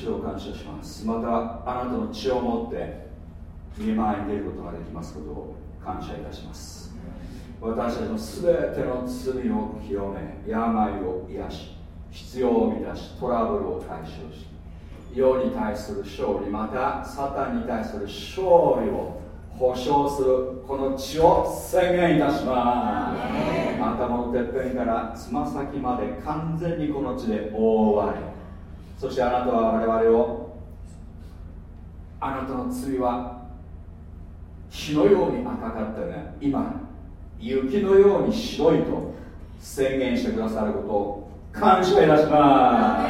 主を感謝します。またあなたの血を持って見舞いに出ることができますことを感謝いたします。私たちの全ての罪を清め病を癒し必要を満たしトラブルを解消し世に対する勝利またサタンに対する勝利を保証するこの血を宣言いたします。頭のてっぺんからつま先まで完全にこの地で覆われそしてあなたは我々をあなたの罪は火のように赤かったね。今雪のように白いと宣言してくださることを感謝いたしま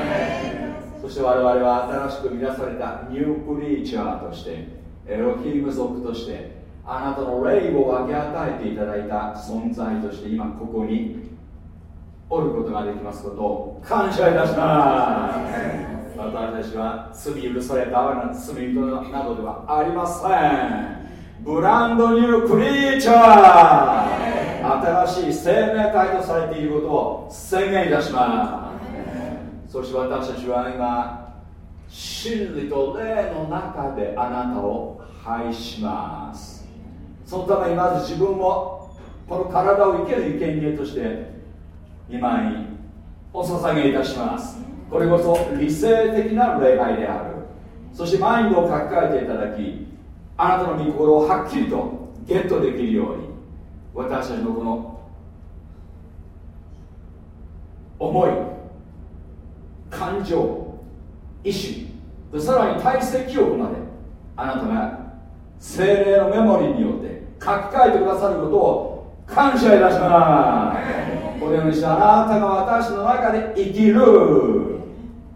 す。そして我々は新しく生み出されたニュークリーチャーとしてエロヒーム族としてあなたの霊を分け与えていただいた存在として今ここにおることができますことを感謝いたします。私たちは罪許された哀れな罪人などではありません。ブランドニュークリーチャー。新しい生命体とされていることを宣言いたします。そして私たちは今真理と霊の中であなたを拝します。そのためにまず自分をこの体を生ける生贄として今にお捧げいたします。これこそ理性的な礼拝である。そしてマインドを書き換えていただきあなたの御心をはっきりとゲットできるように私たちのこの思い感情意志さらに体制記憶まであなたが精霊のメモリーによって書き換えてくださることを感謝いたします。このようにしてあなたが私の中で生きる。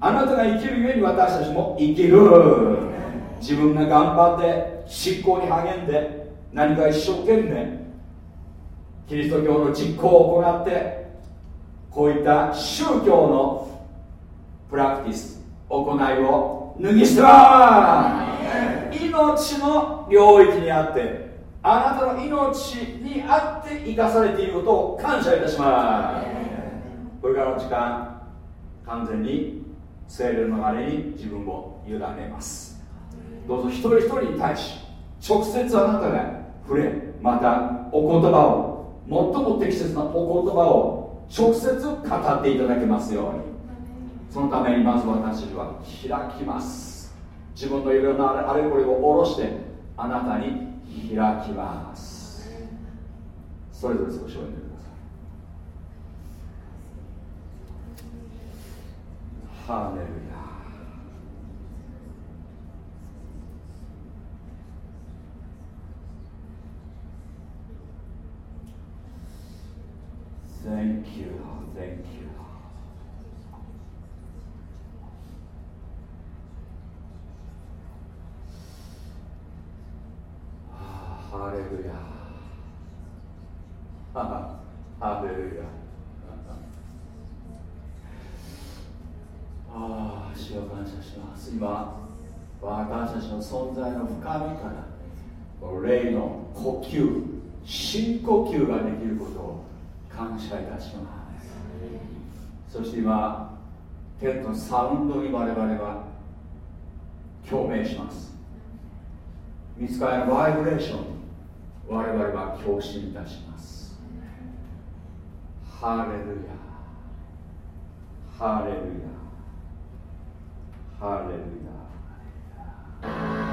あなたが生きるゆえに私たちも生きる。自分が頑張って執行に励んで何か一生懸命キリスト教の実行を行ってこういった宗教のプラクティス行いを脱ぎ捨てます。命の領域にあってあなたの命にあって生かされていることを感謝いたします。これからの時間完全に精霊の流れに自分を委ねます。どうぞ一人一人に対し直接あなたが触れまたお言葉を最も適切なお言葉を直接語っていただけますように。そのためにまず私は開きます。自分のいろんなあれこれを下ろしてあなたに開きます。それぞれ少しお読んでください。ハーレルヤ。ー Thank you, thank you. ハレルヤハレルヤああ主を感謝します。今私たちの存在の深みから霊の呼吸深呼吸ができることを感謝いたします。そして今天のサウンドに我々は共鳴します。見つかりのバイブレーション。我々は共振いたします。ハレルヤ。ハレルヤ。ハレルヤ。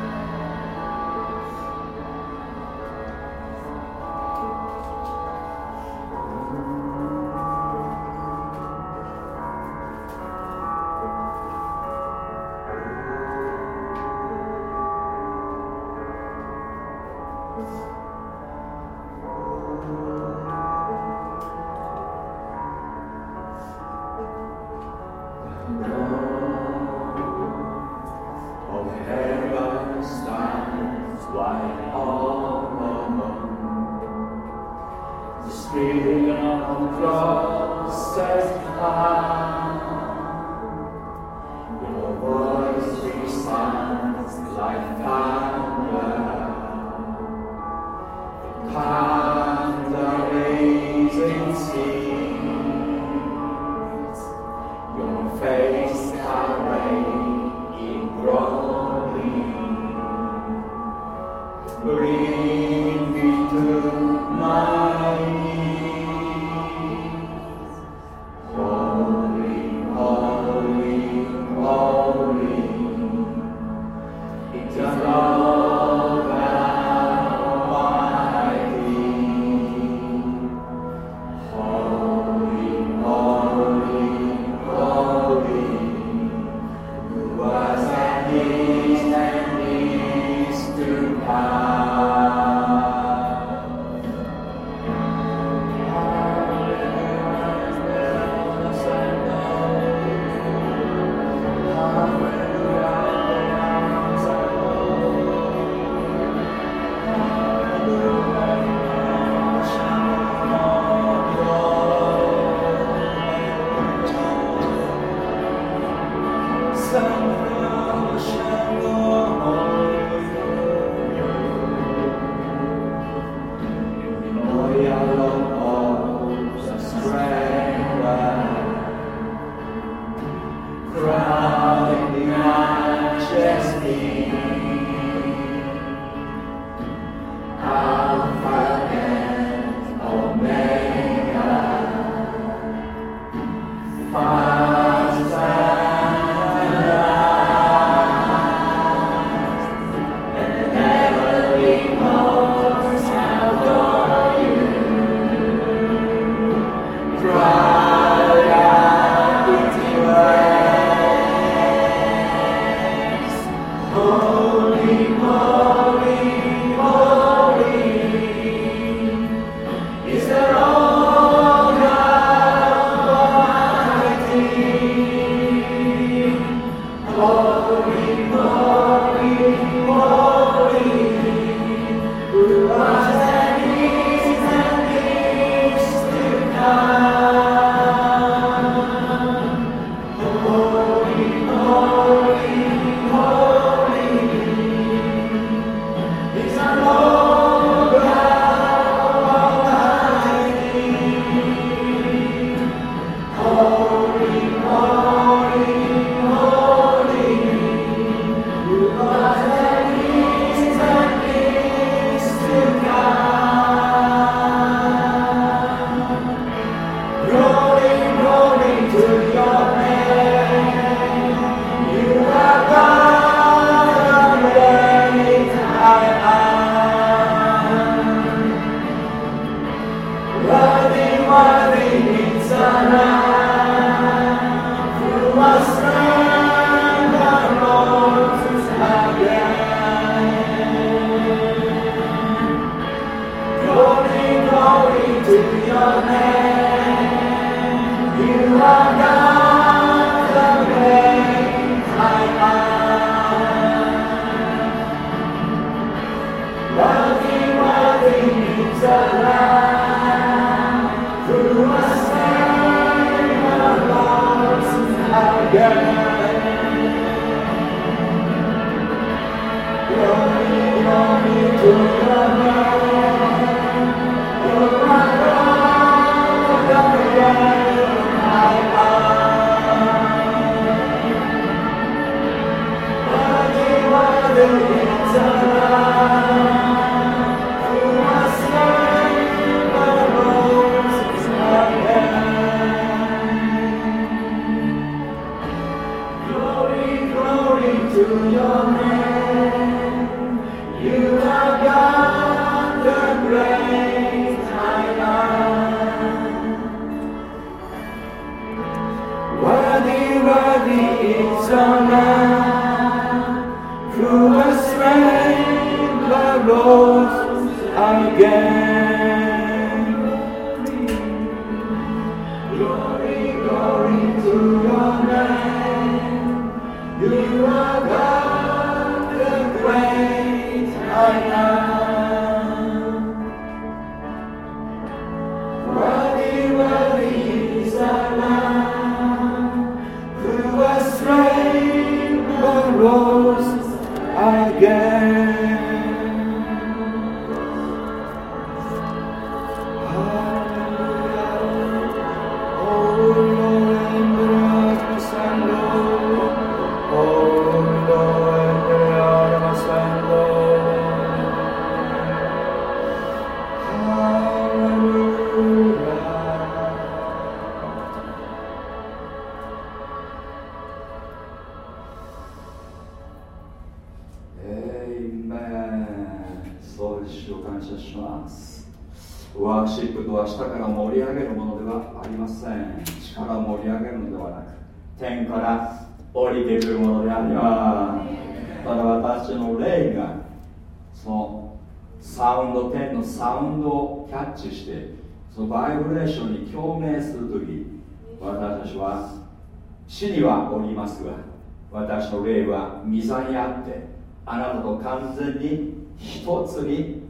の霊は御座にあってあなたと完全に一つに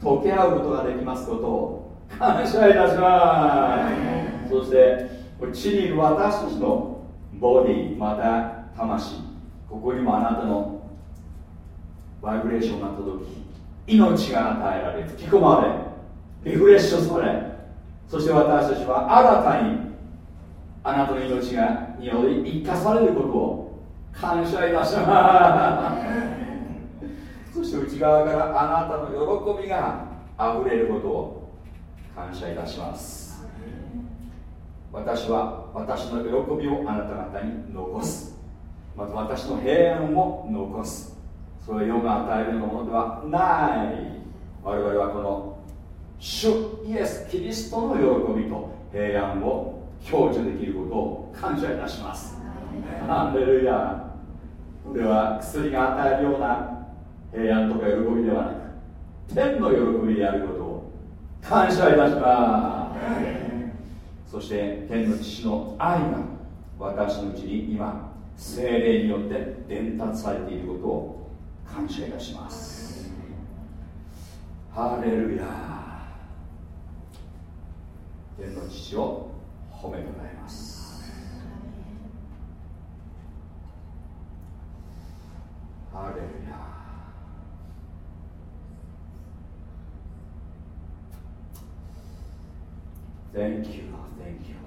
溶け合うことができますことを感謝いたします。そして地にいる私たちのボディまた魂。ここにもあなたのバイブレーションが届き命が与えられ吹き込まれリフレッシュされそして私たちは新たにあなたの命がにより生かされることを感謝いたします。そして内側からあなたの喜びがあふれることを感謝いたします。私は私の喜びをあなた方に残す。また私の平安を残す。それは世が与えるようなものではない。我々はこの主イエス・キリストの喜びと平安を享受できることを感謝いたします。ハレルヤこれは薬が与えるような平安とか喜びではなく天の喜びであることを感謝いたします。そして天の父の愛が私のうちに今精霊によって伝達されていることを感謝いたします。ハレルヤ天の父を褒めたたえます。ハレルヤ Thank you, thank you.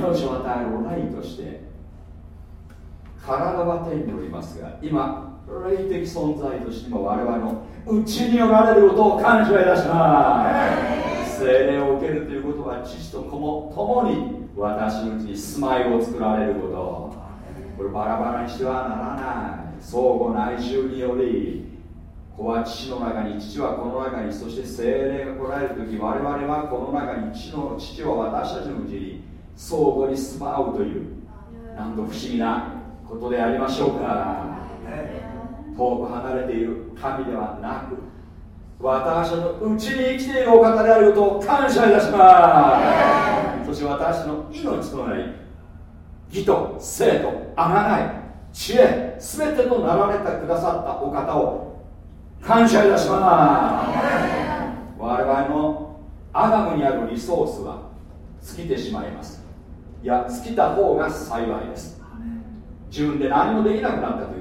命を与えるおライとして体は天におりますが今霊的存在としても我々のうちにおられることを感謝いたします。精霊を受けるということは父と子も共に私のうちに住まいを作られること。これバラバラにしてはならない。相互内住により子は父の中に父はこの中にそして精霊が来られる時我々はこの中に父の父は私たちのうちに相互に住まうというなんと不思議なことでありましょうか。遠く離れている神ではなく私のうちに生きているお方であることを感謝いたします。そして私の命となり義と生と贖い知恵全てとなられてくださったお方を感謝いたします。我々のアダムにあるリソースは尽きてしまいますいや尽きた方が幸いです。自分で何もできなくなった時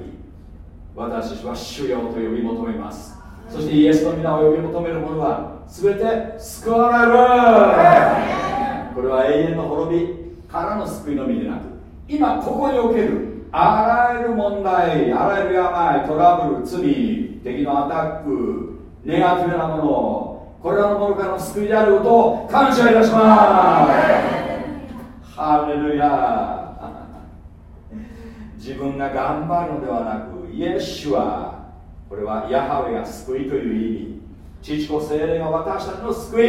私は主よと呼び求めます。そしてイエスの皆を呼び求める者は全て救われる。これは永遠の滅びからの救いのみでなく今ここにおけるあらゆる問題あらゆる病トラブル罪敵のアタックネガティブなものこれらのものからの救いであることを感謝いたしますハレルヤ自分が頑張るのではなくイエスはこれはヤハウェが救いという意味。父子精霊が私たちの救い。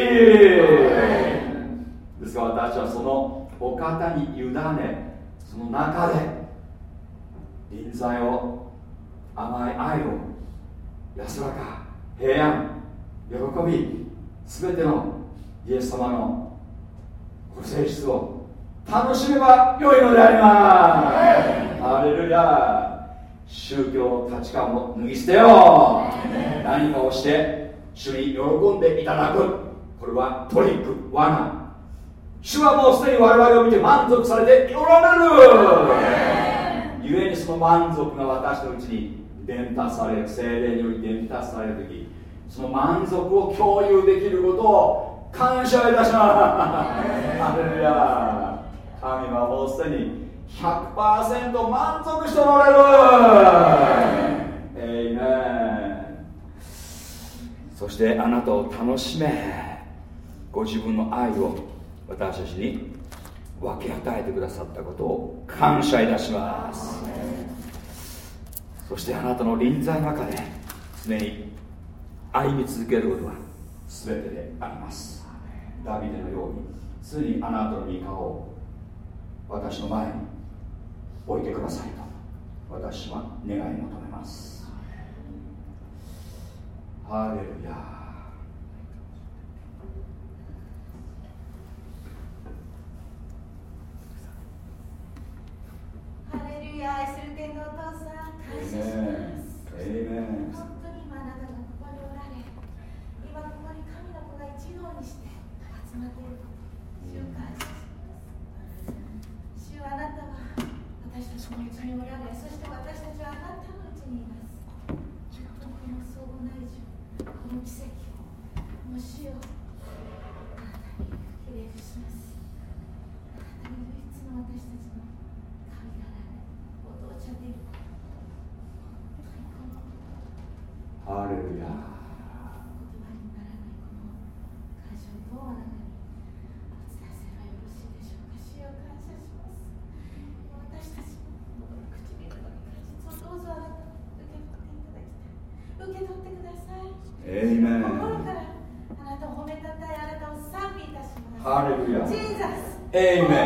ですから私はそのお方に委ねその中で臨在を甘い愛を安らか平安喜び全てのイエス様のご性質を楽しめばよいのであります。ハレルヤ宗教価値観を脱ぎ捨てよう。何かをして主に喜んでいただく。これはトリック罠。主はもうすでに我々を見て満足されておられる。故にその満足が私のうちに伝達される精霊により伝達される時その満足を共有できることを感謝いたします。ハレルヤ神はもうすでに100%満足しておられる。えいめそしてあなたを楽しめ。ご自分の愛を私たちに分け与えてくださったことを感謝いたします。そしてあなたの臨在の中で常に歩み続けることは全てであります。ダビデのように常にあなたの御顔を私の前に置いてくださいと私は願い求めます。ハレルヤハレルヤ愛する天のお父さん感謝します。本当に今あなたがここにおられ今ここに神の子が一堂にして集まっている Amen.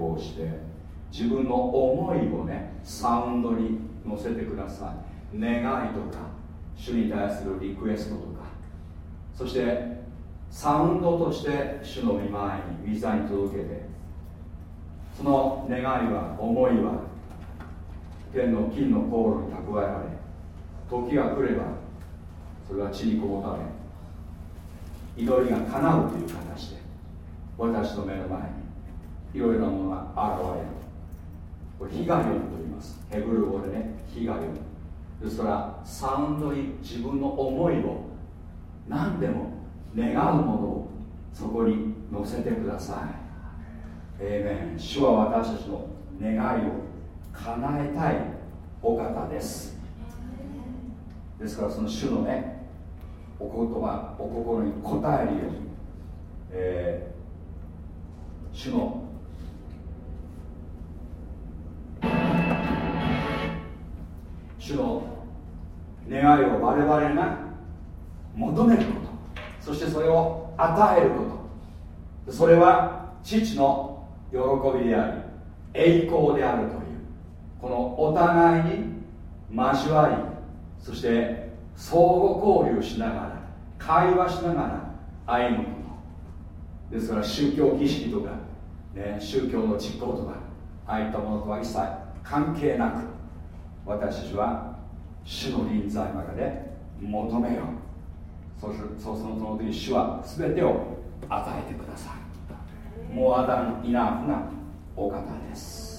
抗して自分の思いをねサウンドに乗せてください。願いとか主に対するリクエストとか。そしてサウンドとして主の御前に御座に届けて。その願いは思いは天の金の航路に蓄えられ時が来ればそれは地にこもたれ祈りが叶うという形で私の目の前にいろいろなものが現れるこれヒガヨンと言います。ヘブル語でねヒガヨンですからサウンドに自分の思いを何でも願うものをそこに乗せてください。エーメン主は私たちの願いを叶えたいお方です。ですからその主のねお言葉お心に応えるように、えー、主の主の願いを我々が求めること。そしてそれを与えること。それは父の喜びであり栄光であるという。このお互いに交わりそして相互交流しながら会話しながら歩むこと。ですから宗教儀式とか、ね、宗教の実行とかああいったものとは一切関係なく私たちは主の臨在の中で求めよう。そうするそうそのその時主は全てを与えてください。もうアダンイナフなお方です。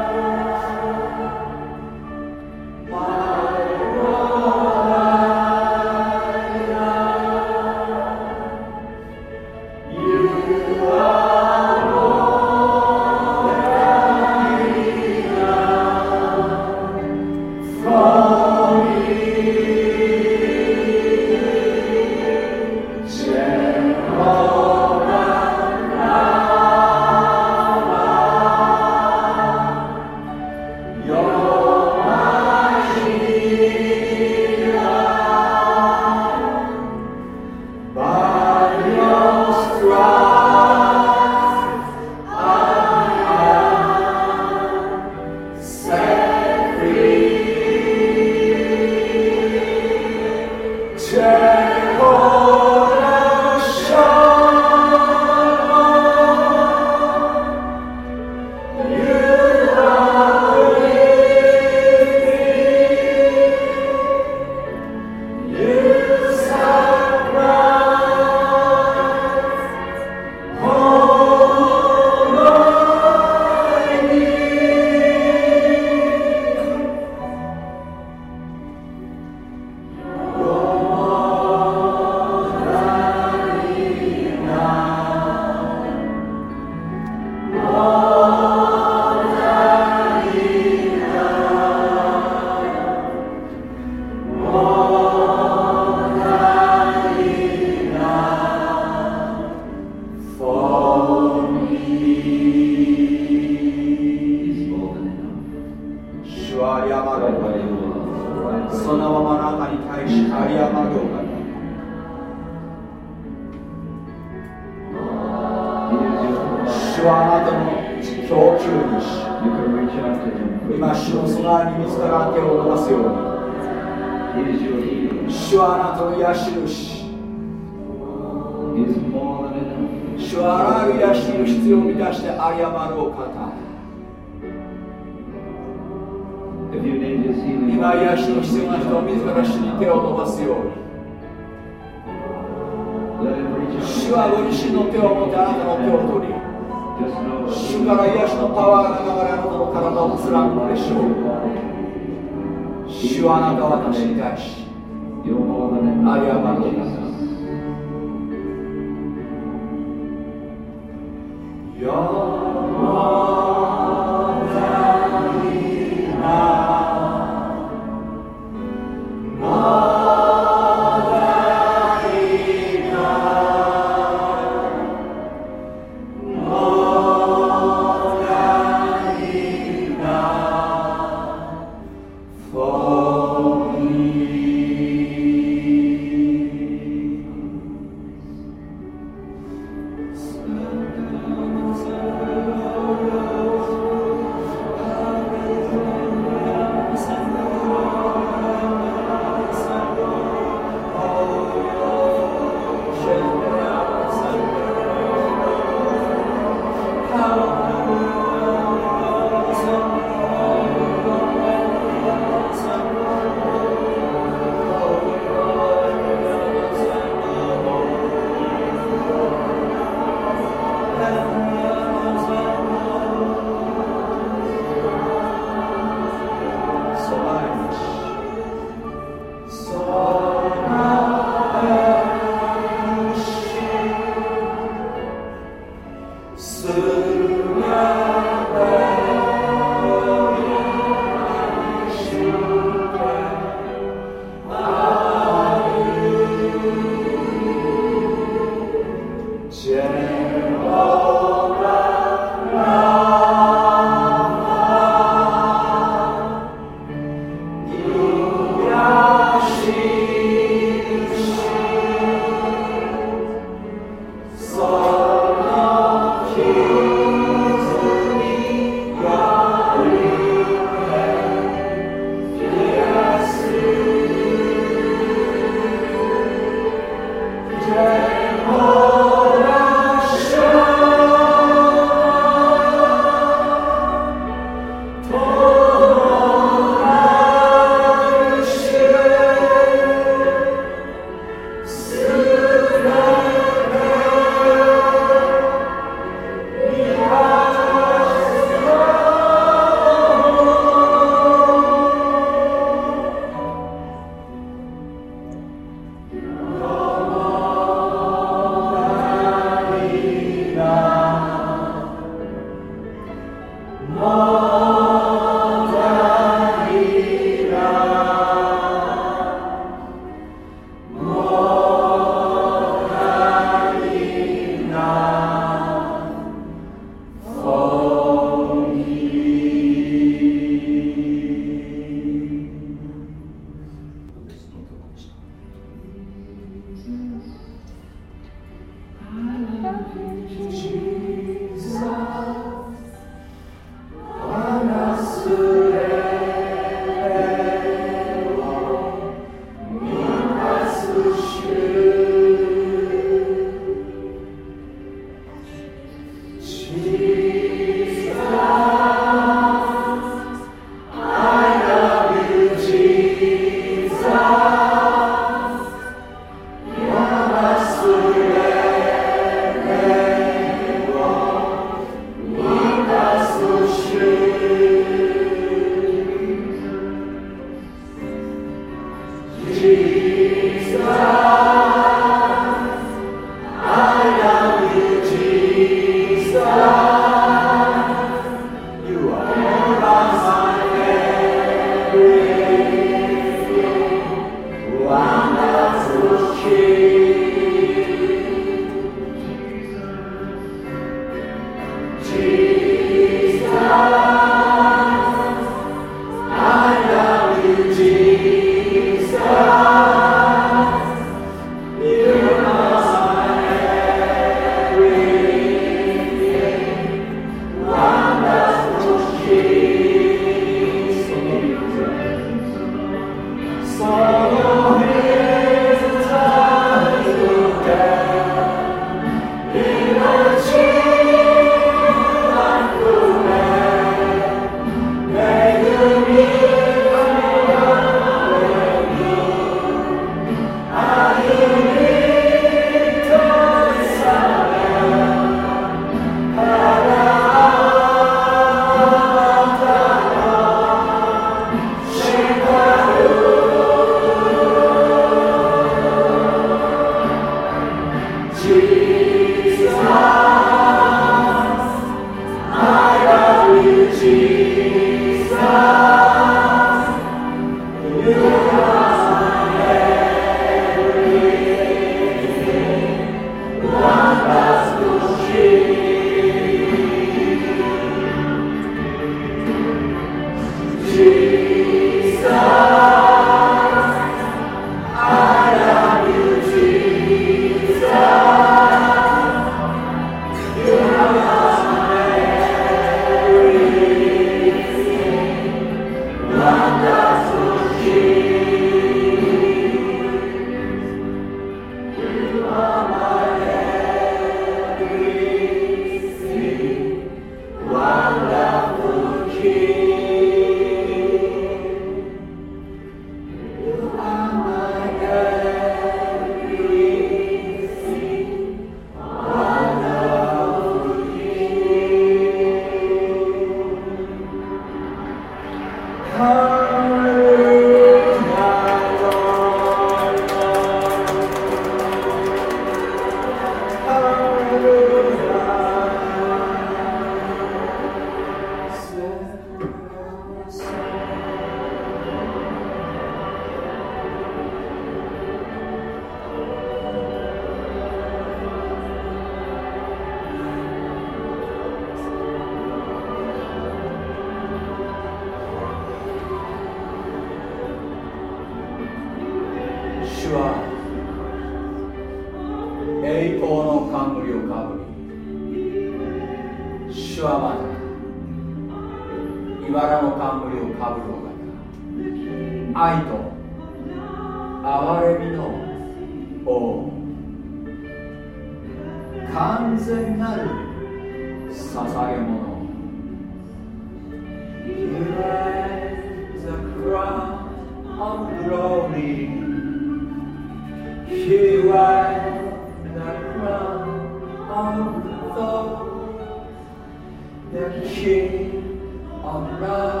King of love.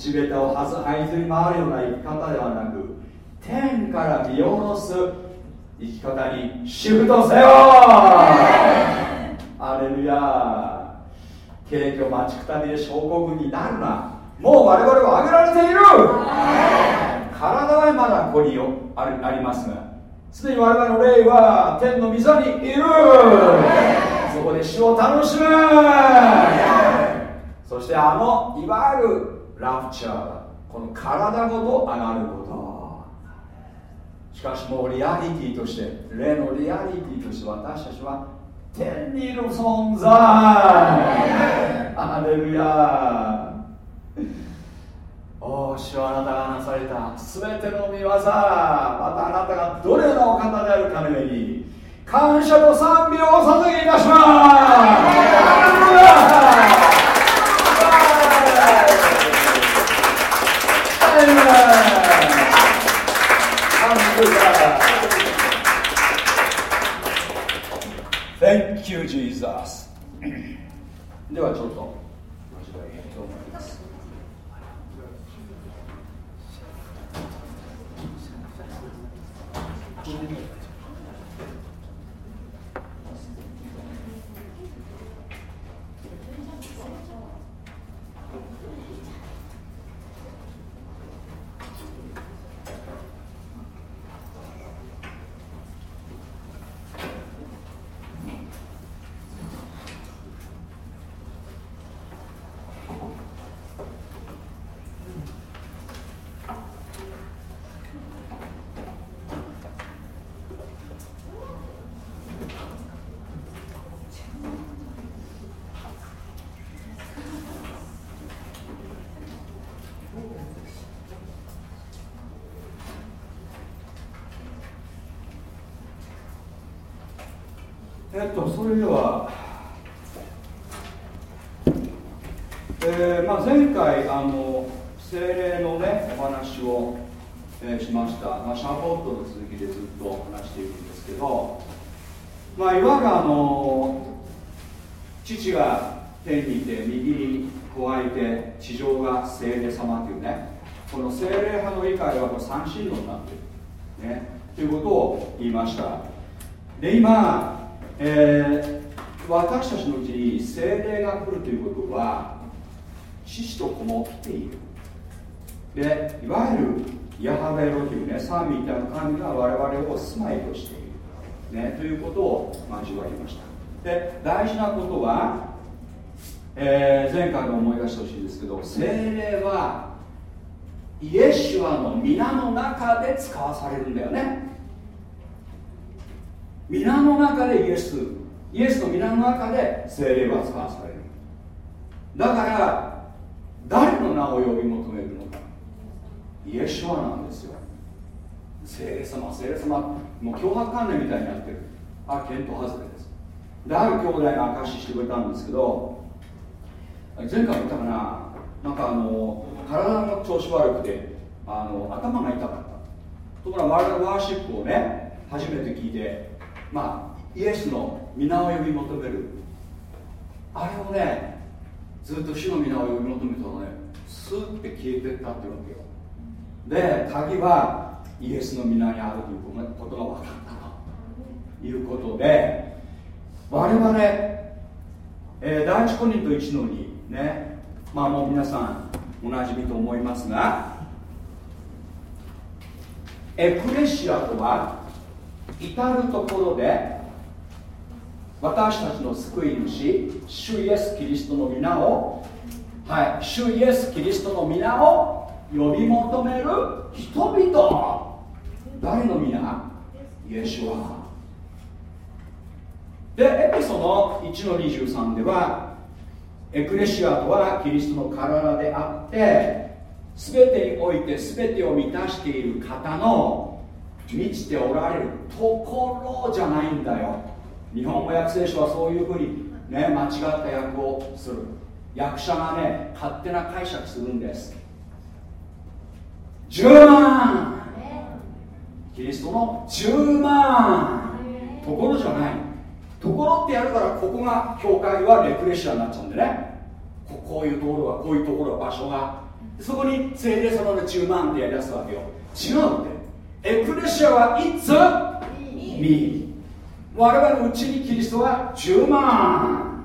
地べたをはずはいずり回るような生き方ではなく天から見下ろす生き方にシフトせよ!アレルヤ景気を待ちくたびで小国になるな。もう我々は挙げられている!体はまだここにありますが。すでに我々の霊は天の溝にいる!そこで死を楽しむそしてあのいわゆるラプチャーこの体ごと上がること。しかしもうリアリティとして例のリアリティとして私たちは天にいる存在。アレルヤ。おお主はあなたがなされた全ての見業。またあなたがどれようなお方であるかのように感謝と賛美をお捧げいたします Thank you, Jesus. ではちょっと味わいと思います。えっとそれでは、えーまあ、前回あの精霊のねお話を、えー、しました、まあ、シャーポットの続きでずっと話していくんですけど、まあ、いわゆるあの父が天にいて右に加えて地上が精霊様というねこの精霊派の理解はこれ三神論になってる、ね、ということを言いましたで今えー、私たちのうちに精霊が来るということは父と子も来ているでいわゆるヤハベロというねサーミッタの神が我々を住まいとしている、ね、ということを交わりました。で大事なことは、えー、前回も思い出してほしいんですけど精霊はイエシュアの皆の中で使わされるんだよね。皆の中でイエス。イエスの皆の中で精霊は使わされる。だから誰の名を呼び求めるのか。イエシュアなんですよ。聖霊様聖霊様。もう脅迫観念みたいになってる。あ検討外れです。である兄弟が証ししてくれたんですけど前回言ったかな。なんかあの体の調子悪くてあの頭が痛かった。ところが我々ワーシップをね初めて聞いてまあイエスの皆を呼び求める。あれをねずっと主の皆を呼び求めたらねスーって消えてったってわけよ。で鍵はイエスの皆にあるということが分かったということで我々、えー、第一コニント1の2ねまあもう皆さんおなじみと思いますがエクレシアとは至るところで私たちの救い主主イエス・キリストの皆をはい主イエス・キリストの皆を呼び求める人々。誰の皆イエシュアでエピソの1の23ではエクレシアとはキリストの体であって全てにおいて全てを満たしている方の満ちておられるところじゃないんだよ。日本語訳聖書はそういうふうにね間違った訳をする。役者がね勝手な解釈するんです。10万キリストの10万。ところじゃない。ところってやるからここが教会はレクレッシアになっちゃうんでね。こういうところはこういうところ場所が。そこに聖霊様の10万ってやり出すわけよ。違うって。エクレッシアはいつ？み我々のうちにキリストは10万。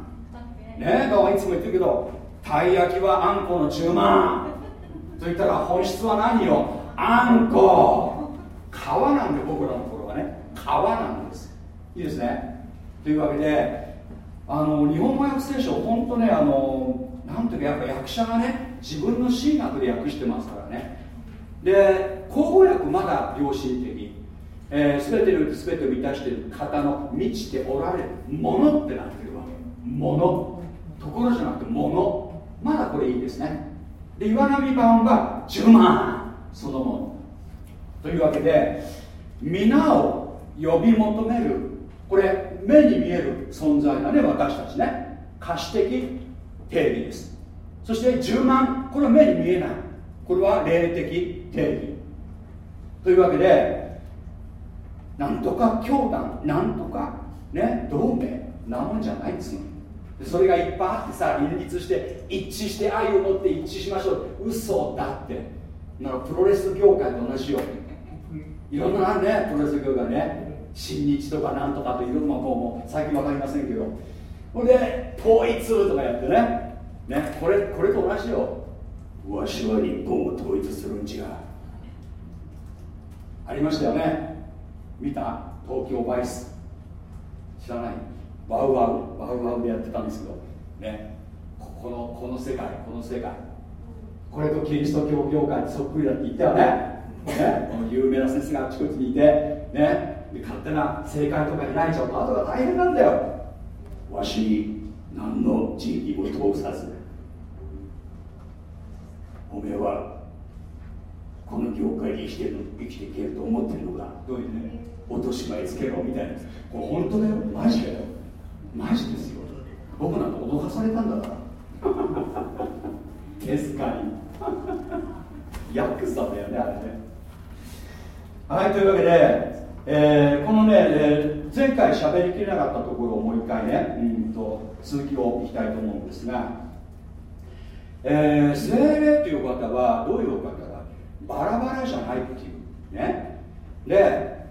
ねだからいつも言ってるけどたい焼きはあんこの10万。と言ったら本質は何よ？あんこ。皮なんで僕らのところはね。皮なんです。いいですね。というわけであの日本語訳聖書本当ねあのなんていうかやっぱ役者がね自分の神学で訳してますからね。で口語訳まだ良心的、えー、全てによって全てを満たしている方の満ちておられる。ものってなってるわけ。ものところじゃなくてものまだこれいいですね。で岩波版は10万そのもの。というわけで皆を呼び求めるこれ目に見える存在だね私たちね。可視的定義です。そして10万これは目に見えない。これは霊的定義。というわけでなんとか教団なんとかね同盟なもんじゃないっつうの。それがいっぱいあってさ連立して一致して愛を持って一致しましょう。嘘だって。なんかプロレス業界と同じように。いろんなねプロレス業界ね新日とかなんとかといろんなもう最近わかりませんけど。ほんで統一とかやってねねこれこれと同じよ。わしは日本を統一するんじゃ。ありましたよね。見た？東京バイス。知らない？ワウワウ。ワウワウでやってたんですけど。ね。このこの世界この世界。これとキリスト教業界にそっくりだって言ったよね。ねこの有名な先生があちこちにいてね勝手な正解とか開いちゃうと後が大変なんだよ。わしに何の地域も通さずおめえはこの業界に生きてる生きていけると思ってるのか。どういうね？落とし前つけろみたいな。これ本当だよ。マジだよ。マジですよ。僕なんか脅かされたんだから。手塚に。ヤクザだよねあれねはいというわけで、えー、このね、えー、前回喋りきれなかったところをもう一回ねうんと続きをいきたいと思うんですが、えー、精霊という方はどういう方かバラバラじゃないっていうね。で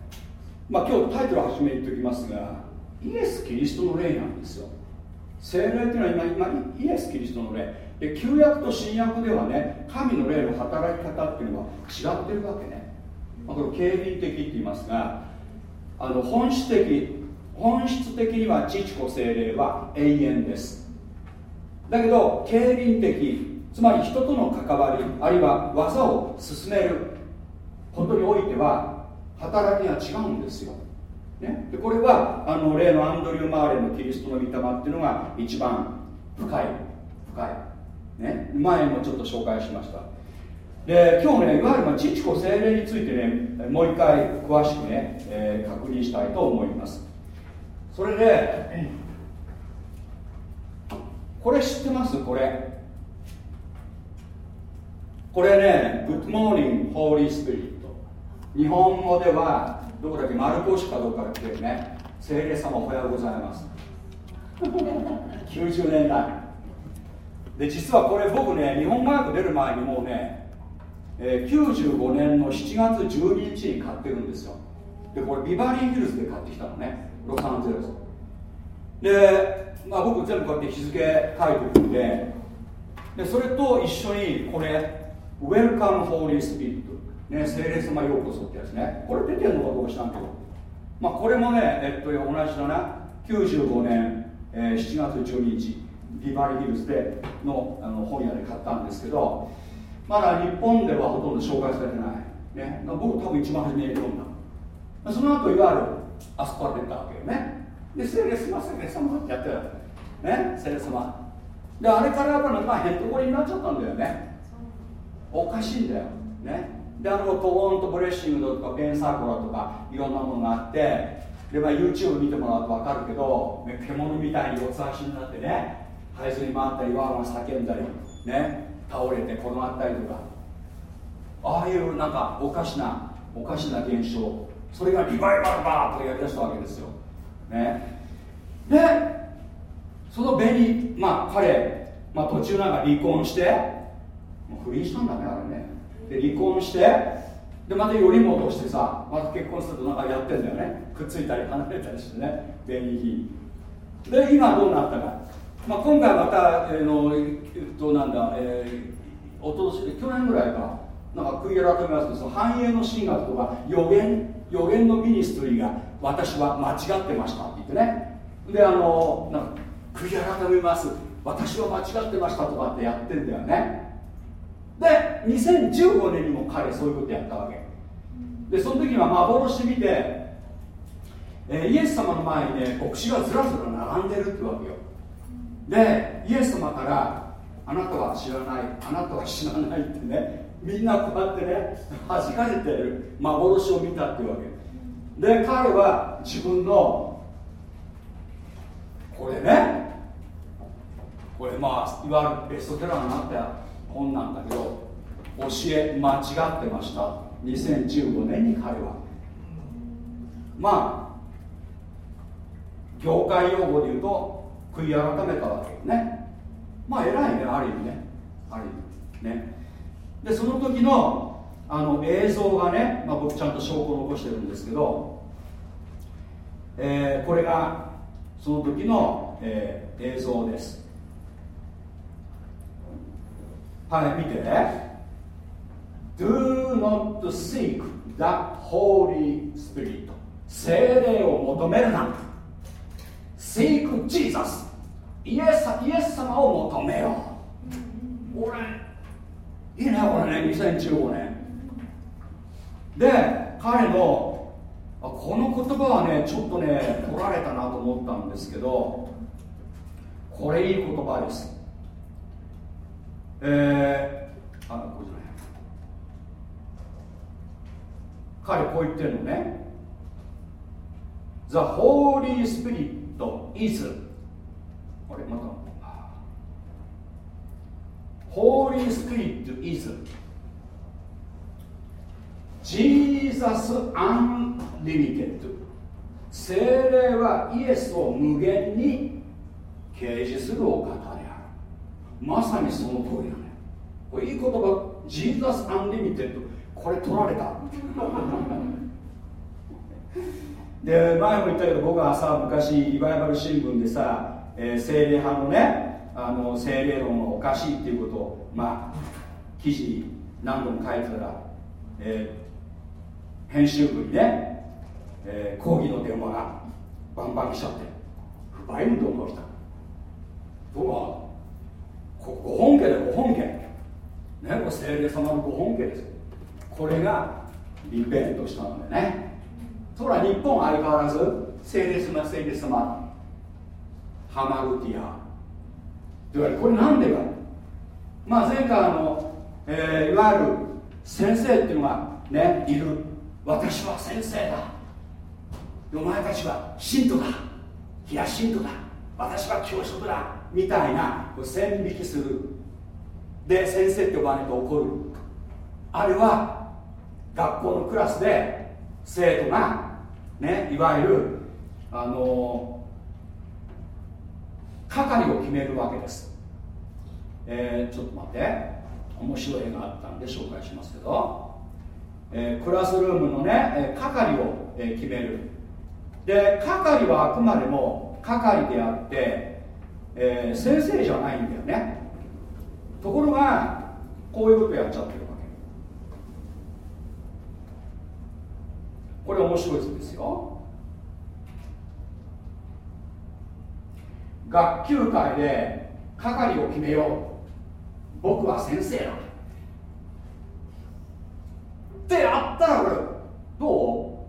まあ今日タイトル初めに言っておきますがイエス・キリストの霊なんですよ。精霊っていうのは今今イエス・キリストの霊。で旧約と新約ではね神の霊の働き方っていうのは違ってるわけね、これ経輪的って言いますがあの本質的本質的には父子精霊は永遠です。だけど経輪的つまり人との関わりあるいは技を進めることにおいては働きが違うんですよ。ね、でこれはあの例のアンドリュー・マーレのキリストの御霊っていうのが一番深い深い、ね、前もちょっと紹介しました。で今日ねいわゆる父子精霊についてねもう一回詳しくね、えー、確認したいと思います。それでこれ知ってます？これ。これね Good Morning Holy Spirit 日本語ではどこだっけ？丸腰かどうかってね？聖霊様おはようございます。90年代。で実はこれ僕ね日本語訳出る前にもうね、えー、95年の7月12日に買ってるんですよ。でこれビバリーヒルズで買ってきたのね。ロサンゼルス。で、まあ、僕全部こうやって日付書いてるんででそれと一緒にこれ「Welcome Holy Spirit」ね、聖霊様ようこそってやつね。これ出てるのかどうか知らんけど。まあこれもねえっと同じだな。95年、えー、7月12日ビバリーヒルズでのあの本屋で買ったんですけどまだ日本ではほとんど紹介されてない、ね、僕多分一番初めに読んだ。その後いわゆるあそこから出たわけよね。で聖霊様聖霊様ってやってるね。聖霊様であれからやっぱりまあヘッドコリになっちゃったんだよね。おかしいんだよ。ね。であのトロント Blessing とかペンサコーラとかいろんなものがあって。で、まあ、YouTube 見てもらうと分かるけど、ね、獣みたいに四つ足になってね。這いずり回ったりワンワン叫んだり。ね。倒れて転がったりとか。ああいうなんかおかしなおかしな現象。それがリバイバルバーとやりだしたわけですよ、ね、でそのベニまあ彼、まあ、途中なんか離婚してもう不倫したんだねあれね。で離婚してでまたより戻してさまた結婚するとなんかやってんだよね。くっついたり離れたりしてね。ベニヒで今どうなったか、まあ、今回また、えー、のどうなんだ、えー、おとし去年ぐらいかなんか悔い改めますとその繁栄の神学とか予言予言のミニストリーが私は間違ってましたって言ってね。であのなんか悔い改めます。私は間違ってましたとかってやってんだよね。で2015年にも彼そういうことやったわけ。でその時には幻見て、えー、イエス様の前にね牧師がずらずら並んでるってわけよ。でイエス様からあなたは知らないあなたは知らないってねみんなこうやってね弾かれてる幻を見たっていうわけ。で彼は自分のこれねこれまあいわゆるベストセラーになった本なんだけど教え間違ってました。2015年に彼は。まあ業界用語で言うと悔い改めたわけよね。まあ偉いねある意味ね。ある意味ね。でその時のあの映像がね、まあ、僕ちゃんと証拠を残してるんですけど、えー、これがその時の、えー、映像です。はい見て。ね Do not seek the Holy Spirit. 精霊を求めるな。Seek Jesus. イエスイエス様を求めよう。俺いいねこれね2015年で彼のこの言葉はねちょっとね取られたなと思ったんですけどこれいい言葉です。えー、あこれじゃない。彼こう言ってるのね。The Holy Spirit is あれまた Holy Spirit is Jesus Unlimited 精霊はイエスを無限に掲示するお方である。まさにその通りなのよ。これいい言葉。Jesus Unlimited これ取られた。で前も言ったけど僕はさ昔リバイバル新聞でさ、えー、精霊派のねあの精霊論はおかしいっていうことをまあ記事に何度も書いてたら、えー、編集部にね、えー、抗議の電話がバンバン来ちゃって不買運動が起きた。僕はご本家でご本家。ねこれ精霊様のご本家です。これがリベントしたのでね。そら日本相変わらず聖霊様聖霊様。ハマルティア。と言われこれなんでか。まあ前回あの、えー、いわゆる先生っていうのがねいる。私は先生だ。お前たちは信徒だ。ヒアシントだ。私は教職だ。みたいな線引きする。で先生って呼ばないと怒る。あるいは学校のクラスで生徒がねいわゆるあの係を決めるわけです、えー、ちょっと待って。面白い絵があったんで紹介しますけど、えー、クラスルームのね係を、決める。で係はあくまでも係であって、えー、先生じゃないんだよね。ところがこういうことやっちゃってるわけ。これ面白い図ですよ。学級会で係を決めよう。僕は先生だってやったらこれど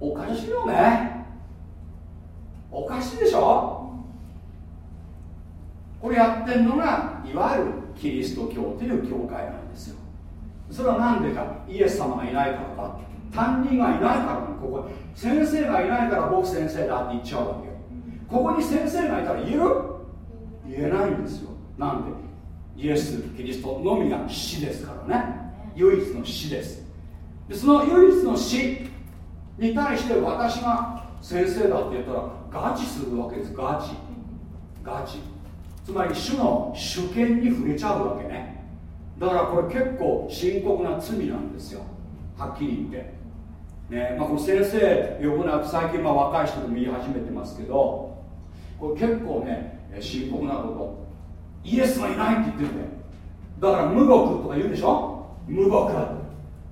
う？おかしいよね。おかしいでしょ？これやってんのがいわゆるキリスト教という教会なんですよ。それは何でか？イエス様がいないからか。担任がいないからここ先生がいないから僕先生だって言っちゃうわけよ。ここに先生がいたら言える言えないんですよ。なんで？イエス・キリストのみが死ですからね。唯一の死です。でその唯一の死に対して私が先生だって言ったらガチするわけです。ガチ。ガチ。つまり主の主権に触れちゃうわけね。だからこれ結構深刻な罪なんですよ。はっきり言って。ねまあ、この先生呼ぶな最近まあ若い人でも言い始めてますけどこれ結構ね深刻なこと。イエスがいないって言ってるんだよだから無国とか言うでしょ？無国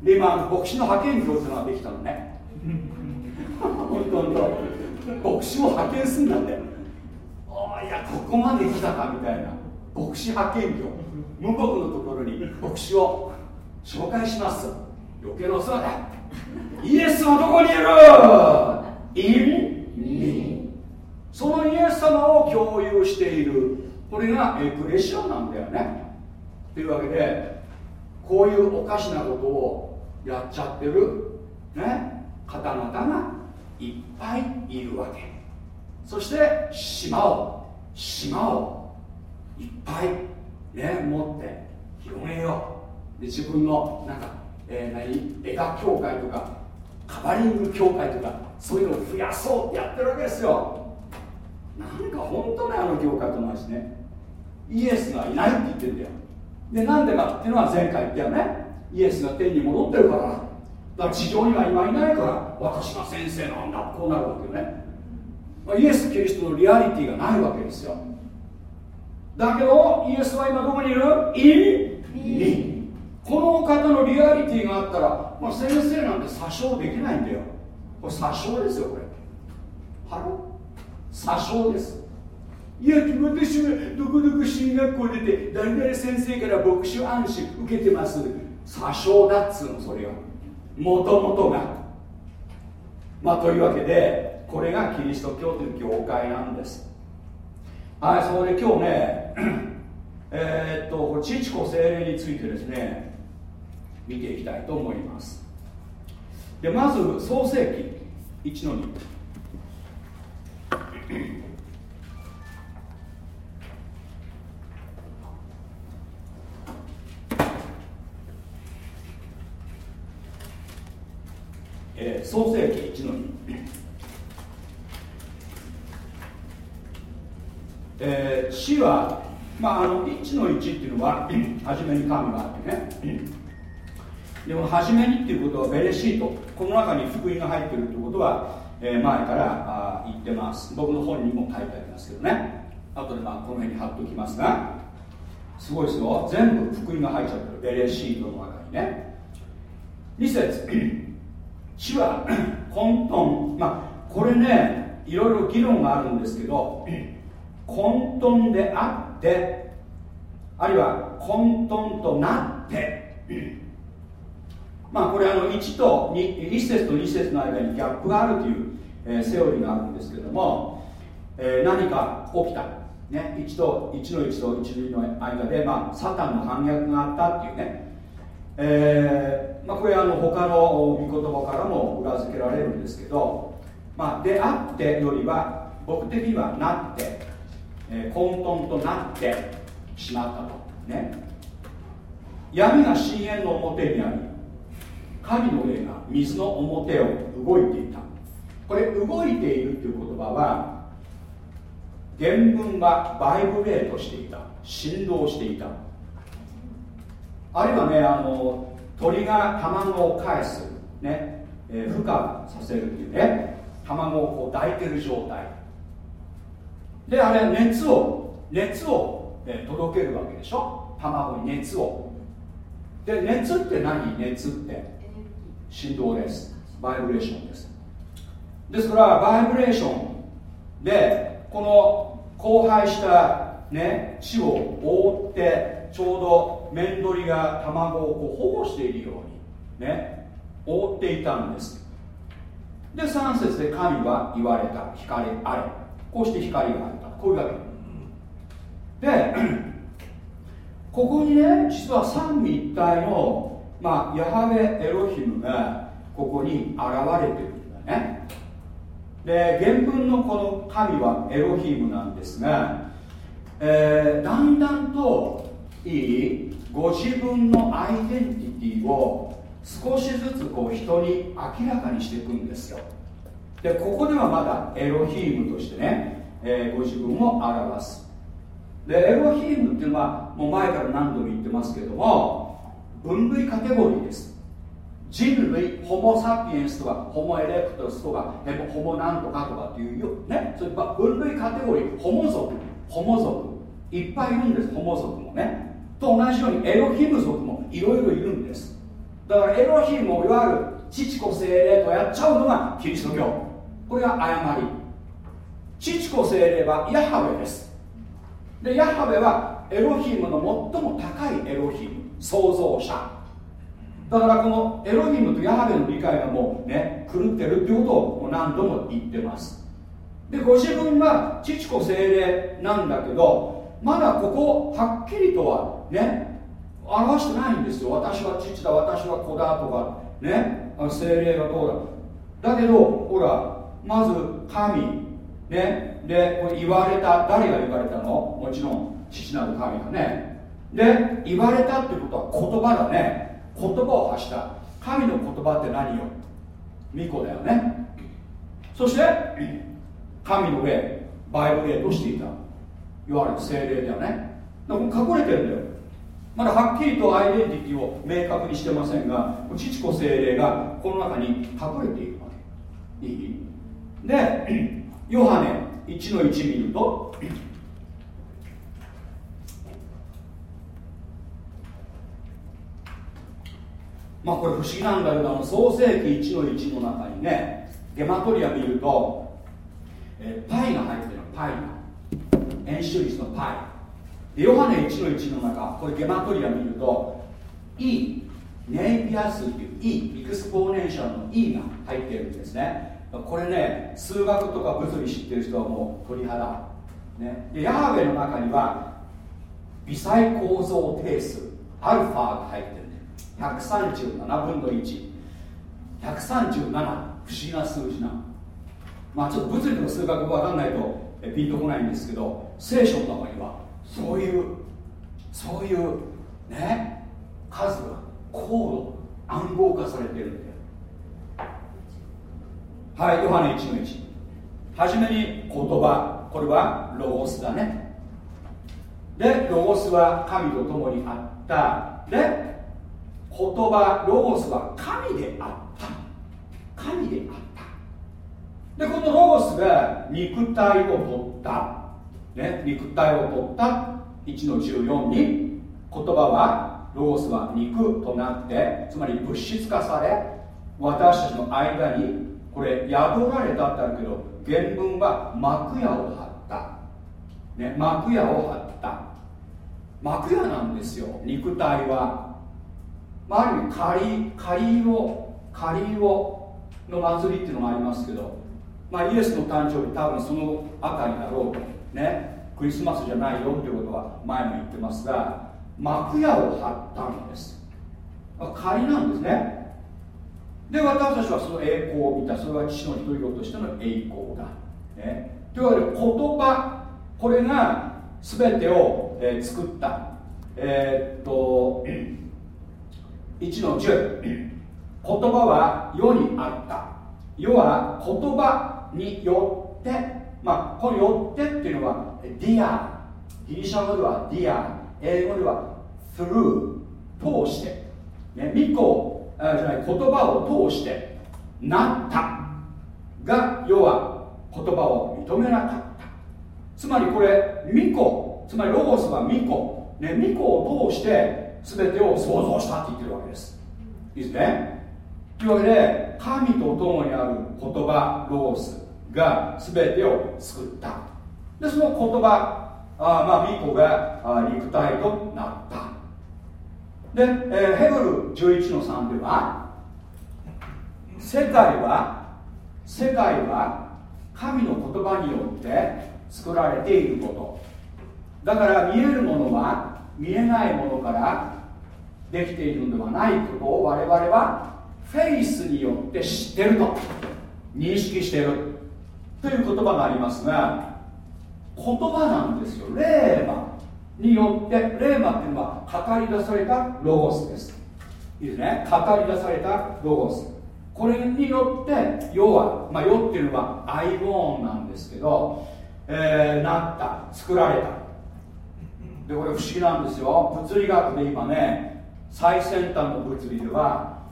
で今牧師の派遣業ってのができたのね。本当本当牧師を派遣するんだって。おいやここまで来たかみたいな。牧師派遣業。無牧のところに牧師を紹介します。余計なお世話だ。イエスはどこにいる？イン。そのイエス様を共有している。これがエクレシアなんだよね。というわけでこういうおかしなことをやっちゃってる、ね、方々がいっぱいいるわけ。そして島を島をいっぱい、ね、持って広げよう。で自分のなんか、えー、何？枝教会とかカバリング教会とかそういうのを増やそうってやってるわけですよ。なんか本当ねあの教会と同じね。イエスがいないって言ってんだよ。でなんでかっていうのは前回言ったよね。イエスが天に戻ってるから。だから地上には今いないから私が先生なんだこうなるわけよね、まあ、イエス・キリストのリアリティがないわけですよ。だけどイエスは今どこにいる？インこの方のリアリティがあったら、まあ、先生なんて詐称できないんだよ。これ詐称ですよこれ。ハロ詐称です。いや私はどこどこ進学校出て誰々先生から牧師暗視受けてます。詐称だっつうのそれは。もともとが。まあというわけでこれがキリスト教という教会なんです。はいそれで今日ね えー、っと父子精霊についてですね見ていきたいと思います。でまず創世記1の2え、創世記1の2、え、死は、まあ、あの1の1っていうのは初めに神があってね。でも初めにっていうことはベレシート。この中に福音が入ってるってことは、え、前から言ってます。僕の本にも書いてありますけどね。あとでまあこの辺に貼っておきますが。すごいですよ。全部福音が入っちゃってる。ベレシートの中にね。2節。死は 混沌。まあこれねいろいろ議論があるんですけど 混沌であってあるいは混沌となってまあこれあの1と 2, 1節と2節の間にギャップがあるという、えー、セオリーがあるんですけども、えー、何か起きた、ね、1と1の1と1の間で、まあ、サタンの反逆があったっていうね。えーまあ、これあの他の御言葉からも裏付けられるんですけど、まあ、であってよりは僕的にはなって、えー、混沌となってしまったと。ね。闇が深淵の表にあり神の霊が水の表を動いていた。これ動いているという言葉は原文はバイブレートしていた。振動していた。あるいはねあの鳥が卵を返す、ね。えー、孵化させるっていうね。卵をこう抱いてる状態。であれ熱を熱を、えー、届けるわけでしょ。卵に熱を。で熱って何？熱って振動です。バイブレーションです。ですからバイブレーションでこの荒廃した、ね、地を覆ってちょうど面取りが卵をこう保護しているようにね覆っていたんです。で3節で神は言われた。光あれ。こうして光があった。こういうわけ。でここにね実は三位一体の、まあ、ヤハベエロヒムがここに現れてるんだね。で原文のこの神はエロヒムなんですが、えー、だんだんといいご自分のアイデンティティを少しずつこう人に明らかにしていくんですよ。でここではまだエロヒームとしてね、えー、ご自分を表す。でエロヒームっていうのはもう前から何度も言ってますけども分類カテゴリーです。人類ホモ・サピエンスとかホモ・エレクトスとかホモなんとかとかっていうよね。それ分類カテゴリーホモ族ホモ族。いっぱいいるんですホモ族もね。と同じようにエロヒム族もいろいろいるんです。だからエロヒムをいわゆる父子精霊とやっちゃうのがキリスト教。これが誤り。父子精霊はヤハウェです。でヤハベはエロヒムの最も高いエロヒム。創造者。だからこのエロヒムとヤハベの理解がもうね狂ってるっていうことを何度も言ってます。でご自分は父子精霊なんだけどまだここはっきりとはね表してないんですよ。私は父だ私は子だとかね精霊がどうだ。だけどほらまず神ねで言われた誰が言われたの？もちろん父なる神がね。で言われたってことは言葉だね。言葉を発した。神の言葉って何よ？巫女だよね。そして神の霊。バイブ霊としていた？いわゆる精霊だよねだから隠れてるんだよ。まだはっきりとアイデンティティを明確にしてませんが父子精霊がこの中に隠れているわけ。いい？でヨハネ1の1見るとまあこれ不思議なんだけどあの創世記1の1の中にねゲマトリア見ると、えー、パイが入ってるのパイが。円周率のパイ。でヨハネ1の1の中これゲマトリア見ると E ネイピア数っていう E exponential の E が入ってるんですね。これね数学とか物理知ってる人はもう鳥肌、ね、でヤハウェの中には微細構造定数アルファが入ってる。137分の1137不思議な数字な。まあちょっと物理の数学分かんないとピンとこないんですけど聖書の中にはそういうそういうね数が高度暗号化されてるんではいヨハネ1の1はじめに言葉。これはロゴスだね。でロゴスは神と共にあった。で言葉ロゴスは神であった。神であった。でこのロゴスが肉体を取った、ね、肉体を取った。1の14に言葉はロゴスは肉となってつまり物質化され私たちの間にこれ宿られたってあるけど原文は幕屋を張った、ね、幕屋を張った。幕屋なんですよ。肉体は、まあ、ある意味仮仮を仮をの祭りっていうのがありますけど、まあ、イエスの誕生日多分そのあたりだろうとねクリスマスじゃないよっていうことは前も言ってますが幕屋を張ったんです。仮なんですね。で私たちはその栄光を見た。それは父の一人子としての栄光だ、ね、というわけで言葉これが全てを、えー、作った。えー、っと1の10言葉は世にあった。世は言葉によってまあこのよってっていうのはδιά ギリシャ語では διά 英語では through 通して、ね、御子じゃない言葉を通して。なった。が要は言葉を認めなかった。つまりこれ巫女つまりロゴスは巫女ね巫女を通して全てを創造したって言ってるわけです。いいですね？というわけで神と共にある言葉ロゴスが全てを作った。でその言葉あまあ巫女が肉体となった。で、えー、ヘブル11の3では世界は世界は神の言葉によって作られていること。だから見えるものは見えないものからできているのではないことを我々はフェイスによって知ってると。認識してる。という言葉がありますが言葉なんですよ。霊はによってレーマっていうのは語り出されたロゴスです。いいですね。語り出されたロゴス。これによって世は、まあ、世っていうのはアイボーンなんですけど、えー、なった作られた。でこれ不思議なんですよ。物理学で今ね最先端の物理では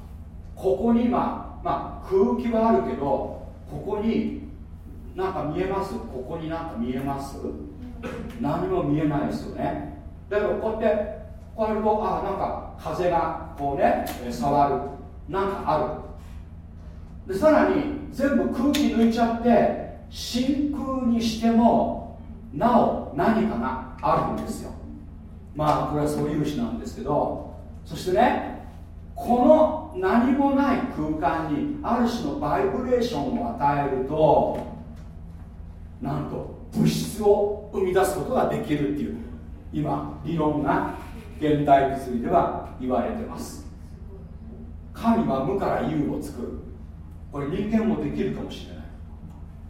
ここに今、まあ、空気はあるけどここになんか見えます？ここになんか見えます？何も見えないですよね。だけどこうやってこうやるとあなんか風がこうね触る。なんかある。でさらに全部空気抜いちゃって真空にしてもなお何かがあるんですよ。まあこれは素粒子なんですけどそしてねこの何もない空間にある種のバイブレーションを与えるとなんと物質を生み出すことができるっていう今理論が現代物理では言われてます。神は無から有を作る。これ人間もできるかもしれない。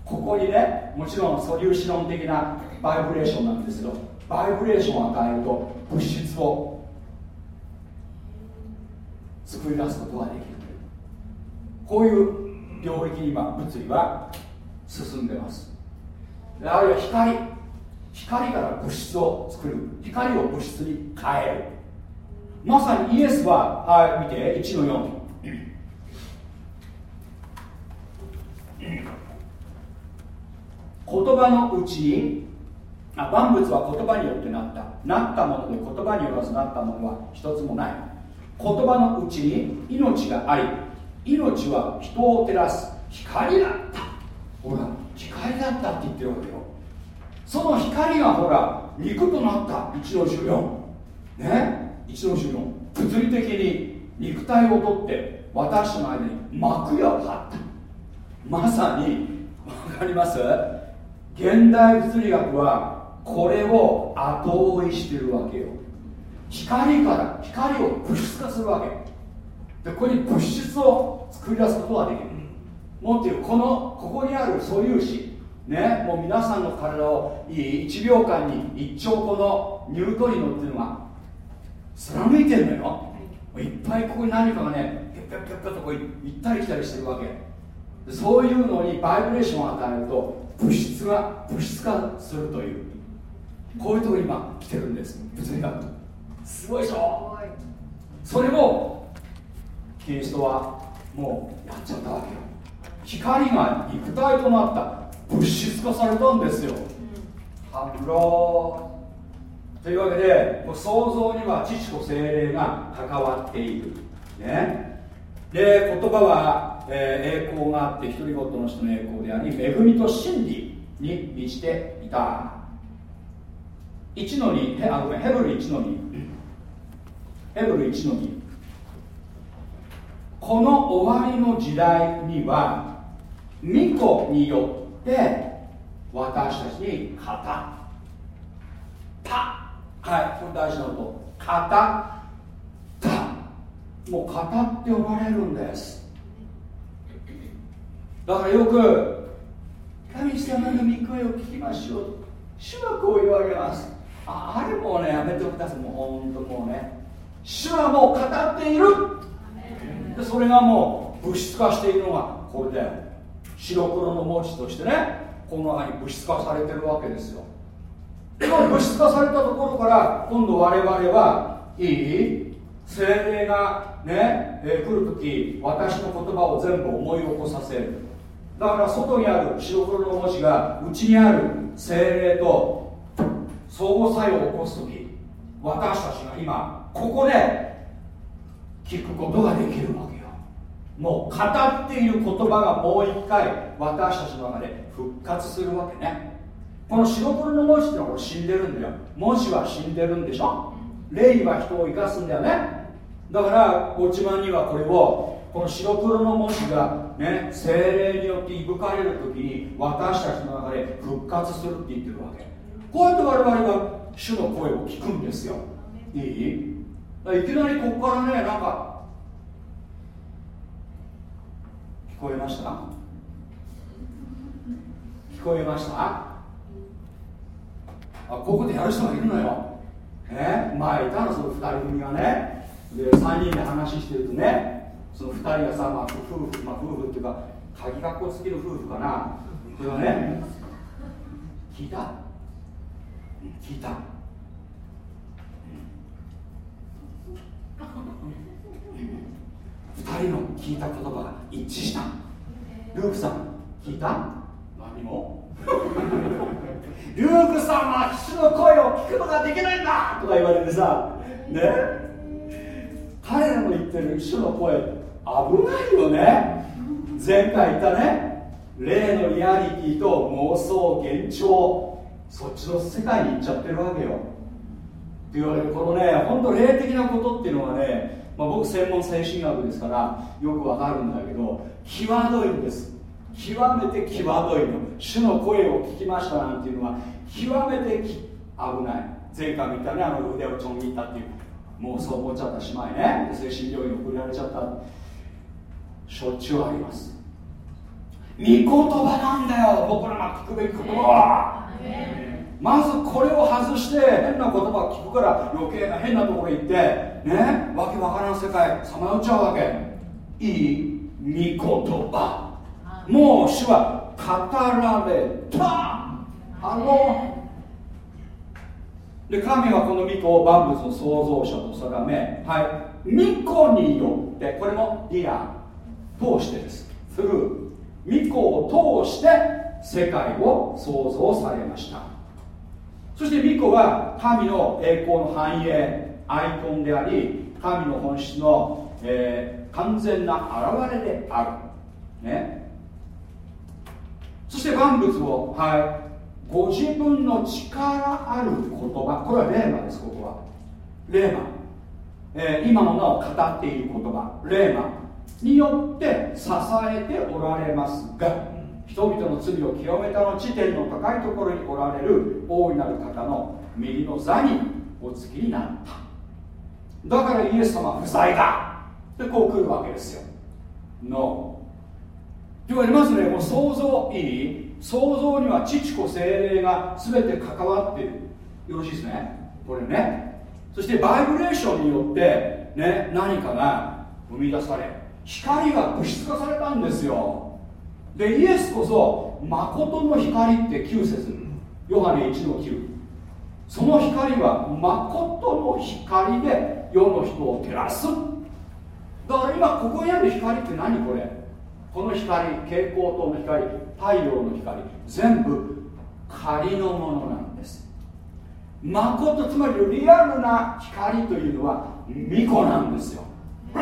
ここにねもちろん素粒子論的なバイブレーションなんですけどバイブレーションを与えると物質を作り出すことができるこういう領域に今物理は進んでます。あるいは光光から物質を作る。光を物質に変える。まさにイエスははい見て1の4言葉のうちにあ万物は言葉によってなった。なったもので言葉によらずなったものは一つもない。言葉のうちに命があり命は人を照らす光だった。ほら光だったって言ってるわけよ。その光がほら肉となった。1の14ね？1の14物理的に肉体をとって私の間に幕屋を張った。まさに分かります？現代物理学はこれを後追いしてるわけよ。光から光を物質化するわけ。でここに物質を作り出すことができる。もっと言うこのここにある素粒子。ねもう皆さんの体を1秒間に1兆個のニュートリノっていうのが貫いてるのよ。いっぱいここに何かがねピュッピュッピュッとこう行ったり来たりしてるわけ。そういうのにバイブレーションを与えると物質が物質化するというこういうところに今来てるんです。物理学。すごいでしょ？それをキリストはもうやっちゃったわけよ。光が肉体となった。物質化されたんですよ。ハロー。というわけで創造には父と聖霊が関わっている。ね。で言葉は、えー、栄光があってひとり言の人の栄光であり恵みと真理に満ちていた1の2あごめんヘブル1の2ヘブル1の2この終わりの時代には巫女によって私たちに語った。はいこれ大事なこと。語った。もう語っておられるんです。だからよく神様の御声を聞きましょう。主はこう言われます。ああれもうねやめてくださいもうほんともうね。主はもう語っている。でそれがもう物質化しているのがこれで白黒の文字としてね。この中に物質化されてるわけですよ。でも物質化されたところから今度我々はいい精霊がね、えー、来る時私の言葉を全部思い起こさせる。だから外にある白黒の文字が内にある精霊と相互作用を起こす時私たちが今ここで聞くことができるわけよ。もう語っている言葉がもう一回私たちの中で復活するわけね。この白黒の文字ってのは死んでるんだよ。文字は死んでるんでしょ？霊は人を生かすんだよね。だからご自慢にはこれをこの白黒の文字がね精霊によっていぶかれる時に私たちの中で復活するって言ってるわけ。こうやって我々は主の声を聞くんですよ。いい？いきなりここからねなんか聞こえました？聞こえました？あここでやる人がいるのよ。ね前いたのその2人組がね。で3人で話してるとねその2人がさ、まあ、夫婦、まあ、夫婦っていうか鍵かっこつきの夫婦かな。それはね聞いた？聞いた。2人の聞いた言葉が一致した。ルークさん聞いた？何も。ルークさんは主の声を聞くことができないんだ！とか言われてさ。ね？彼らの言ってる主の声危ないよね。前回言ったね。霊のリアリティと妄想幻聴そっちの世界に行っちゃってるわけよ。って言われるこのね本当霊的なことっていうのはね、まあ、僕専門精神学ですからよくわかるんだけど際どいんです。極めて際どいの。主の声を聞きましたなんていうのは極めて危ない。前回見たねあの腕をちょん切ったっていうもうそう思っちゃった姉妹ね。精神病院に送られちゃった。しょっちゅうあります。御言葉なんだよ。僕らが聞くべき言葉は。まずこれを外して変な言葉を聞くから余計な変なところ行ってねわけわからん世界さまよっちゃうわけ。いい御言葉。もう主は語られた。あので神はこの御子を万物の創造者と定めはい御子によってこれもδιά 通してです。する。御子を通して世界を創造されました。そして御子は神の栄光の反映アイコンであり神の本質の、えー、完全な現れである。ね。そして万物を、はい、ご自分の力ある言葉。これはレーマですここは。レーマ、えー、今の名を語っている言葉。レーマ。によって支えておられますが人々の罪を清めたの地点の高いところにおられる大いなる方の右の座にお付きになった。だからイエス様は不在だ。でこう来るわけですよ。No というわけでまずね。もう想像いい。創造には父子精霊が全て関わっている。よろしいですね。これね。そしてバイブレーションによってね何かが生み出され光が物質化されたんですよ。でイエスこそ誠の光って9節ヨハネ1の9その光は誠の光で世の人を照らす。だから今ここにある光って何これ？この光蛍光灯の光太陽の光。全部仮のものなんです。誠つまりリアルな光というのは巫女なんですよ。だ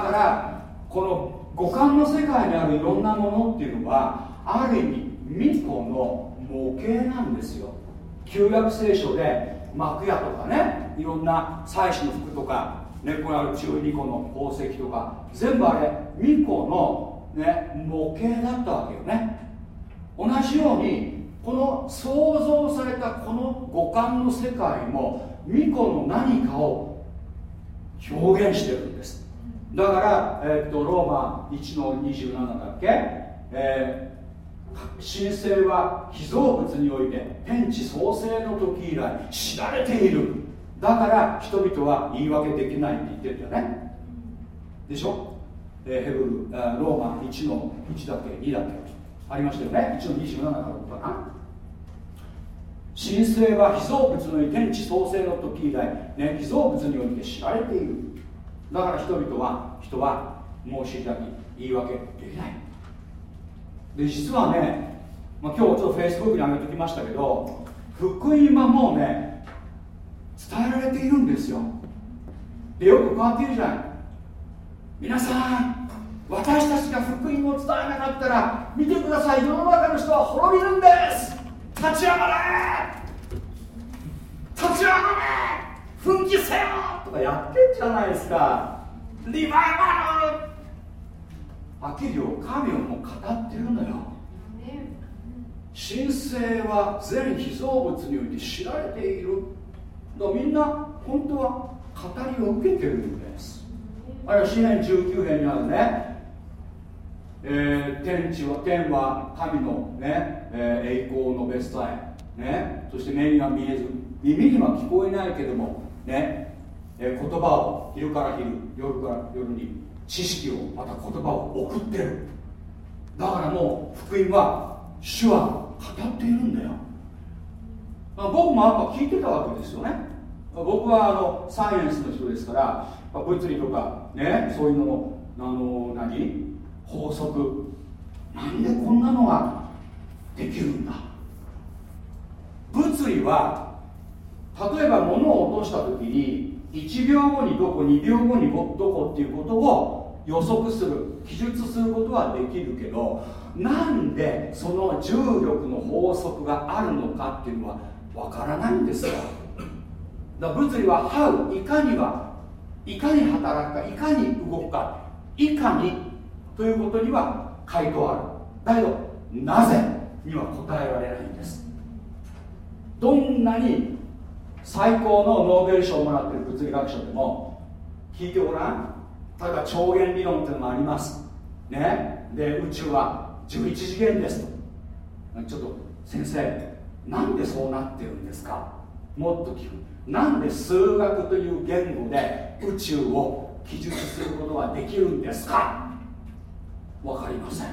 からこの五感の世界にあるいろんなものっていうのはある意味巫女の模型なんですよ。旧約聖書で幕屋とかねいろんな祭祀の服とかねこれある中巫女の宝石とか全部あれ巫女の、ね、模型だったわけよね。同じようにこの創造されたこの五感の世界も巫女の何かを表現してるんです。だから、え、っとローマ1の27だっけ、えー、神聖は被造物において天地創生の時以来知られている。だから人々は言い訳できないって言ってるんだよね。でしょ、えー、ヘブルローマ1の1だっけ？2だっけ？ありましたよね。1の27からかな。神聖は被造物の天地創生の時以来、ね、被造物において知られている。だから人々は人は申し開き言い訳できない。で実はね、まあ、今日ちょっとフェイスブックに上げてきましたけど福音はもうね伝えられているんですよ。でよく変わっているじゃない皆さん私たちが福音を伝えなかったら見てください。世の中の人は滅びるんです。立ち上がれ。立ち上がれ。奮起せよ。かやってんじゃないですか。リバイバル。はっきり言神をもう語ってるんだよ。神聖は全被造物において知られているだみんな本当は語りを受けてるんです。あるいは詩篇19編にあるね。えー、天地は天は神のね、えー、栄光のベストへ、ね、そして目には見えず耳には聞こえないけどもね、え、言葉を昼から昼夜から夜に知識をまた言葉を送ってる。だからもう福音は主は語っているんだよ。僕もやっぱ聞いてたわけですよね。僕はあのサイエンスの人ですから物理とかねそういうののあの何？法則。なんでこんなのができるんだ？物理は例えば物を落とした時に1秒後にどこ2秒後にどこっていうことを予測する記述することはできるけどなんでその重力の法則があるのかっていうのはわからないんですよ。だから物理は How いかにはいかに働くかいかに動くかいかにということには回答ある。だけどなぜには答えられないんです。どんなに最高のノーベル賞をもらってる物理学者でも聞いてごらん。例えば超弦理論っていうのもあります。ね。で宇宙は11次元ですと。ちょっと先生なんでそうなってるんですか？もっと聞く。なんで数学という言語で宇宙を記述することができるんですか？分かりません。っ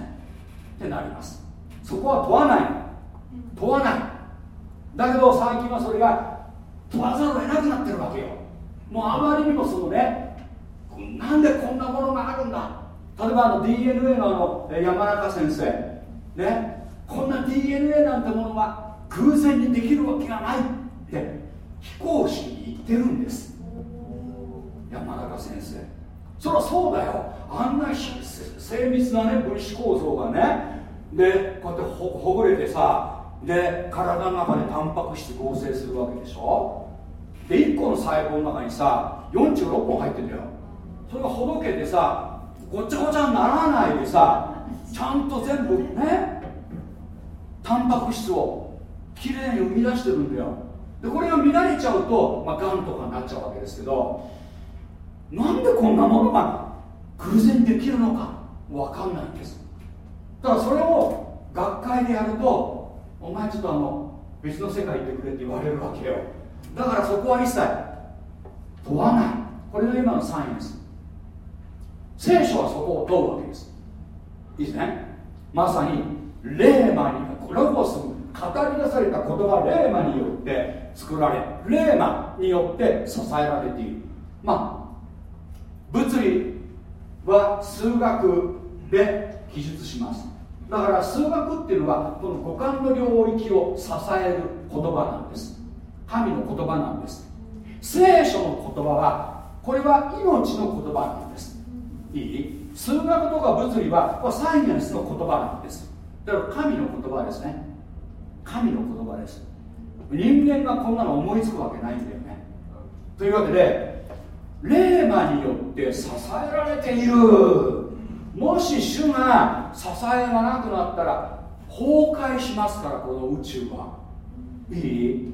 てなります。そこは問わない。問わない。だけど最近はそれがわざるを得なくなってるわけよ。もうあまりにもそのね。なんでこんなものがあるんだ。例えばあの DNA のあの山中先生。ね。こんな DNA なんてものは偶然にできるわけがないって非公式に言ってるんです。山中先生。そりゃそうだよ。あんな精密なね分子構造がね。でこうやってほぐれてさで体の中でタンパク質合成するわけでしょ？で1個の細胞の中にさ46本入ってんだよ。それがほどけてさごちゃごちゃにならないでさちゃんと全部ねタンパク質をきれいに生み出してるんだよ。でこれが乱れちゃうと、まあ、がんとかになっちゃうわけですけどなんでこんなものが偶然できるのか分かんないんです。だからそれを学会でやるとお前ちょっとあの別の世界行ってくれって言われるわけよ。だからそこは一切問わない。これが今のサイエンス。聖書はそこを問うわけです。いいですね？まさにレーマにロゴス語り出された言葉レーマによって作られレーマによって支えられている。まあ物理は数学で記述します。だから数学っていうのはこの五感の領域を支える言葉なんです。神の言葉なんです。聖書の言葉はこれは命の言葉なんです。いい？数学とか物理はこれサイエンスの言葉なんです。だから神の言葉ですね。神の言葉です。人間がこんなの思いつくわけないんだよね。というわけで霊魔によって支えられている。もし主が支えがなくなったら崩壊しますからこの宇宙は。いい？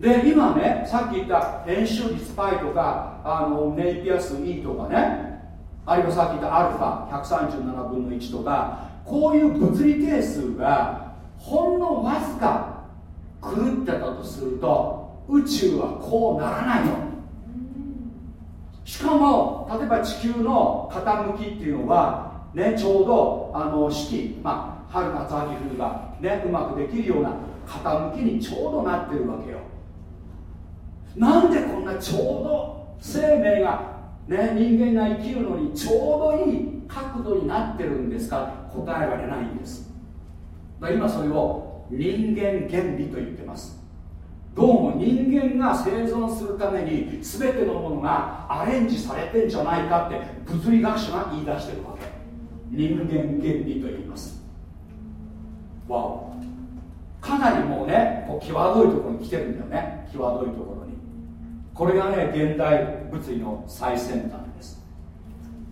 で今ねさっき言った円周率 π とかあのネイピア数 E とかねあるいはさっき言ったアルファ137分の1とかこういう物理定数がほんのわずか狂ってたとすると宇宙はこうならないの。しかも例えば地球の傾きっていうのはねちょうどあの四季まあ春夏秋冬がねうまくできるような傾きにちょうどなってるわけよ。なんでこんなちょうど生命がね人間が生きるのにちょうどいい角度になってるんですか答えられないんです。だ今それを人間原理と言ってます。どうも人間が生存するために全てのものがアレンジされてんじゃないかって物理学者が言い出してるわけ。人間原理と言います。わお。かなりもうねこう際どいところに来てるんだよね。際どいところに。これがね現代物理の最先端です。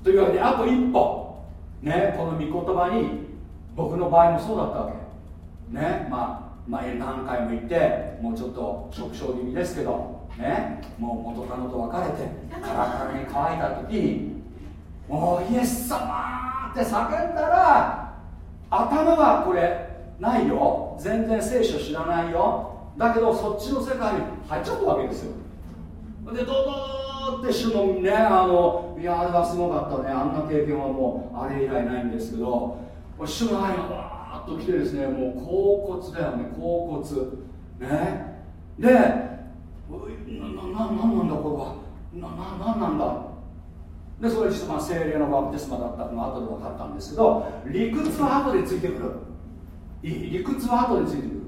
というわけであと一歩。ねこの御言葉に僕の場合もそうだったわけ。ねまあまあ、何回も言ってもうちょっと食傷気味ですけどねもう元カノと別れてカラカラに乾いた時にもうイエス様って叫んだら頭はこれないよ。全然聖書知らないよ。だけどそっちの世界に入っちゃったわけですよ。でどうって主のねあのいやあれはすごかったね。あんな経験はもうあれ以来ないんですけど主の愛がわと来てですねもう甲骨だよね甲骨。ね。でなななんなんだこれは。なななんなんだ。でそれ実はまあ精霊のバプテスマだったのが後で分かったんですけど理屈は後でついてくる。理屈は後でついてくる。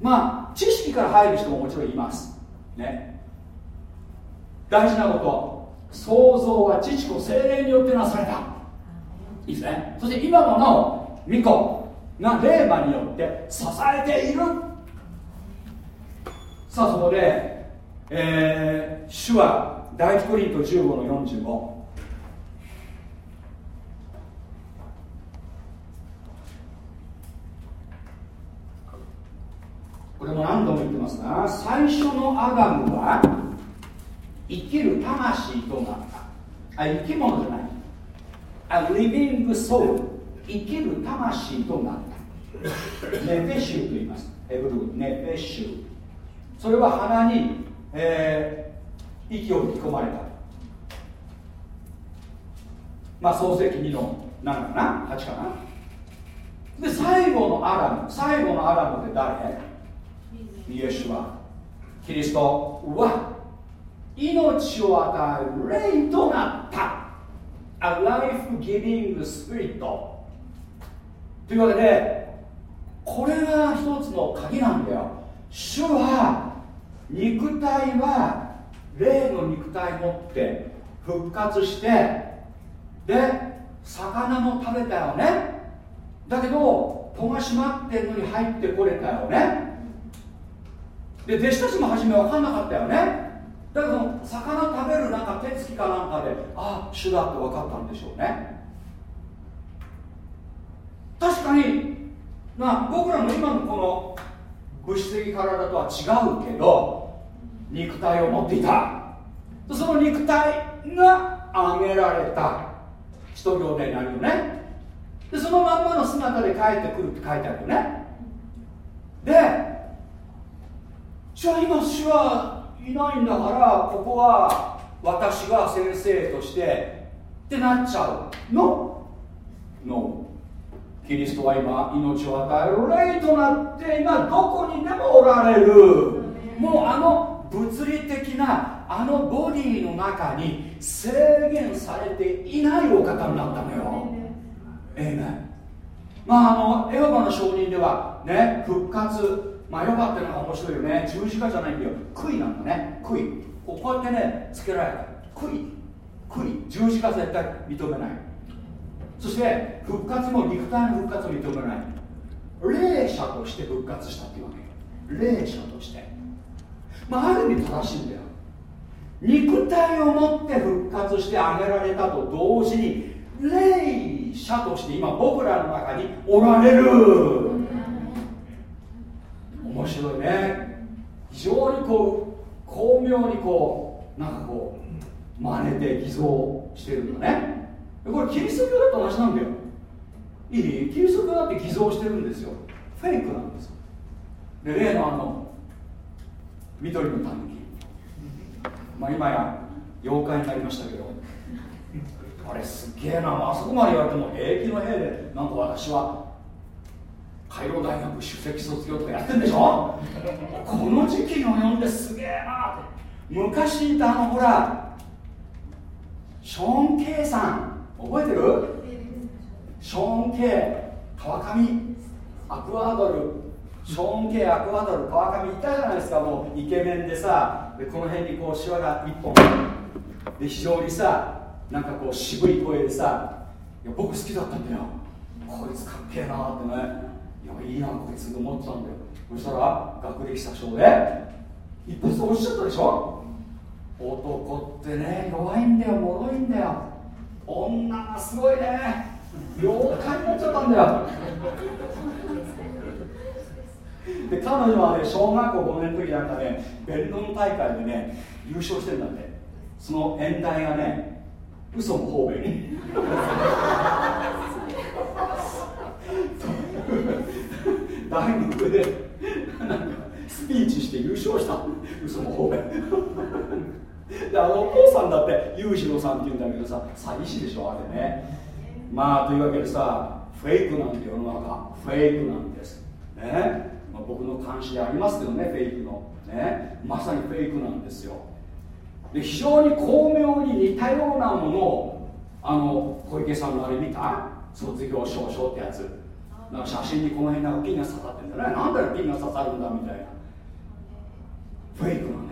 まあ知識から入る人ももちろんいます。ね。大事なこと。創造は父子精霊によってなされた。いいですね。そして今もなお巫女。が霊馬によって支えている。さあそこで、えー、主は第一コリント15の45これも何度も言ってますが最初のアダムは生きる魂となった。あ生き物じゃない。A living soul 生きる魂となった。ネペシュと言います。ヘブルネペシュ。それは鼻に、えー、息を吹き込まれた。まあ創世記2の何かな？8かな？で最後のアラム。最後のアラムって誰？イエシュは。キリストは。命を与える霊となった。A life-giving spirit というわけでこれが一つの鍵なんだよ。主は肉体は霊の肉体持って復活してで魚も食べたよね。だけど戸が閉まってんのに入ってこれたよね。で弟子たちも初め分かんなかったよね。だけど魚食べるなんか手つきかなんかであ主だって分かったんでしょうね。確かに。まあ僕らの今のこの物質的体とは違うけど肉体を持っていた。その肉体が挙げられた。一行でなるよね。でそのまんまの姿で帰ってくるって書いてあるよね。で主は今主はいないんだからここは私が先生としてってなっちゃうの？の。キリストは今命を与える霊となって今どこにでもおられる。もうあの物理的なあのボディの中に制限されていないお方になったのよ。ええね。まああのエホバの証人ではね復活。まあヨガっていうのが面白いよね。十字架じゃないんだよ。杭なんだね。杭。こうやってねつけられた。杭。杭。十字架絶対認めないそして復活も肉体の復活を認めない。霊者として復活したっていうわけ霊者として。まあある意味正しいんだよ。肉体を持って復活してあげられたと同時に霊者として今僕らの中におられる。面白いね。非常にこう巧妙にこうなんかこう真似て偽造してるんだね。これキリスト教だと同じなんだよ。いい？キリスト教だって偽造してるんですよ。フェイクなんですよ。で例のあの緑のたぬきまあ今や妖怪になりましたけど。あれすげえな。あそこまで言われても平気の兵でなんか私は海洋大学首席卒業とかやってんでしょ？この時期の読んですげえなって。昔いたあのほらショーン・ケイさん。覚えてる？ショーン・ケイ川上。アクアドル。ショーン・ケイアクアドル。川上いたじゃないですか。もうイケメンでさでこの辺にこうシワが1本。で非常にさなんかこう渋い声でさいや僕好きだったんだよ。こいつかっけえなってね。いやいいなこいつと思ってたんだよ。そしたら学歴詐称で一発落ちちゃったでしょ？男ってね弱いんだよ脆いんだよ。女がすごいね。妖怪になっちゃったんだよ。で彼女はね小学校5年の時なんかね弁論大会でね優勝してるんだって。その演題がね嘘の方便大学でなんかスピーチして優勝した。嘘の方便。であのお父さんだって裕次郎さんって言うんだけどさ詐欺師でしょあれね。まあというわけでさフェイクなんて世の中フェイクなんです。ね、まあ、僕の監視でありますけどねフェイクの。ね。まさにフェイクなんですよ。で非常に巧妙に似たようなものをあの小池さんのあれ見た？卒業証書ってやつ。なんか写真にこの辺なんかピンが刺さってるんだね。なんでピンが刺さるんだみたいな。フェイクなんだよね。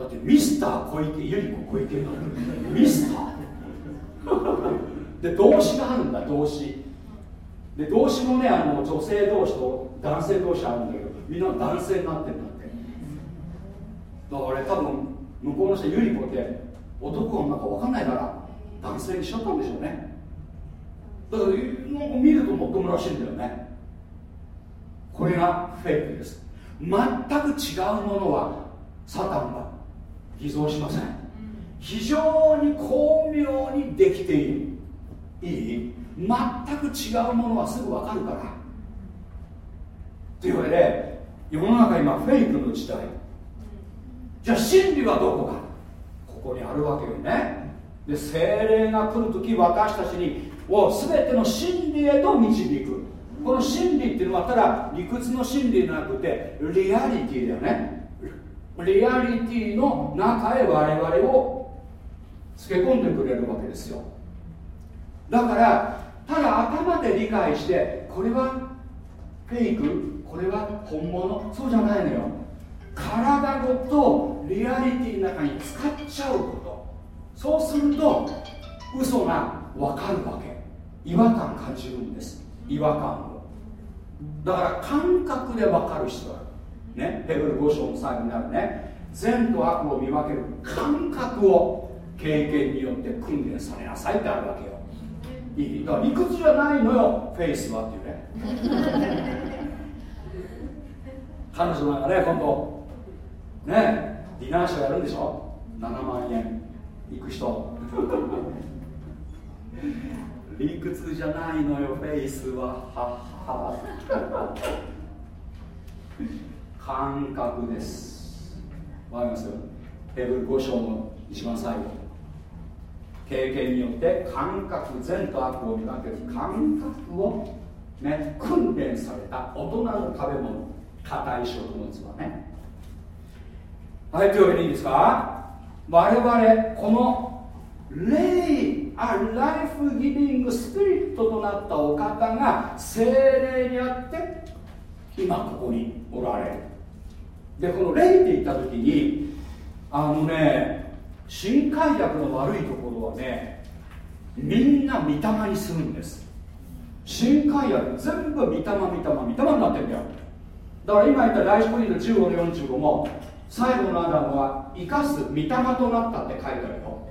だってミスター小池百合子小池ミスター。で動詞があるんだ動詞。で動詞もねあの女性同士と男性同士あるんだけどみんな男性になってるんだって。だから俺多分向こうの人百合子って男の中分かんないから男性にしちゃったんでしょうね。だから見るともっともらしいんだよね。これがフェイクです。全く違うものはサタンは偽造しません。非常に巧妙にできているい。い全く違うものはすぐ分かるから。というわけで世の中今フェイクの時代。じゃあ真理はどこか。ここにあるわけよね。で精霊が来る時私たちにを全ての真理へと導く。この真理っていうのはただ理屈の真理じゃなくてリアリティだよね。リアリティの中へ我々をつけ込んでくれるわけですよ。だからただ頭で理解してこれはフェイクこれは本物そうじゃないのよ。体ごとリアリティの中に使っちゃうこと。そうすると嘘が分かるわけ。違和感感じるんです。違和感を。だから感覚で分かる人はねヘブル5章の最後になるね。善と悪を見分ける感覚を経験によって訓練されなさいってあるわけよ。いい？だから理屈じゃないのよ。フェイスはっていうね。彼女なんかね今度ねディナーショーやるんでしょ？7万円。行く人。理屈じゃないのよフェイスは。はは。感覚です。わかります？ヘブル5章の一番最後。経験によって感覚善と悪を見分ける感覚をね訓練された大人の食べ物硬い食物はね。はいというわけでいいですか？我々この霊あライフギビングスピリットとなったお方が精霊にあって今ここにおられる。でこの霊って言った時にあのね新海薬の悪いところはねみんな御霊にするんです。新海薬全部御霊御霊御霊になってんだよ。だから今言った第一ポイント15の45も最後のアダムは生かす御霊となったって書いてあるよ。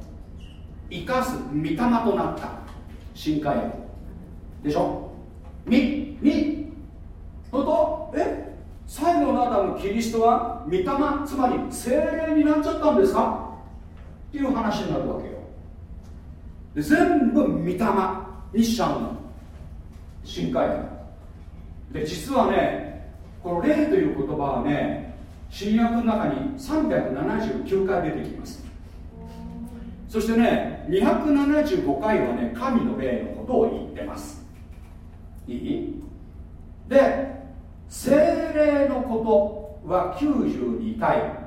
生かす御霊となった。新海薬。でしょ？みみ。ととえ？最後のアダムキリストは御霊つまり精霊になっちゃったんですか？っていう話になるわけよ。で全部御霊。にしちゃうの新海薬で実はねこの霊という言葉はね新約の中に379回出てきます。そしてね275回はね神の霊のことを言ってます。いい？で精霊のことは92回。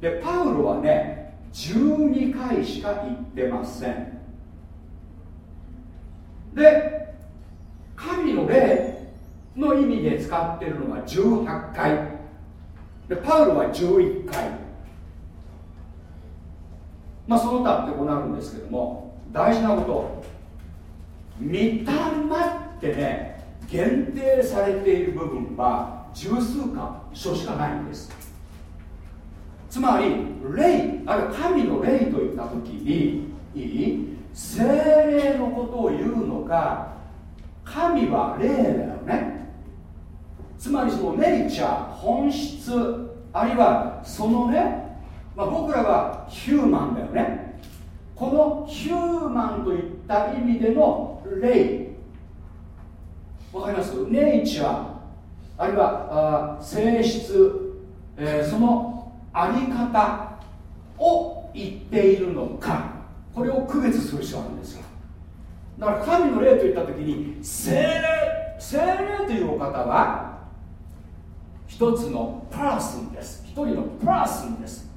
でパウロはね12回しか言ってません。で神の霊の意味で使ってるのが18回。でパウロは11回。まあその他ってこうなるんですけども大事なこと。御霊ってね限定されている部分は十数箇所しかないんです。つまり霊あるいは神の霊といった時にいい？精霊のことを言うのか神は霊だよね。つまりそのネイチャー本質あるいはそのね、まあ、僕らはヒューマンだよね。このヒューマンといった意味での霊わかります？ネイチャーあるいはあ性質、えー、そのあり方を言っているのか。これを区別する必要があるんですよ。だから神の霊といった時に精霊精霊というお方は一つのプラスンです。一人のプラスンです。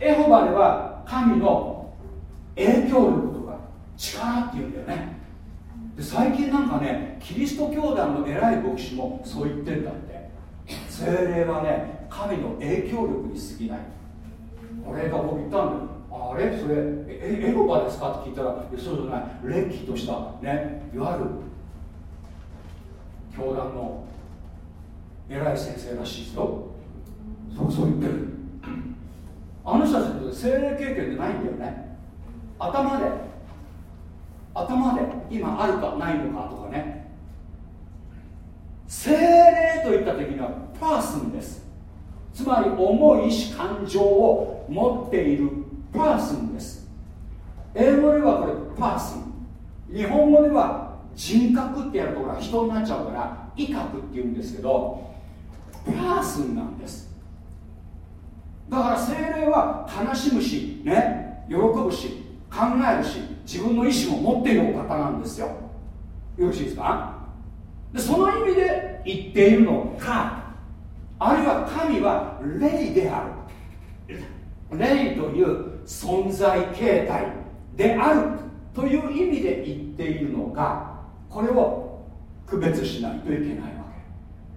エホバでは神の影響力とか力っていうんだよね。で最近なんかねキリスト教団の偉い牧師もそう言ってんだって。精霊はね神の影響力に過ぎない。これが僕言ったんだよ。あれ？それえエロバですか？って聞いたらそうじゃない。れっきとしたねいわゆる教団の偉い先生らしいですよ。そうそう言ってる。あの人たちって精霊経験ってないんだよね。頭で頭で今あるかないのかとかね。精霊といった時にはパーソンです。つまり重い意志感情を持っているパーソンです。英語ではこれパーソン。日本語では人格ってやるところは人になっちゃうから威嚇っていうんですけどパーソンなんです。だから精霊は悲しむしね喜ぶし考えるし自分の意思も持っているお方なんですよ。よろしいですか？でその意味で言っているのかあるいは神は霊である。霊という存在形態であるという意味で言っているのかこれを区別しないといけないわ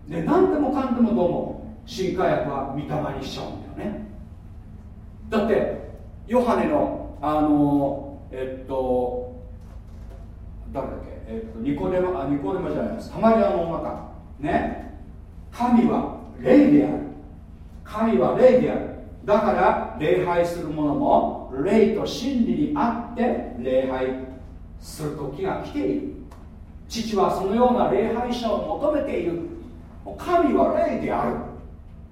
け。で何でもかんでもどうも新化薬は御霊にしちゃうんだよね。だってヨハネのあのえっと誰だっけ、えっと、ニコデマあニコデマじゃないですサマリアの女か。ね？神は霊である。神は霊である。だから礼拝する者も霊と真理にあって礼拝する時が来ている。父はそのような礼拝者を求めている。神は霊である。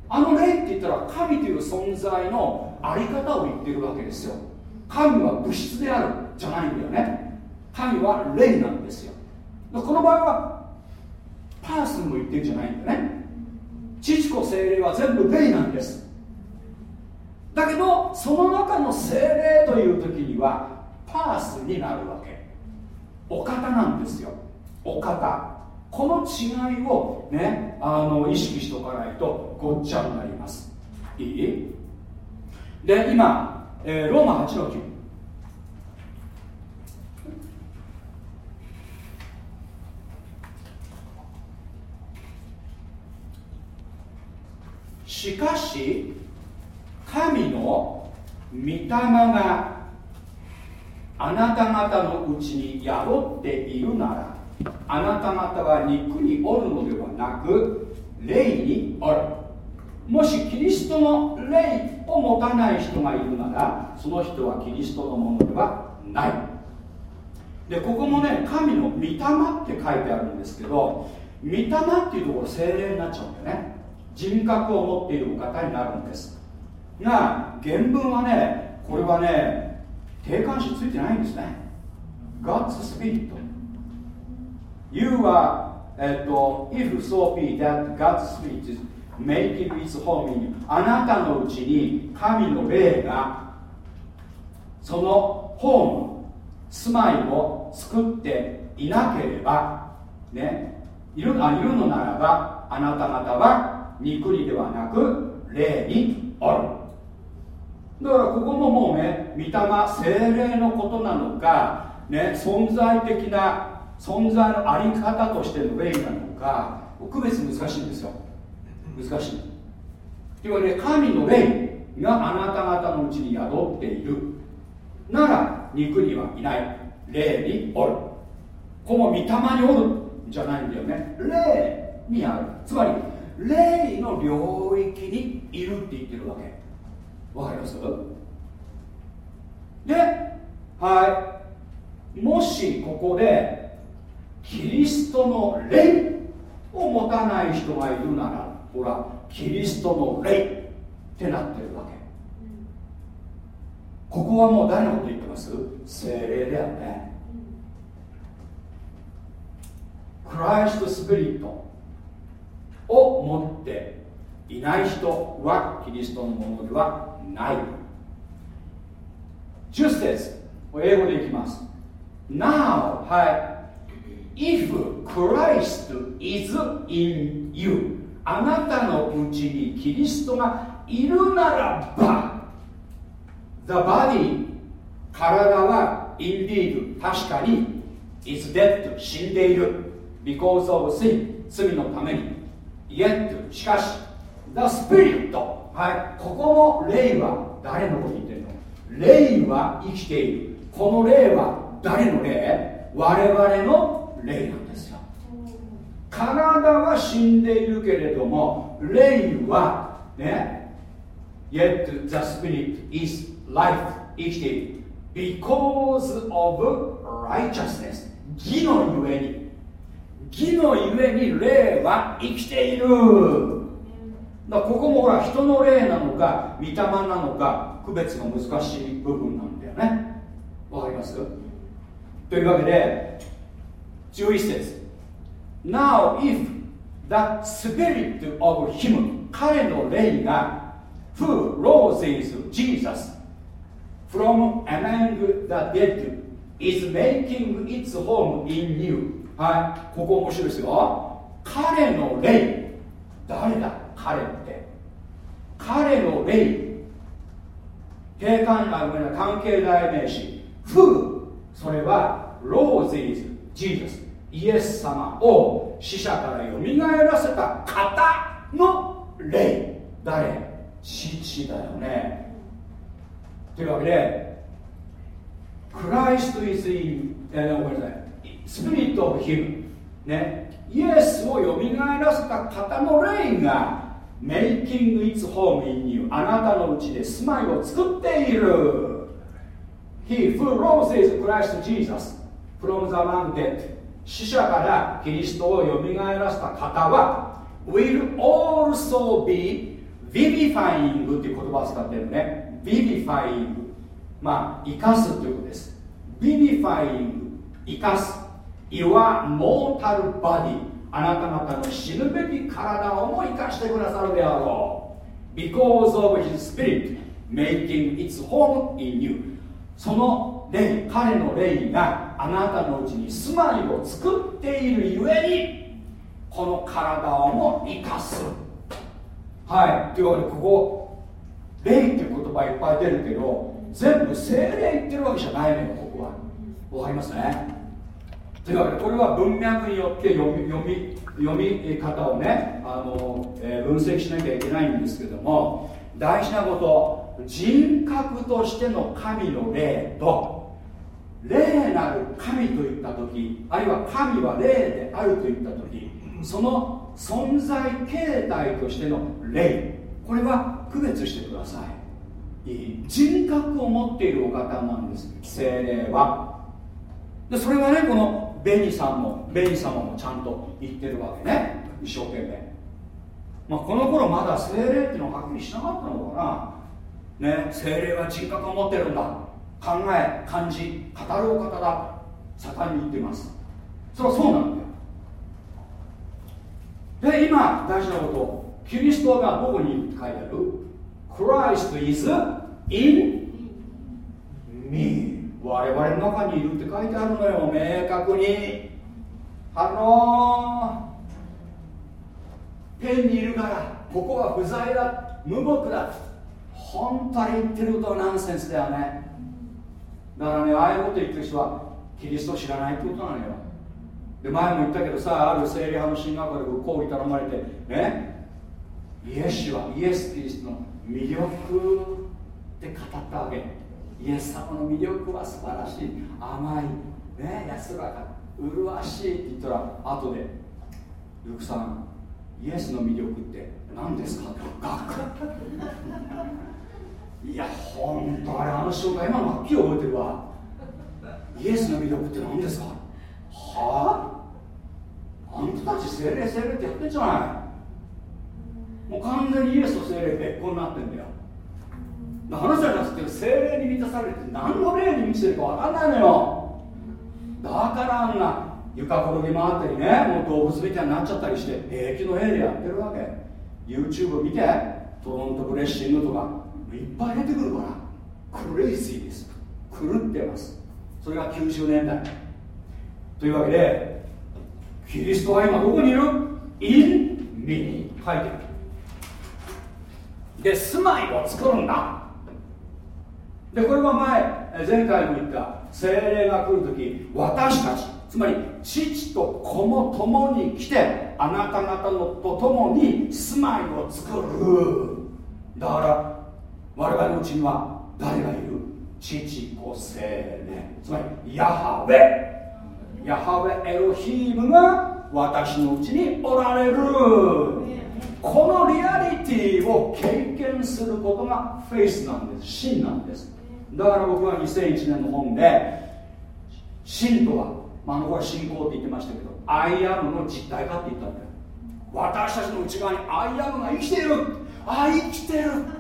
あの霊って言ったら神という存在のあり方を言ってるわけですよ。神は物質であるじゃないんだよね。神は霊なんですよ。この場合はパーソンも言ってるんじゃないんだよね。父子精霊は全部霊なんです。だけどその中の精霊という時にはパースになるわけ。お方なんですよ。お方。この違いをねあの意識しておかないとごっちゃになります。いい？で今、えー、ローマ8の9しかし神の御霊があなた方のうちに宿っているならあなた方は肉におるのではなく霊におる。もしキリストの霊を持たない人がいるならその人はキリストのものではない。でここもね神の御霊って書いてあるんですけど御霊っていうところ精霊になっちゃうんだよね。人格を持っているお方になるんです。が原文はねこれはね定冠詞ついてないんですね。God's Spirit You are えっと If so be that God's Spirit is making its home. in you あなたのうちに神の霊がそのホーム住まいを作っていなければね。いるあいるのならばあなた方は肉にではなく霊におる。だからここももうね御霊精霊のことなのか、ね、存在的な存在のあり方としての霊なのか区別難しいんですよ。難しい。というわけで神の霊があなた方のうちに宿っている。なら肉にはいない。霊におる。この御霊におるじゃないんだよね。霊にある。つまり霊の領域にいるって言ってるわけ。わかります？ではい。もしここでキリストの霊を持たない人がいるならほらキリストの霊ってなってるわけ。ここはもう誰のこと言ってます？精霊だよね。クライストスピリットを持っていない人はキリストのものではない。10節英語でいきます。Now はい。If Christ is in you あなたのうちにキリストがいるならば The body 体は indeed 確かに is dead 死んでいる。because of sin 罪のために。yet しかし The Spirit はい。ここの霊は誰のこと言ってるの？霊は生きている。この霊は誰の霊？我々の霊なんです。よ体は死んでいるけれども霊はね Yet the spirit is life 生きている because of righteousness. 義のゆえに。義のゆえに霊は生きている。だここもほら人の霊なのか御霊なのか区別が難しい部分なんだよね。わかります？というわけで11節。Now if the spirit of him 彼の霊が who roses Jesus from among the dead is making its home in you はいここ面白いですよ彼の霊誰だ彼って彼の霊定冠あごめんな関係代名詞 who それは roses Jesus イエス様を死者からよみがえらせた方の霊。誰？父だよね。というわけでクライストイズイン、えー、ごめんなさい。スピリットオブヒムね。イエスをよみがえらせた方の霊がメイキングイツホームインユー。あなたのうちで住まいを作っている。He who rose is Christ Jesus. From the among dead. 死者からキリストをよみがえらせた方は will also be vivifying っていう言葉を使ってるね vivifying まあ生かすということです vivifying 生かす your mortal body あなた方の死ぬべき体をも生かしてくださるであろう because of his spirit making its home in you その霊彼の霊があなたのうちに住まいを作っているゆえにこの体をも生かす。はい。というわけでここ霊っていう言葉いっぱい出るけど全部精霊言ってるわけじゃないのよここは。わかりますね？というわけでこれは文脈によって読み読み読み方をねあの、えー、分析しなきゃいけないんですけども大事なこと人格としての神の霊と霊なる神といった時あるいは神は霊であるといった時その存在形態としての霊これは区別してください。人格を持っているお方なんです。精霊は。でそれはねこのベニさんもベニ様もちゃんと言ってるわけね。一生懸命。まあこの頃まだ精霊っていうのははっきりしなかったのかな。ね、精霊は人格を持ってるんだ。考え感じ語るお方だ。盛んに言ってます。それはそうなんだよ。で今大事なことキリストがどこに書いてある。Christ is in me 我々の中にいるって書いてあるのよ明確に。あの天にいるからここは不在だ。無目だ。本当に言ってることはナンセンスだよね。だからねああいうこと言ってる人はキリストを知らないってことなのよ。で前も言ったけどさある聖霊派の進学校で講義頼まれてね？イエスはイエス・キリストの魅力って語ったわけ。イエス様の魅力は素晴らしい。甘い。ね？安らか麗しいって言ったら後でルクさんイエスの魅力って何ですか？っていや本当あれあの瞬間今もはっきり覚えてるわ。イエスの魅力って何ですか？はあ？あんたたち精霊精霊ってやってんじゃない。もう完全にイエスと精霊別個になってんだよ。話はなくて精霊に満たされて何の霊に満ちてるか分かんないのよ。だからあんな床転げ回ったりねもう動物みたいになっちゃったりして平気の霊でやってるわけ。YouTube 見てトロントブレッシングとか。いっぱい出てくるからクレイジーです。狂ってます。それが90年代。というわけでキリストは今どこにいる ?in me 書いてある。で住まいを作るんだ。でこれは前前回も言った精霊が来るとき私たちつまり父と子も共に来てあなた方のと共に住まいを作る。だから我々のうちには誰がいる？父子精霊。つまりヤハウェ。ヤハウェエロヒームが私のうちにおられる。このリアリティを経験することがフェイスなんです。真なんです。だから僕は2001年の本で信とは、まあ、あの頃信仰って言ってましたけど I am の実体かって言ったんだよ。私たちの内側に I am が生きている。あ生きてる。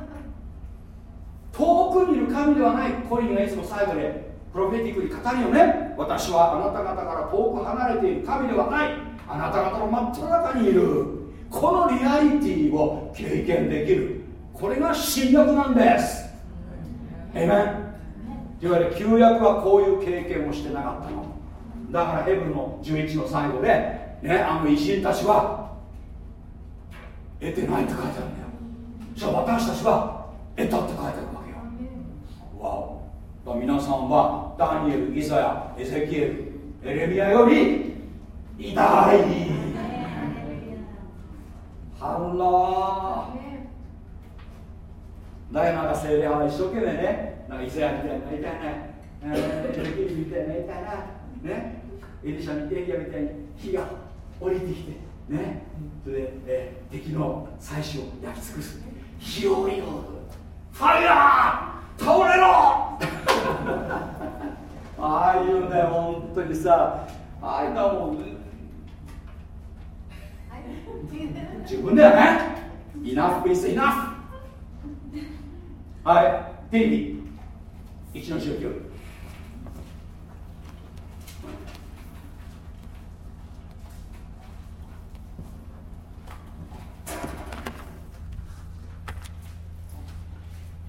遠くにいる神ではないコリンがいつも最後で prophetic に語るよね。私はあなた方から遠く離れている神ではない。あなた方の真っ只中にいる。このリアリティを経験できる。これが侵略なんです。えめんいわゆる旧約はこういう経験をしてなかったの。だからヘブルの11の最後で、ね、あの偉人たちは得てないって書いてあるんだよ。じゃあ私たちは得たって書いてある。わお皆さんはダニエル、イザヤ、エゼキエル、エレミアより偉大ハロー。ダイナが精霊は一生懸命ねなんかイザヤみたいなりたいな、エゼキエルみたいなりたいなね。エリシャみエリアみたいに火が降りてきてね。それで、えー、敵の最初を焼き尽くす。火を降りよファイヤー倒れろ! ああいうね本当にさああいうのはもう自分だよね Enough is enough はいテレビ。1の19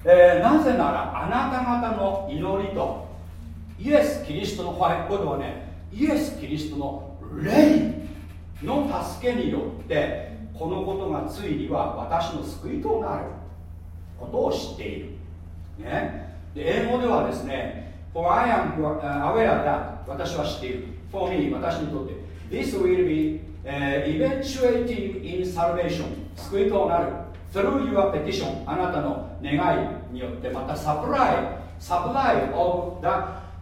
えー、なぜならあなた方の祈りとイエス・キリストのホワイトボードはねイエス・キリストの霊の助けによってこのことがついには私の救いとなることを知っている、ね、で英語ではですね For I am aware that 私は知っている。For me 私にとって This will be、uh, eventuating in salvation 救いとなる。Through your petition あなたの願いによってまた Supply Supply of the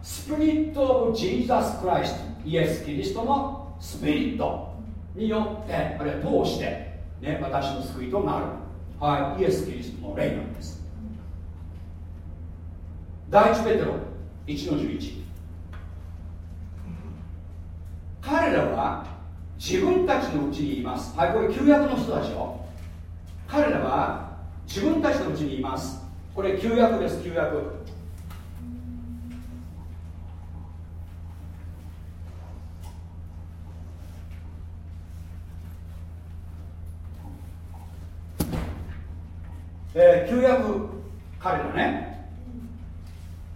Spirit of Jesus Christ イエス・キリストのスピリットによってあるいは通して、ね、私の救いとなる、はい、イエス・キリストの霊なんです。第一ペテロ1の11彼らは自分たちのうちにいます。はいこれ旧約の人たちよ。彼らは自分たちのうちにいます。これ旧約です旧約。えー、旧約彼らね。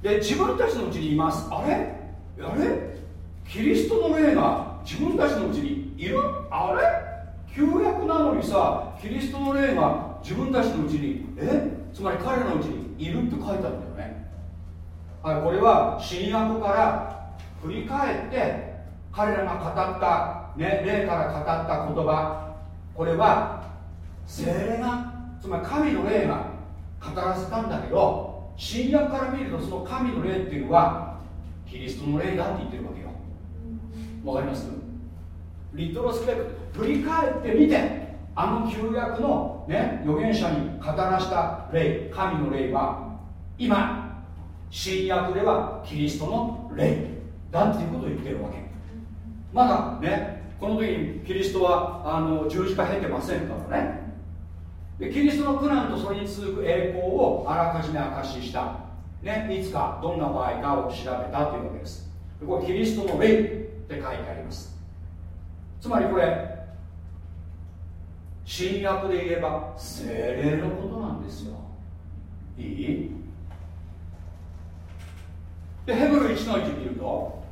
で自分たちのうちにいます。あれ？あれ？キリストの霊が自分たちのうちにいる？あれ？旧約なのにさキリストの霊が自分たちのうちにえ？つまり彼らのうちにいるって書いてあるんだよね。はいこれは新約から振り返って彼らが語った、ね、霊から語った言葉。これは精霊がつまり神の霊が語らせたんだけど新約から見るとその神の霊っていうのはキリストの霊だって言ってるわけよ。わかります？リトロスペクト振り返ってみてあの旧約の、ね、預言者に語らした霊神の霊は今新約ではキリストの霊だっていうことを言ってるわけ。まだねこの時にキリストはあの十字架経てませんからね。でキリストの苦難とそれに続く栄光をあらかじめ証しした、ね、いつかどんな場合かを調べたというわけです。これキリストの霊って書いてあります。つまりこれ新約で言えば精霊のことなんですよ。いい？でヘブル1の1見ると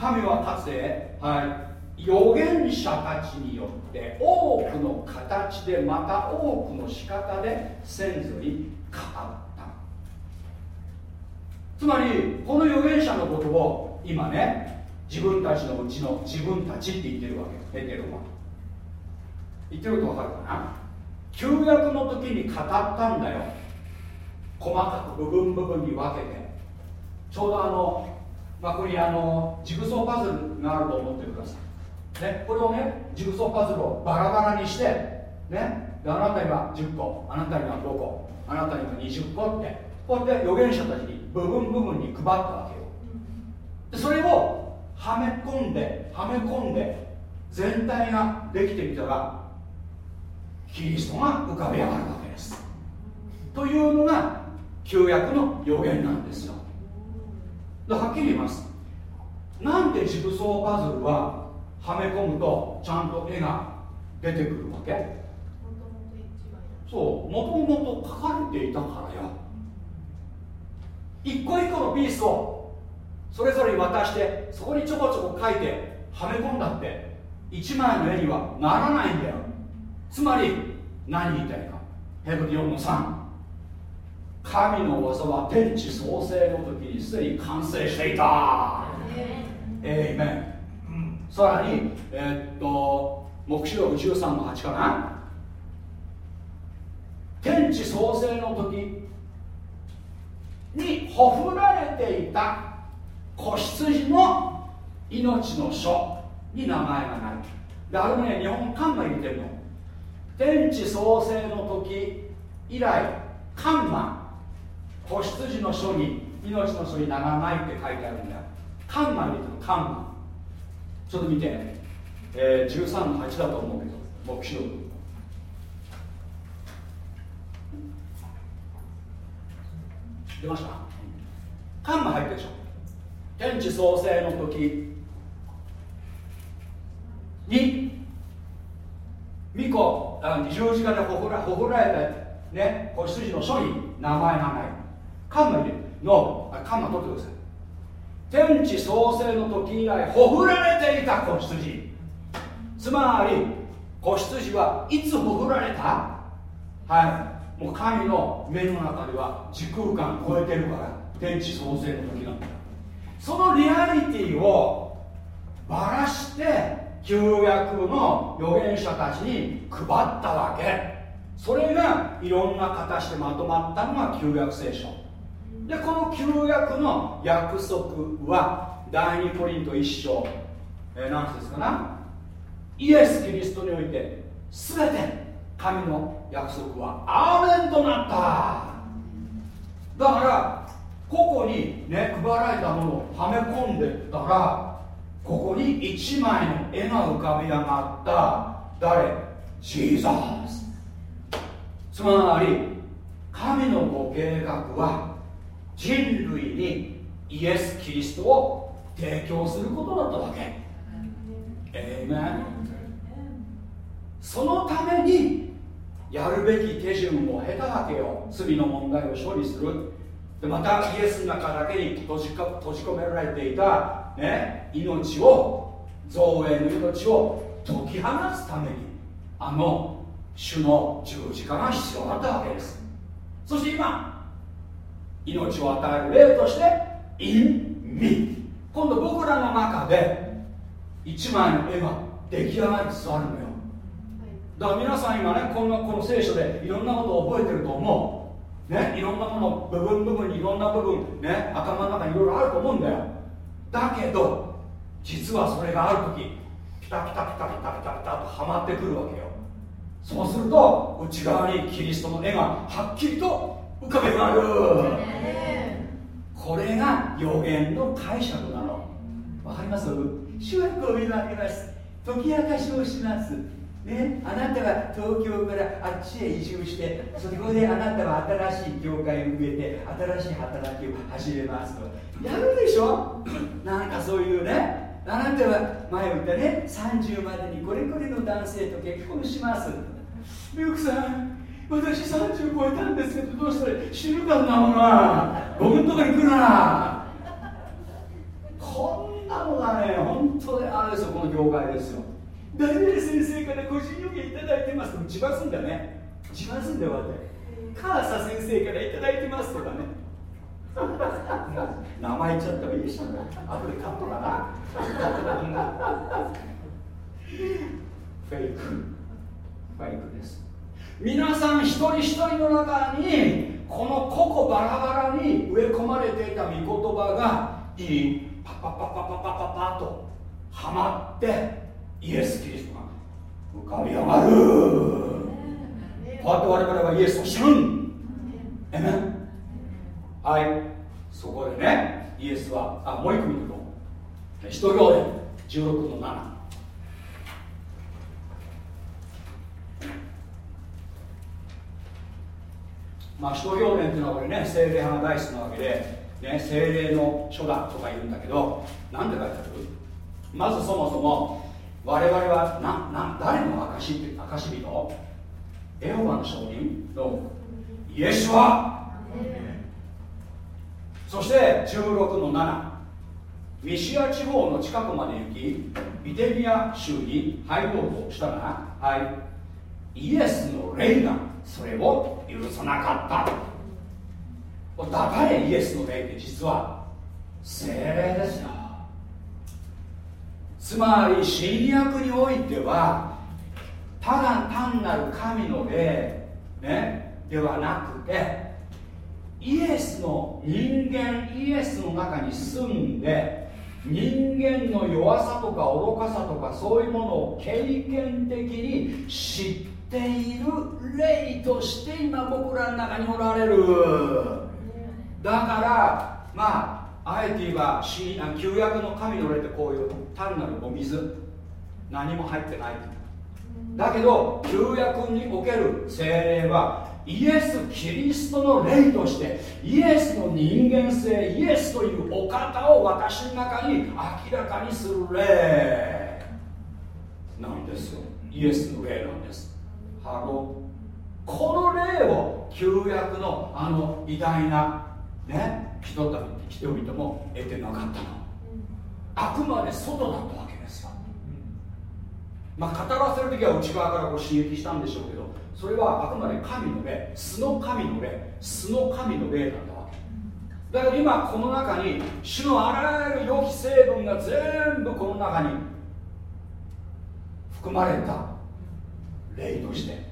神はかつて、はい、預言者たちによって多くの形でまた多くの仕方で先祖に語った。つまりこの預言者のことを今ね自分たちのうちの自分たちって言ってるわけペテロは。言ってることわかるかな？旧約の時に語ったんだよ。細かく部分部分に分けて。ちょうどあの、まあ、ここにあのジグソーパズルがあると思ってください、ね、これをねジグソーパズルをバラバラにしてねあなたには10個あなたには5個あなたには20個って。こうやって預言者たちに部分部分に配ったわけよ。でそれをはめ込んではめ込んで全体ができてみたらキリストが浮かび上がるわけです。というのが旧約の予言なんですよ。はっきり言います。なんでジグソーパズルははめ込むとちゃんと絵が出てくるわけ？そう。もともと書かれていたからよ。一個一個のピースをそれぞれに渡してそこにちょこちょこ書いてはめ込んだって一枚の絵にはならないんだよ。つまり何言いたいか。ヘブリ4の3神の技は天地創生の時にすでに完成していた。えいめんさらにえー、っと黙示録13の8かな。天地創生の時にほふられていた子羊の命の書に名前がない。であれもね日本カンマ入れてるの。天地創生の時以来カンマ子羊の書に命の書に名がないって書いてあるんだよ。カンマ入れてる。カンマちょっと見て、えー、13の8だと思うけど。黙示録。出ました？カンマ入ってるでしょ。天地創生の時。に巫女十字架でほふらほふられたね子羊の書に名前がない。カンマ入れのカンマ取ってください。天地創生の時以来ほふられていた子羊。つまり子羊はいつほふられた？はい。もう神の目の中では時空間超えてるから天地創生の時なんだ。そのリアリティをばらして旧約の預言者たちに配ったわけ。それがいろんな形でまとまったのが旧約聖書。でこの旧約の約束は第2コリント1章、えー、何節かな？イエス・キリストにおいて全て神の約束はアーメンとなった。だからここにね配られたものをはめ込んでったらここに1枚の絵が浮かび上がった。誰？ジーザース。つまり神のご計画は人類にイエス・キリストを提供することだったわけ。えそのためにやるべき手順を経たわけよ罪の問題を処理する。でまたイエスの中だけに閉じ閉じ込められていた、ね、命を造営の命を解き放つためにあの主の十字架が必要だったわけです。そして今命を与える例として「in me」今度僕らの中で一枚の絵が出来上がりつつあるのよ。だから皆さん今ねこんなこの聖書でいろんなことを覚えてると思うねいろんなもの部分部分にいろんな部分ね頭の中にいろいろあると思うんだよ。だけど実はそれがある時ピタピタピタピタピタピタとはまってくるわけよ。そうすると内側にキリストの絵がはっきりと浮かべ上がる。これが予言の解釈なの。わかります？主はこう言われます。解き明かしをします。ね、あなたは東京からあっちへ移住してそこであなたは新しい業界を植えて新しい働きを始めますと。やるでしょ？なんかそういうね。あなたは前を言ったね30までにこれこれの男性と結婚します。ミルクさん私30超えたんですけどどうしたら死ぬかんなものは僕のとこに来るな。こんなのがね本当であれですよこの業界ですよ。誰々先生から個人予言いただいてますと自慢すんだね。自慢すんだよって。母さ先生からいただいてますとかね。名前言っちゃったらいいでしょ。後でカットかな。フェイク。フェイクです。皆さん一人一人の中にこの個々バラバラに植え込まれていた御言葉がいいパパパパパパパパとはまってイエス・キリストが浮かび上がる。こうやって我々はイエスを知るん。えめはい。そこでねイエスはあもう一個見ると使徒行伝16の7まあ、使徒行伝っていうのはこれね精霊派が大好きなわけで、ね、精霊の書だとか言うんだけど何て書いてあるまずそもそも我々はなな誰の証証人？エホバの証人のイエスは？そして16の7ミシア地方の近くまで行きビテミア州に入ろうとしたが、はい、イエスの霊がそれを許さなかった。誰イエスの霊って実は精霊ですよ。つまり新約においてはただ単なる神の霊、ね、ではなくてイエスの人間イエスの中に住んで人間の弱さとか愚かさとかそういうものを経験的に知っている霊として今僕らの中におられる。だからまああえて言えば旧約の神の霊ってこういう単なるお水何も入ってない。だけど旧約における精霊はイエス・キリストの霊としてイエスの人間性イエスというお方を私の中に明らかにする霊。なんですよ。イエスの霊なんです。ハロこの霊を旧約のあの偉大なね人々人々も得てなかったの。あくまで外だったわけですよ。まあ語らせる時は内側からこう刺激したんでしょうけどそれはあくまで神の霊素の神の霊素の神の霊だったわけ。だけど今この中に主のあらゆる良き成分が全部この中に含まれた霊として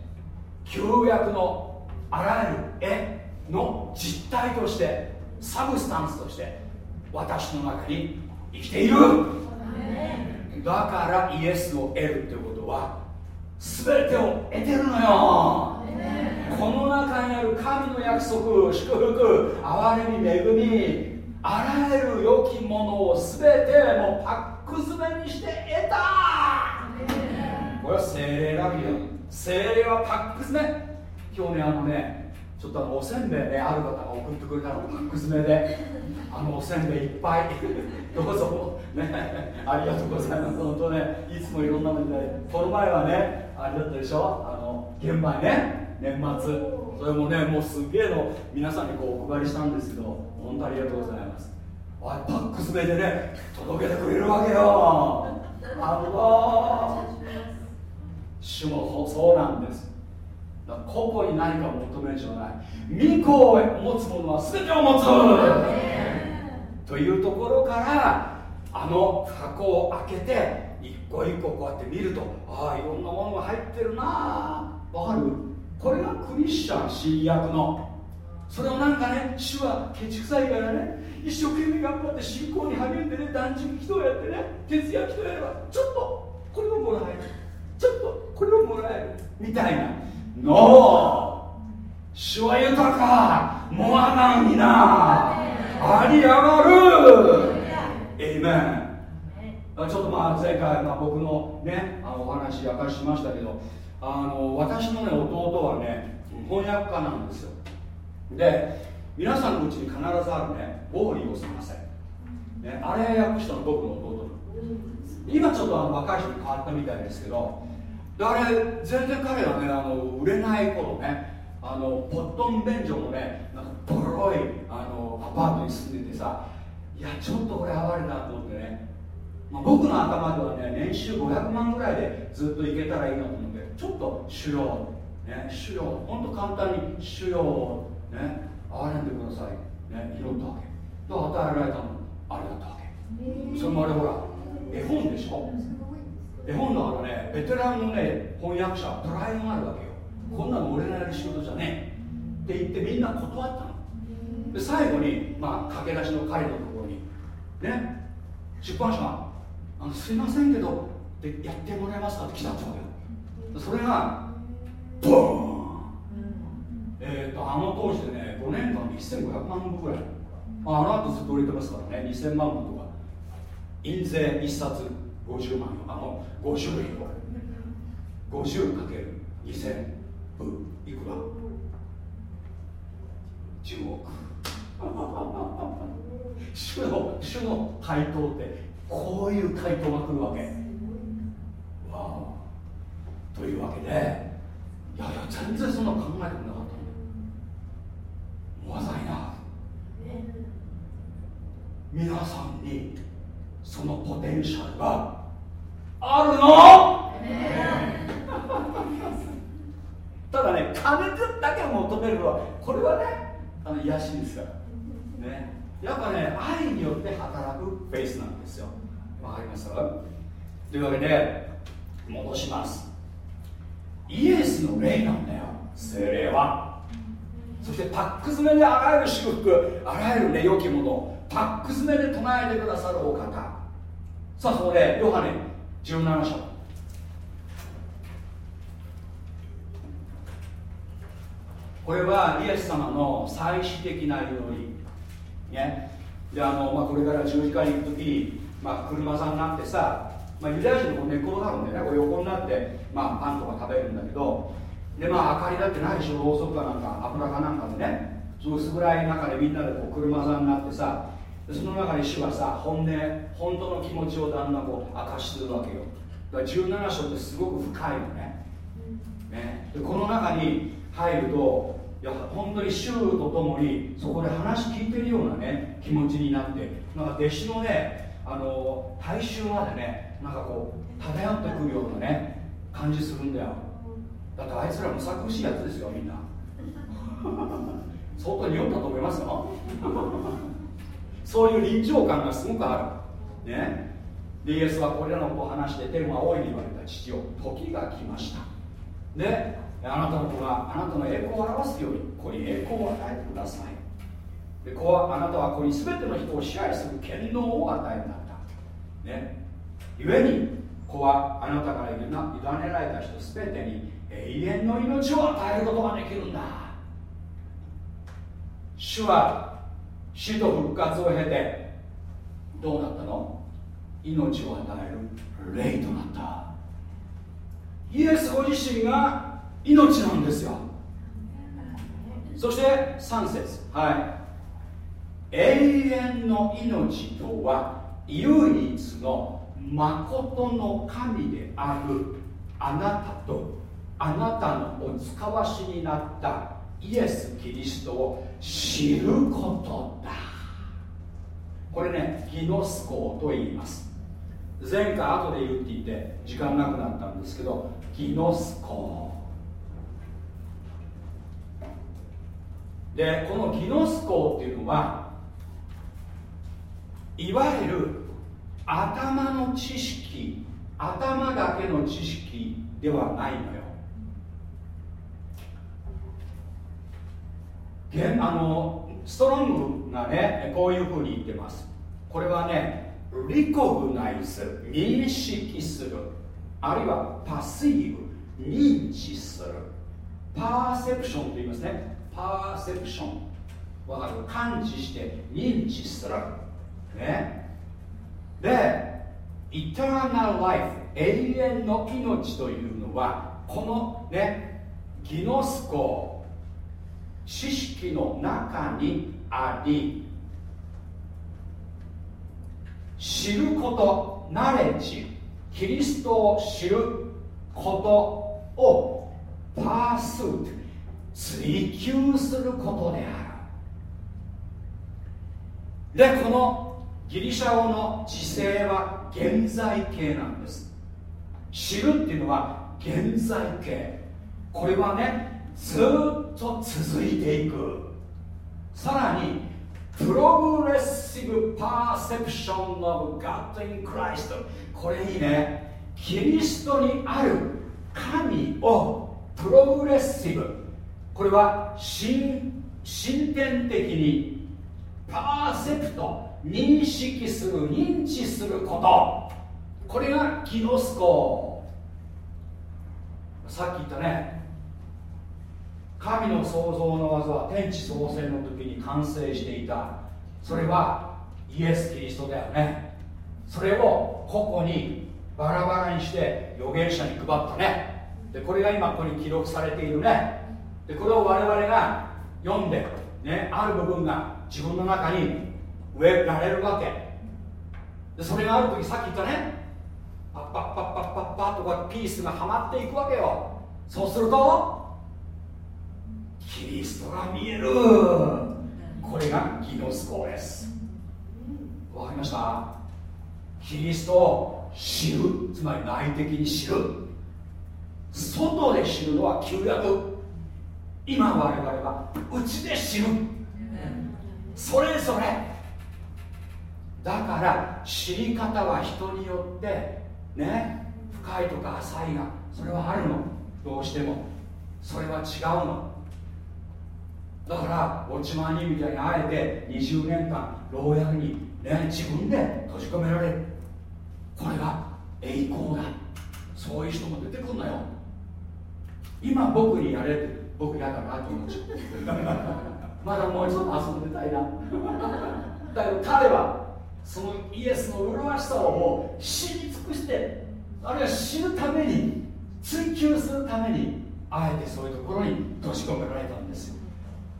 旧約のあらゆる絵の実体としてsubstance として私の中に生きている。だからイエスを得るってことは全てを得てるのよ。この中にある神の約束祝福憐れみ恵みあらゆる良きものを全てもうパック詰めにして得た。これは聖霊ラビア聖霊はパック詰め。今日ねあのねちょっとあのおせんべいねある方が送ってくれたのパック詰めで。あのおせんべいいっぱい。どうぞね。ありがとうございます。本当ねいつもいろんなのでこの前はねあれだったでしょ？あの現場ね。年末。それもねもうすげえの皆さんにこうお配りしたんですけど本当ありがとうございます。あパック詰めでね届けてくれるわけよ。あの主もそうなんです個々に何かを求めるじゃない。御子を持つ者は全てを持つ。というところからあの箱を開けて一個一個こうやって見るとああいろんなものが入ってるな。わかる？これがクリスチャン新約の。それをなんかね主はケチくさいからね。一生懸命頑張って信仰に励んでね断食祈祷やってね徹夜祈祷やればちょっとこれをもらえる。ちょっとこれをもらえる。みたいな。ノー主は豊か。モアナンにな。あり上がる。エイメンちょっとまあ前回、まあ、僕のねあのお話明かしましたけどあの私のね弟はね翻訳家なんですよ。で皆さんのうちに必ずあるね「ウォーリーを探せ」ね、あれ訳したの僕の弟今ちょっとあの若い人に変わったみたいですけどであれ全然彼はねあの売れない頃ねあのポットン便所のねなんかボロいあのアパートに住んでてさいやちょっとこれ哀れだと思ってね、まあ、僕の頭ではね年収500万ぐらいでずっといけたらいいなと思ってちょっと主要ね主要ほんと簡単に主要ね憐れんでくださいね拾ったわけ。と与えられたのあれだったわけ。それもあれほら絵本でしょ絵本だからねベテランのね翻訳者プライドがあるわけよ。こんなの俺がやる仕事じゃねえ。って言ってみんな断ったの。で最後に、まあ、駆け出しの彼のところにね出版社があのすいませんけどでやってもらえますかって来たってわけよ。それがボーン。えーと、あの当時でね5年間で1500万部ぐらい。あの後ずっと売れてますからね2000万部とか。印税1冊。50万あの5種類を。50×2000 部。いくら？10億。主の主の回答ってこういう回答が来るわけ。わあというわけでいやいや全然そんな考えてもなかったのわざいな。皆さんにそのポテンシャルがあるの？ただね金だけを求めるのはこれはねあの癒しですよ、ね、やっぱね愛によって働くフェイスなんですよ。わかります？というわけで戻します。イエスの霊なんだよ。精霊は。そしてパック詰めであらゆる祝福あらゆるね良きものをパック詰めで唱えてくださるお方。さあそこでヨハネ17章。これはイエス様の最終的な祈り。ね。であの、まあ、これから十字架に行く時に、まあ、車座になってさ、まあ、ユダヤ人の寝転がるんだよねこれ横になって、まあ、パンとか食べるんだけどでまあ明かりだってないでしょろうそくかなんか油かなんかでね。その薄暗い中でみんなでこう車座になってさその中に主はさ本音本当の気持ちをだんだんこう明かしするわけよ。だから17章ってすごく深いのね。ね。でこの中に入るといや本当に主と共にそこで話聞いてるようなね気持ちになってなんか弟子のねあの大衆までねなんかこう漂ってくるようなね感じするんだよ。だってあいつらむさ苦しいやつですよみんな。相当に酔ったと思いますよそういう臨場感がすごくある。ね。でイエスはこれらのことを話して天は大いに言われた父を時が来ました。であなたの子があなたの栄光を表すように子に栄光を与えてください。で子はあなたは子に全ての人を支配する権能を与えるんだ。ったね。故に子はあなたから委ねられた人全てに永遠の命を与えることができるんだ。主は死と復活を経てどうなったの？命を与える霊となった。イエスご自身が命なんですよ。そして3節。はい。永遠の命とは唯一の誠の神である。あなたとあなたのお使わしになったイエス・キリストを知ることだ。これねギノスコと言います。前回後で言うって言って時間なくなったんですけどギノスコ。でこのギノスコっていうのはいわゆる頭の知識頭だけの知識ではないのよ。あのストロングがねこういうふうに言ってます。これはねリコグナイズ認識する。あるいはパシーブ認知する。パーセプションと言いますね。パーセプション。わかる？感知して認知する。ね。でイターナルライフ永遠の命というのはこのねギノスコ知識の中にあり知ることナレッジキリストを知ることをパースート追求することである。でこのギリシャ語の時勢は現在形なんです。知るっていうのは現在形。これはねずっと続いていく。さらにプログレッシブパーセプション of God in Christ これいいね。キリストにある神をプログレッシブ。これは進進展的にパーセプト認識する認知すること。これがキノスコ。さっき言ったね神の創造の技は天地創生の時に完成していた。それはイエス・キリストだよね。それを個々にバラバラにして預言者に配ったね。でこれが今ここに記録されているね。でこれを我々が読んで、ね、ある部分が自分の中に植えられるわけ。でそれがある時さっき言ったね。パッパッパッパッパッパッとかピースがはまっていくわけよ。そうするとキリストが見える。これがギノスコです。わかりました？キリストを知る。つまり内的に知る。外で知るのは旧約。今我々は内で知る。それぞれ。だから知り方は人によってね深いとか浅いがそれはあるの。どうしても。それは違うのだからウォッチマンみたいにあえて20年間牢屋に、ね、自分で閉じ込められるこれが栄光だ。そういう人も出てくるのよ。今僕にやれって僕嫌だなと思っちゃう まだもうちょっと遊んでたいな。だけど彼はそのイエスの麗しさをもう知り尽くしてあるいは知るために追求するためにあえてそういうところに閉じ込められたんですよ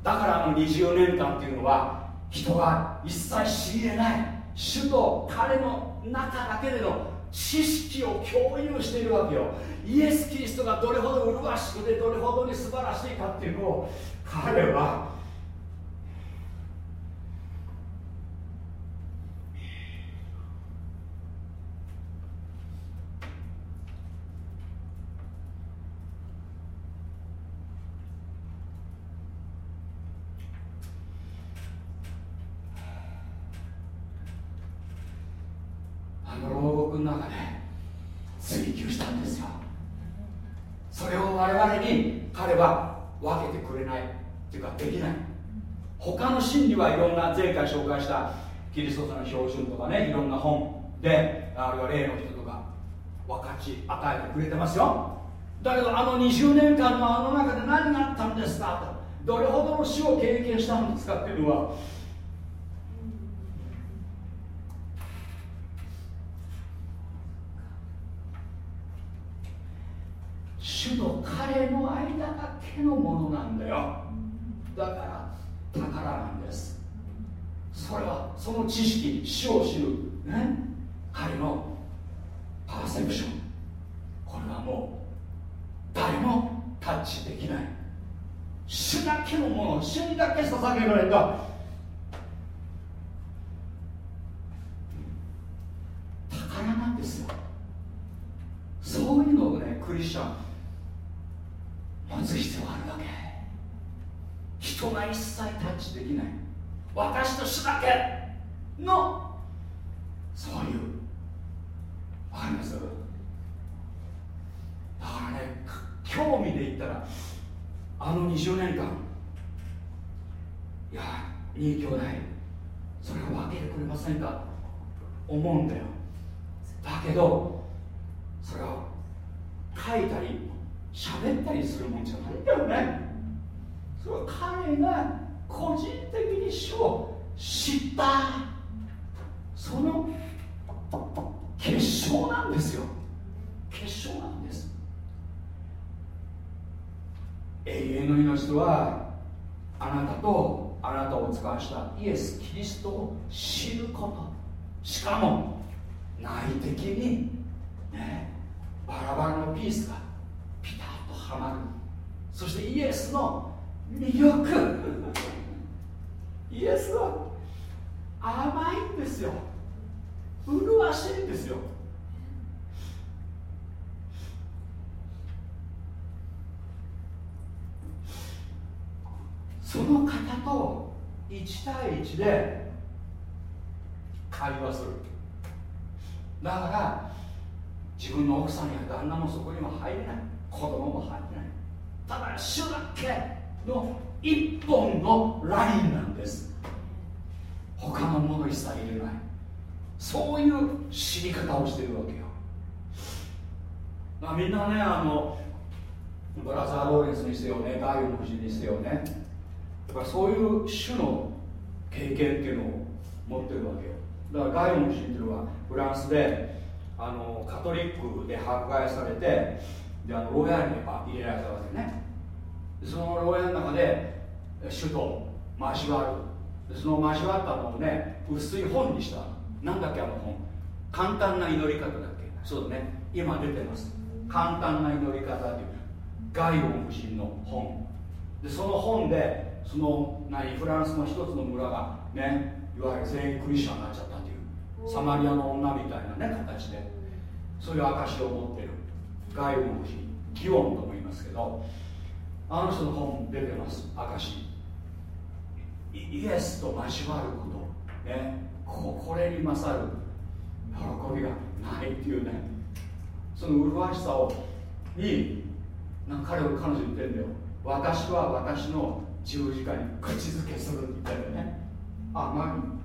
だからあの20年間っていうのは人が一切知り得ない主と彼の中だけでの知識を共有しているわけよ。イエス・キリストがどれほど麗しくてどれほどに素晴らしいかっていうのを彼ははいろな前回紹介したキリスト者の標準とかねいろんな本であるいは例の人とか分かち与えてくれてますよ。だけどあの20年間のあの中で何があったんですかとどれほどの死を経験したんですかっていうのは主と彼の間だけのものなんだよ。だから宝なんです。それはその知識死を知るね彼のパーセプション。これはもう誰もタッチできない。主だけのもの主にだけ捧げられた。宝なんですよ。そういうのをねクリスチャン持つ必要あるわけ。人が一切タッチできない。私と主だけのそういうわかりますだからね興味で言ったらあの20年間いやいい兄弟それを分けてくれませんか？思うんだよ。だけどそれを書いたり喋ったりするもんじゃないんだよね。それは彼が個人的に主を知った。その結晶なんですよ。結晶なんです。永遠の命とはあなたとあなたを使わしたイエス・キリストを知ること。しかも内的に、ね、バラバラのピースがピタッとはまる。そしてイエスの魅力。イエスは甘いんですよ。麗しいんですよ。その方と1対1で会話する。だから自分の奥さんや旦那もそこには入れない。子供も入れない。ただ主だけの一本のラインなんです。他のもの一切入れない。そういう知り方をしてるわけよ。まあみんなねあのブラザー・ローレンスにせよねガイオの夫人にせよね。やっぱそういう種の経験っていうのを持ってるわけよ。だからガイオの夫人っていうのはフランスであのカトリックで迫害されてであの牢屋に入れられたわけね。その牢屋の中で主と交わる。その交わったのをね薄い本にした。なんだっけあの本。簡単な祈り方だっけ。そうだね。今出てます。簡単な祈り方っていう。ガイオン夫人の本。でその本でその何フランスの一つの村がねいわゆる全員クリスチャンになっちゃったっていう。サマリアの女みたいなね形で。そういう証を持ってる。ガイオン夫人。ギオンとも言いますけどあの人の本出てます。証イエスと交わること。ね。これに勝る。喜びがないっていうね。その麗しさをに彼を彼女言ってんだよ。私は私の十字架に口づけするって言ったんだよね。甘い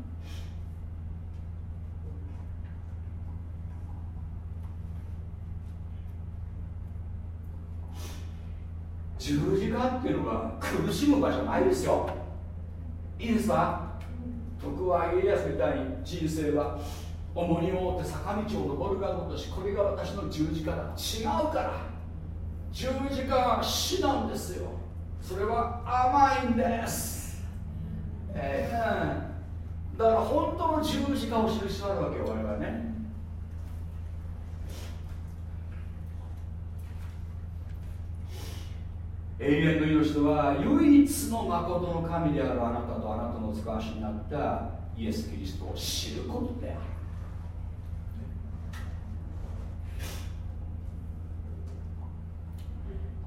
十字架っていうのは苦しむ場所ないですよ。いいですか？徳は家康みたいに人生は重荷を負って坂道を登るがごとしこれが私の十字架だ。違うから。十字架は死なんですよ。それは甘いんです。ええー、だから本当の十字架を知る必要あるわけよ我々ね。永遠の命とは唯一の誠の神であるあなたとあなたの遣わしになったイエス・キリストを知ることである。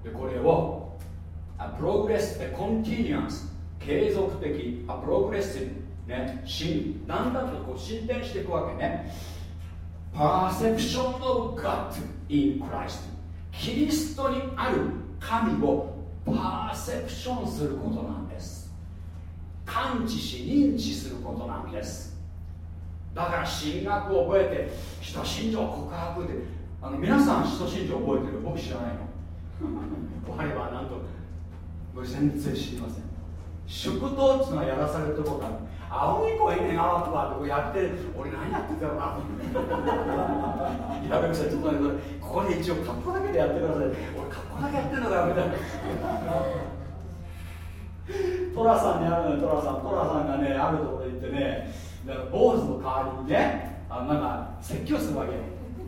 でこれを progress continuous 継続的 progressive ね進だんだんとこう進展していくわけね。 perception of God in Christ キリストにある神をパーセプションすることなんです。感知し認知することなんです。だから進学を覚えて人心情告白であの皆さん人心情覚えてる？僕知らないの。我はなんと全然知りません。祝祷っていうのはやらされるところが青い声願わとかってこうやって俺何やってたろうなやべくさちょっと待ってここで一応カッコだけでやってください俺カッコだけやってんのかよみたいなトラさんにあるのよトラさんトラさんがねあるところで行ってね坊主の代わりにねあなんか説教するわけ。よ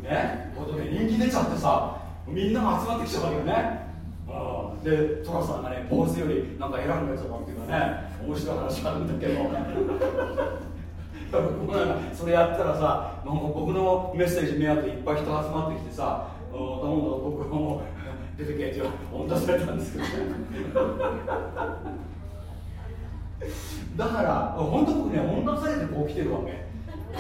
ねことで人気出ちゃってさみんなが集まってきちゃうわけよね。でトラさんがね坊主よりなんか選んだやつだっていうかね。面白い話があるんだけど僕なんそれやったらさなんか僕のメッセージ目当ていっぱい人集まってきてさどんどん僕も出てけって温出されたんですけどね。だから本当僕ね温出されてこう来てるわけ。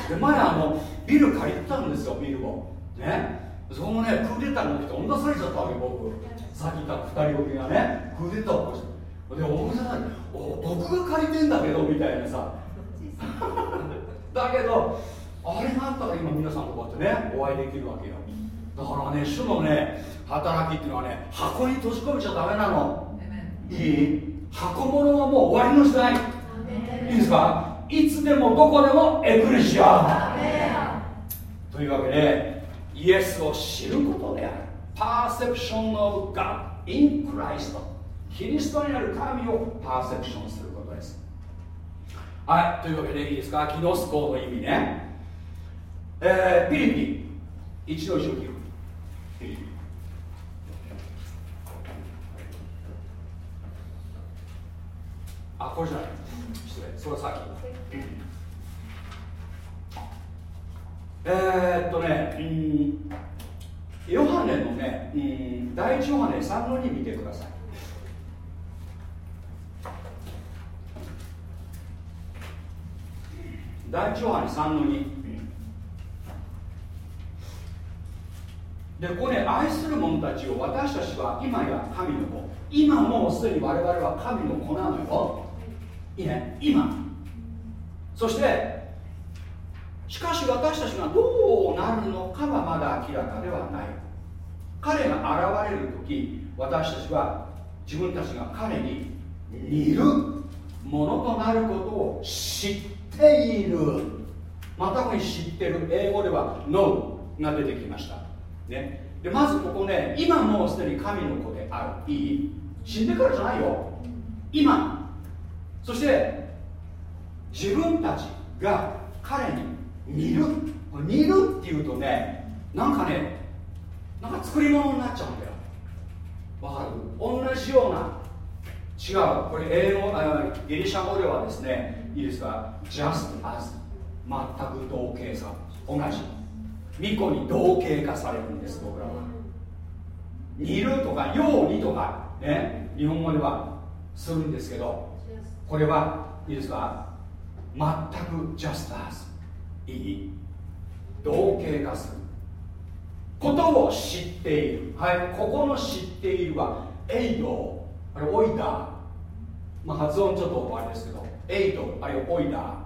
で前あのビル借りてたんですよビルを。ね。そのねクーデターが起きて温出されちゃったわけ僕。さっき言った2人置きがねクーデターを起こしてで大げさお僕が借りてんだけどみたいなさ。だけどあれがあったら今皆さんとこうやってねお会いできるわけよ。だからね主のね働きっていうのはね箱に閉じ込めちゃダメなの。いい？箱物はもう終わりの時代。いいですか？いつでもどこでもエクレシア。というわけでイエスを知ることであるパーセプション of God in Christ. キリストにある神をパーセプションすることです。はいというわけでいいですか？キノスコの意味ね。えー、ピリピ一の19ピリピあこれじゃない。失礼。それ先えー、っとねうんヨハネのね、うん、第一ヨハネ3の2見てください。第一ヨハネ3の2でここね愛する者たちを私たちは今や神の子。今もうすでに我々は神の子なのよ。いいね？今。そしてしかし私たちがどうなるのかはまだ明らかではない。彼が現れる時私たちは自分たちが彼に似るものとなることを知っている。またこに知ってる英語では No が出てきました。ね。でまずここね今もうすでに神の子である。いい？死んでからじゃないよ。今。そして自分たちが彼に似る？似るっていうとねなんかねなんか作り物になっちゃうんだよ。わかる？同じような違う。これ英語ギリシャ語ではですねいいですか？Just as 全く同型さ。同じ。巫女に同型化されるんです僕らは。似るとかようにとかね日本語ではするんですけどこれはいいですか？全く just as いい同型化することを知っている。はい。ここの知っているはエイドあれオイダーまあ発音ちょっとあれですけどエイドあるいはオイダ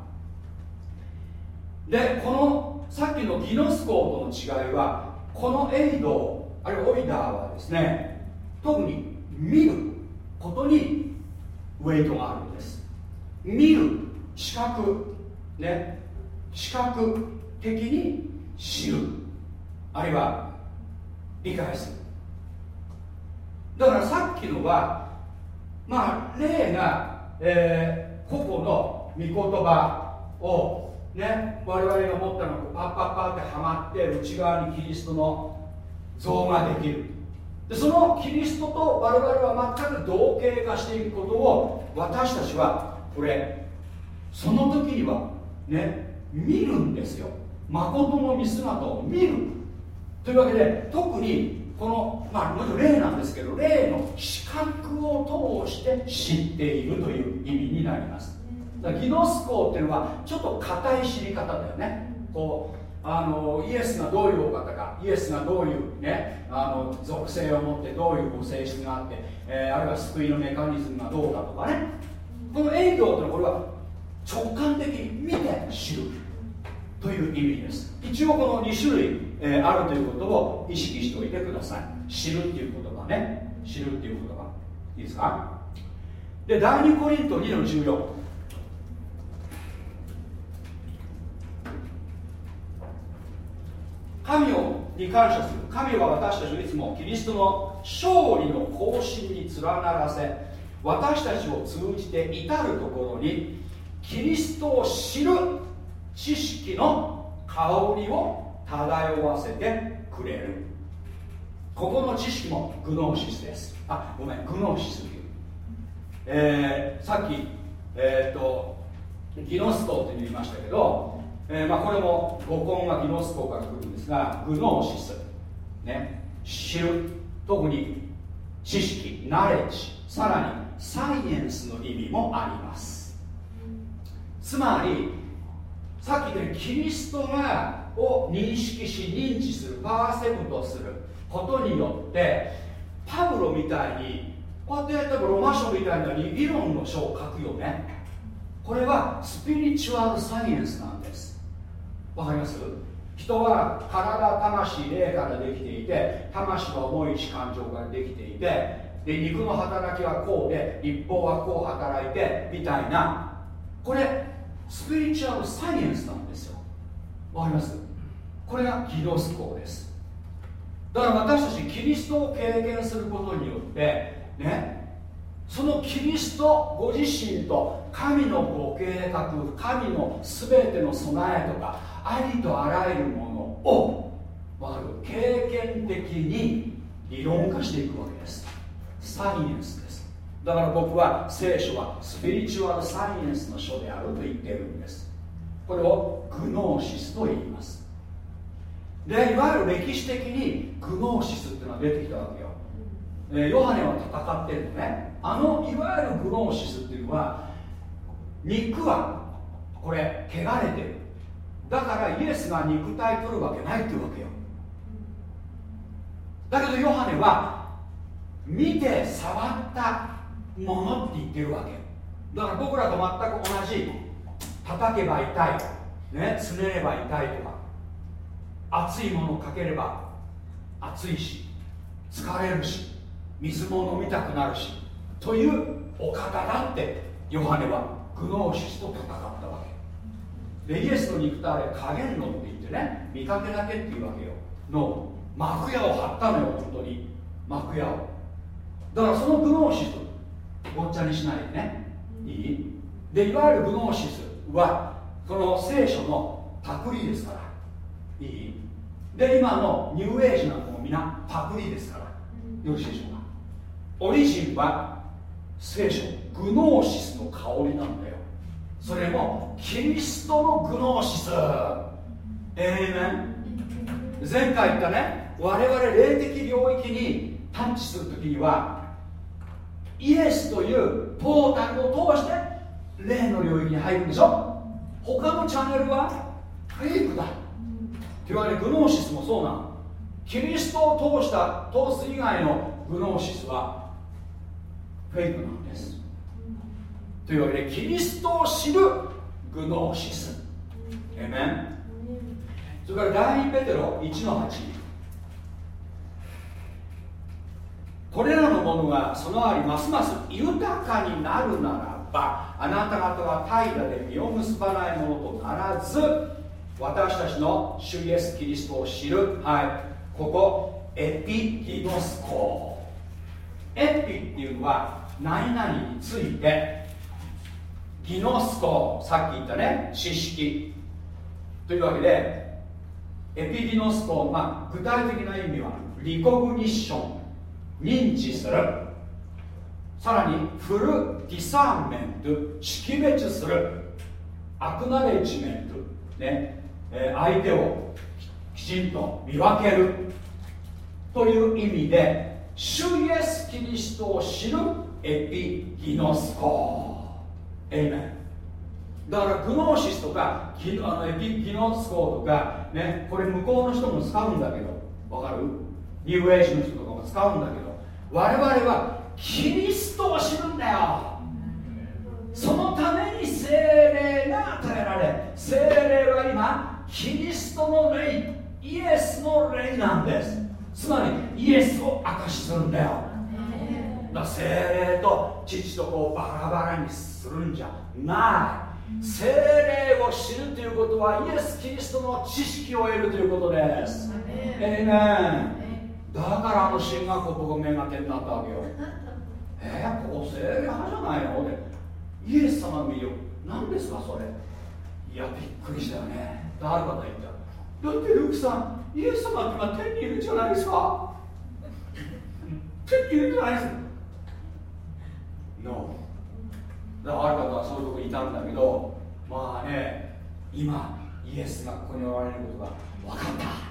ーでこのさっきのギノスコーとの違いはこのエイドあるいはオイダーはですね特に見ることにウェイトがあるんです見る視覚ね。視覚的に知る。あるいは理解する。だからさっきのはまあ例が、えー、個々の御言葉をね我々が持ったのをパッパッパってはまって内側にキリストの像ができる。でそのキリストと我々は全く同型化していくことを私たちはこれその時にはね見るんですよ。誠の見姿を見る。というわけで特にこのまあもちろん霊なんですけど霊の視覚を通して知っているという意味になります。だギノスコっていうのはちょっと硬い知り方だよね。こうあのイエスがどういうお方か。イエスがどういう、ね、あの属性を持ってどういうご性質があって、えー、あるいは救いのメカニズムがどうかとかね。この営業というのはこれは直感的に見て知るという意味です。一応この2種類、えー、あるということを意識しておいてください。知るっていう言葉ね。知るっていう言葉。いいですか？で第2コリント2の14神をに感謝する。神は私たちをいつもキリストの勝利の行進に連ならせ私たちを通じて至るところにキリストを知る知識の香りを漂わせてくれる。ここの知識もグノーシスです。あごめんグノーシスという、えー、さっきえー、っとギノストって言いましたけどえーまあ、これも語根はギノスコから来るんですがグノーシス、ね、知る。特に知識ナレッジさらにサイエンスの意味もあります。つまりさっき言ったようにキリストがを認識し認知するパーセプトすることによってパブロみたいにこうやってやったらロマ書みたいなのに理論の書を書くよね。これはスピリチュアルサイエンスなんです。わかります？人は体魂霊からできていて魂は重い意志感情からできていてで肉の働きはこうで立法はこう働いてみたいな。これスピリチュアルサイエンスなんですよ。わかります？これがギノスコです。だから私たちキリストを経験することによってねそのキリストご自身と神のご計画神の全ての備えとかありとあらゆるものを分かる？経験的に理論化していくわけです。サイエンスで。すだから僕は聖書はスピリチュアルサイエンスの書であると言ってるんです。これをグノーシスと言います。でいわゆる歴史的にグノーシスっていうのが出てきたわけよ、えヨハネは戦ってるのね。あのいわゆるグノーシスっていうのは肉はこれ汚れてる。だからイエスが肉体取るわけないっていうわけよ。だけどヨハネは見て触ったものって言ってるわけ。だから僕らと全く同じ叩けば痛いねつねれば痛いとか熱いものをかければ熱いし疲れるし水も飲みたくなるしというお方だってヨハネはグノーシスと戦ったわけ。でイエスの肉体あれ加減論って言ってね見かけだけっていうわけよ。の幕屋を張ったのよ本当に。幕屋を。だからそのグノーシスごっちゃにしないでね。いい？でいわゆるグノーシスはこの聖書のパクリですから。いい？で今のニューエイジなんかも皆パクリですから。よろしいでしょうか？オリジンは聖書グノーシスの香りなんだよ。それもキリストのグノーシス。ええね前回言ったね我々霊的領域に探知するときにはイエスというポータルを通して霊の領域に入るんでしょ？他のチャンネルはフェイクだ。というわけでグノーシスもそうなのキリストを通した通す以外のグノーシスはフェイクなんです。というわけでキリストを知るグノーシス。えめんそれから第2ペテロ1の8これらのものがそのありますます豊かになるならばあなた方は怠惰で実を結ばないものとならず私たちの主イエス・キリストを知る。はい。ここエピギノスコエピっていうのは何々についてギノスコさっき言ったね知識。というわけでエピギノスコ、まあ、具体的な意味はリコグニッション。認知する。さらにフルディサーメント識別する。アクナレジメント、ね。えー、相手をきちんと見分ける。という意味で主イエス・キリストを知る。エピギノスコ。エイメンだからグノーシスとかギあのエピギノスコとかね。これ向こうの人も使うんだけど。わかる？ニューエイジの人とかも使うんだけど。我々はキリストを知るんだよ。そのために精霊が与えられ精霊は今キリストの霊イエスの霊なんです。つまりイエスを証しするんだよ。だ精霊と父とこうバラバラにするんじゃない。精霊を知るということはイエス・キリストの知識を得るということです。えだからあの進学校ここ目が点になったわけよ。えー、ここ精霊派じゃないの？でイエス様の魅力何ですかそれ？いやびっくりしたよね。ある方言った。だってルークさんイエス様って今天にいるじゃないですか？天にいるじゃないです。か No だからある方はそういうとこにいたんだけどまあね今イエスがここにおられることが分かった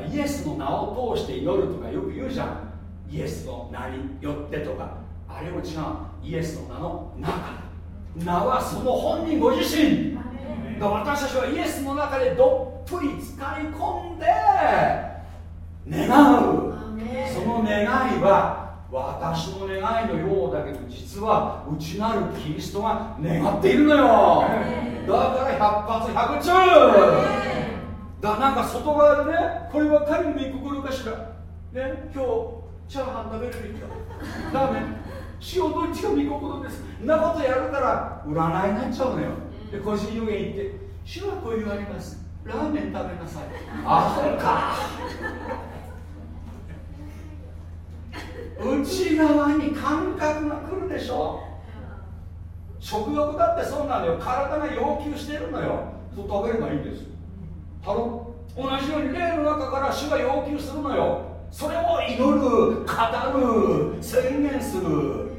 イエスの名を通して祈るとかよく言うじゃん。イエスの名によってとか。あれも違う。イエスの名の中。名はその本人ご自身。だ私たちはイエスの中でどっぷり使い込んで願う。その願いは私の願いのようだけど実は内なるキリストが願っているのよ。だから百発百中だなんか外側でねこれは神の御心かしら。ね今日チャーハン食べるべきだ。ラーメン。塩どっちが御心です。んなことやるから占いになっちゃうのよ。で個人予言行って主はこう言われます。ラーメン食べなさい。あそうか。内側に感覚が来るでしょ。食欲だってそうなのよ。体が要求してるのよ。そう食べればいいんです。ハロ同じように霊の中から主が要求するのよ。それを祈る語る宣言する。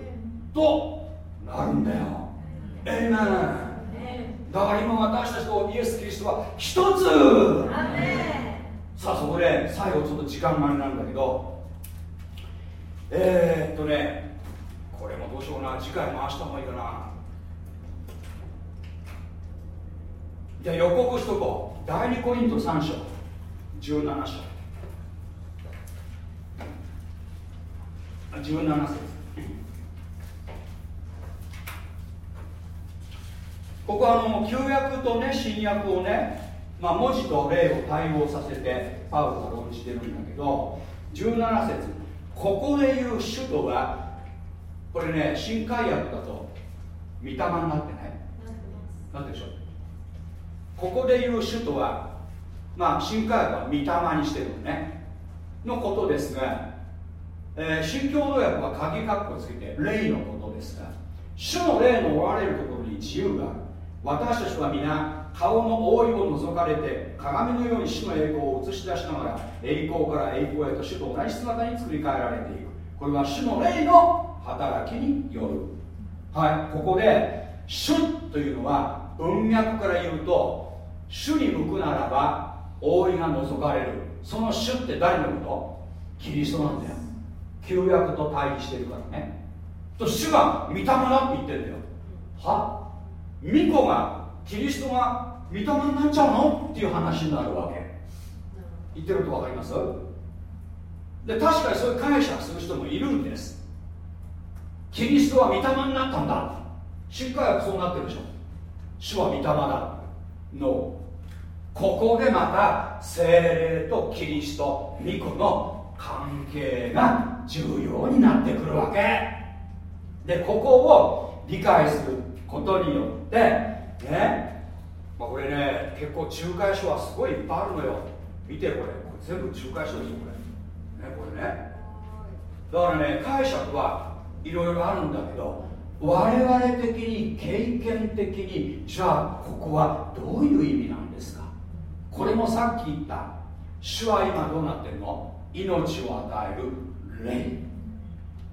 となるんだよ。エイメンだから今私たちとイエス・キリストは一つ。さあそこで最後ちょっと時間前なんだけど。えー、っとねこれもどうしような。次回回した方がいいかな。じゃあ予告しとこう第2コリント3章17章。17節。ここはあの旧約とね新約をね、まあ、文字と例を対応させてパウロが論じてるんだけど17節。ここで言う首都はこれね新海訳だと御霊になってない？なんでしょう？ここで言う首都はまあ新海訳は御霊にしてるのね。のことですが、えー、新共同訳は鍵括弧つけて霊のことですが主の霊のおられるところに自由がある。私たちは皆顔の覆いを覗かれて鏡のように主の栄光を映し出しながら栄光から栄光へと主と同じ姿に作り変えられていく。これは主の霊の働きによる。はいここで主というのは文脈から言うと主に向くならば覆いが覗かれる。その主って誰のこと？キリストなんだよ。旧約と対比してるからね。と主が御霊だって言ってるんだよ。は？巫女がキリストが御霊になっちゃうの？っていう話になるわけ。言ってること分かります？で確かにそういう解釈する人もいるんです。キリストは御霊になったんだ。新海訳そうなってるでしょ。主は御霊だのここでまた精霊とキリスト巫女の関係が重要になってくるわけ。でここを理解することによってね、まあ、これね結構仲介書はすごいいっぱいあるのよ。見てこれ。これ全部仲介書ですよこれ。ねこれね。だからね解釈はいろいろあるんだけど我々的に経験的にじゃあここはどういう意味なんですかこれもさっき言った。主は今どうなってるの？命を与える霊。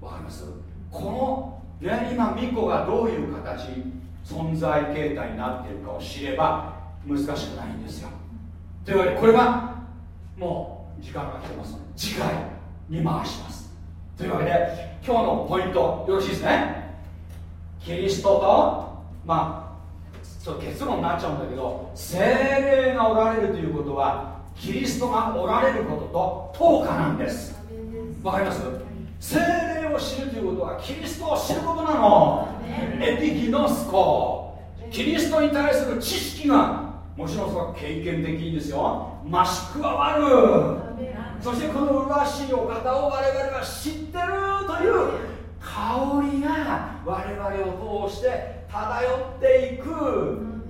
わかります？このね、今巫女がどういう形存在形態になっているかを知れば難しくないんですよ。というわけでこれはもう時間が来てます。ので次回に回します。というわけで今日のポイントよろしいですね？キリストとまあちょっと結論になっちゃうんだけど精霊がおられるということはキリストがおられることと等価なんです。わかります？精霊を知るということはキリストを知ることなの。エピギノスコ。キリストに対する知識がもちろんそれは経験的にですよ。増し加わる。そしてこの麗しいお方を我々は知ってるという香りが我々を通して漂っていく。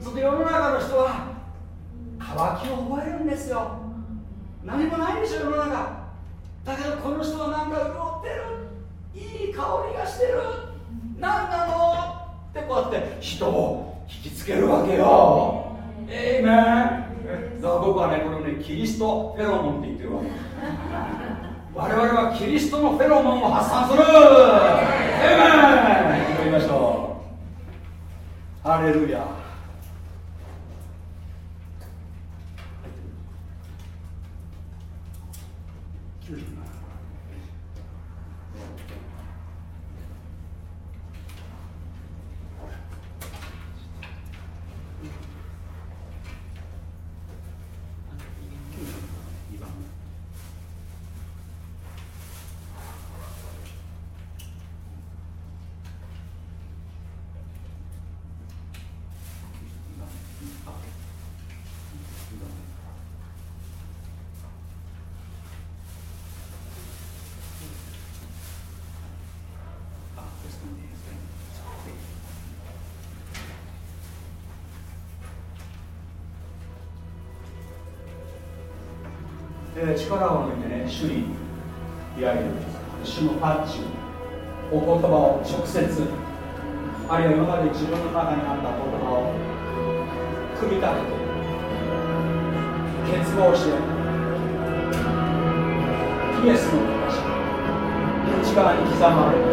そして世の中の人は渇きを覚えるんですよ。何もないでしょ世の中。だけどこの人はなんか潤ってる。いい香りがしてる。何なのってこうやって人を引きつけるわけよ。えいめんだから僕はねこれをねキリストフェロモンって言ってるわけ。我々はキリストのフェロモンを発散する。えいめん祈りましょうハレルヤえー、力を抜いてね主に開いて主のタッチお言葉を直接あるいは今まで自分の中にあった言葉を組み立てて結合してイエスの形内側に刻まれる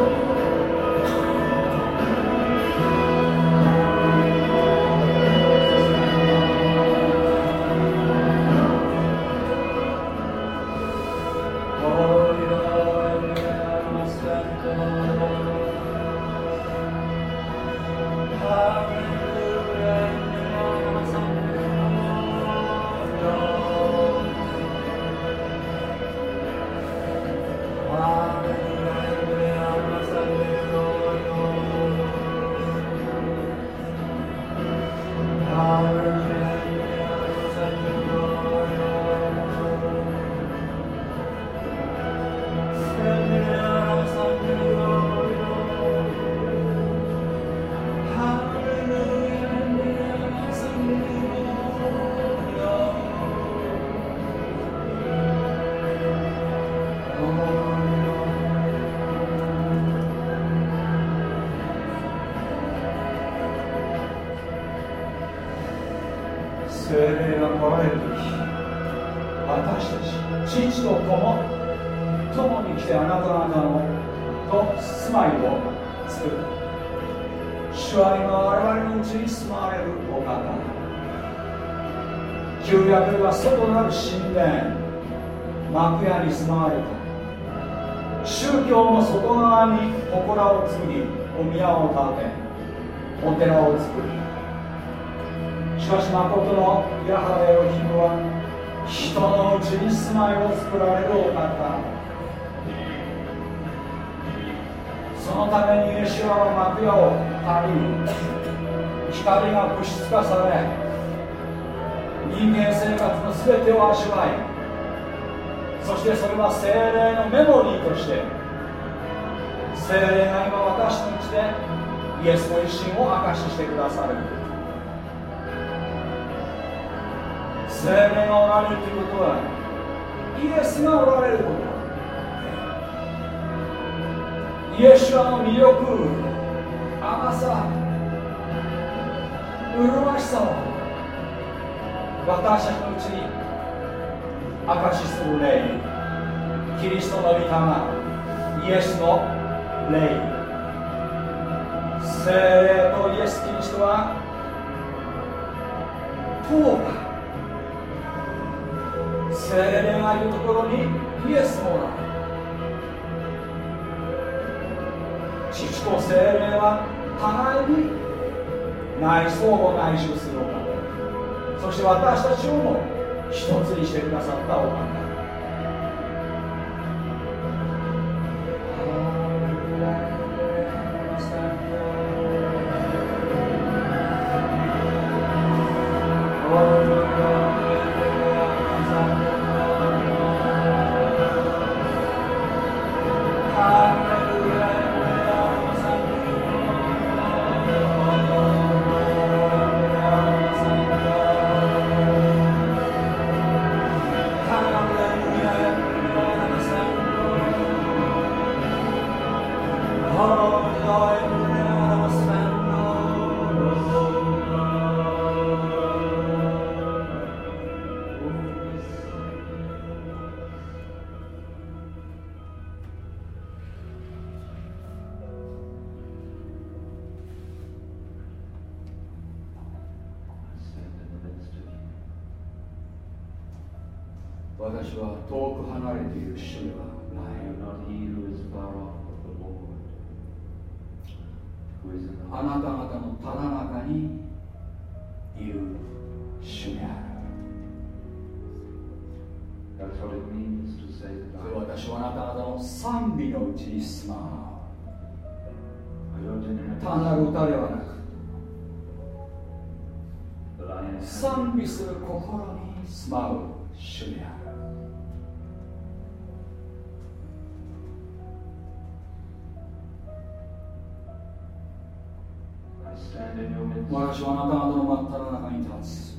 私はあなた方の真っ只中に立つ。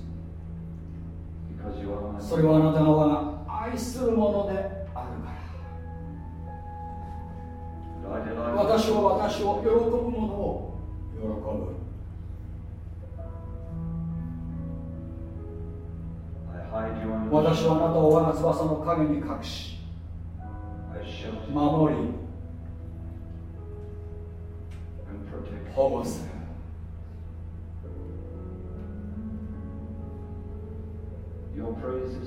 それはあなた方が愛するものであるから。私は私を喜ぶものを喜ぶ私はあなたを我が翼の陰に隠し守り保護する。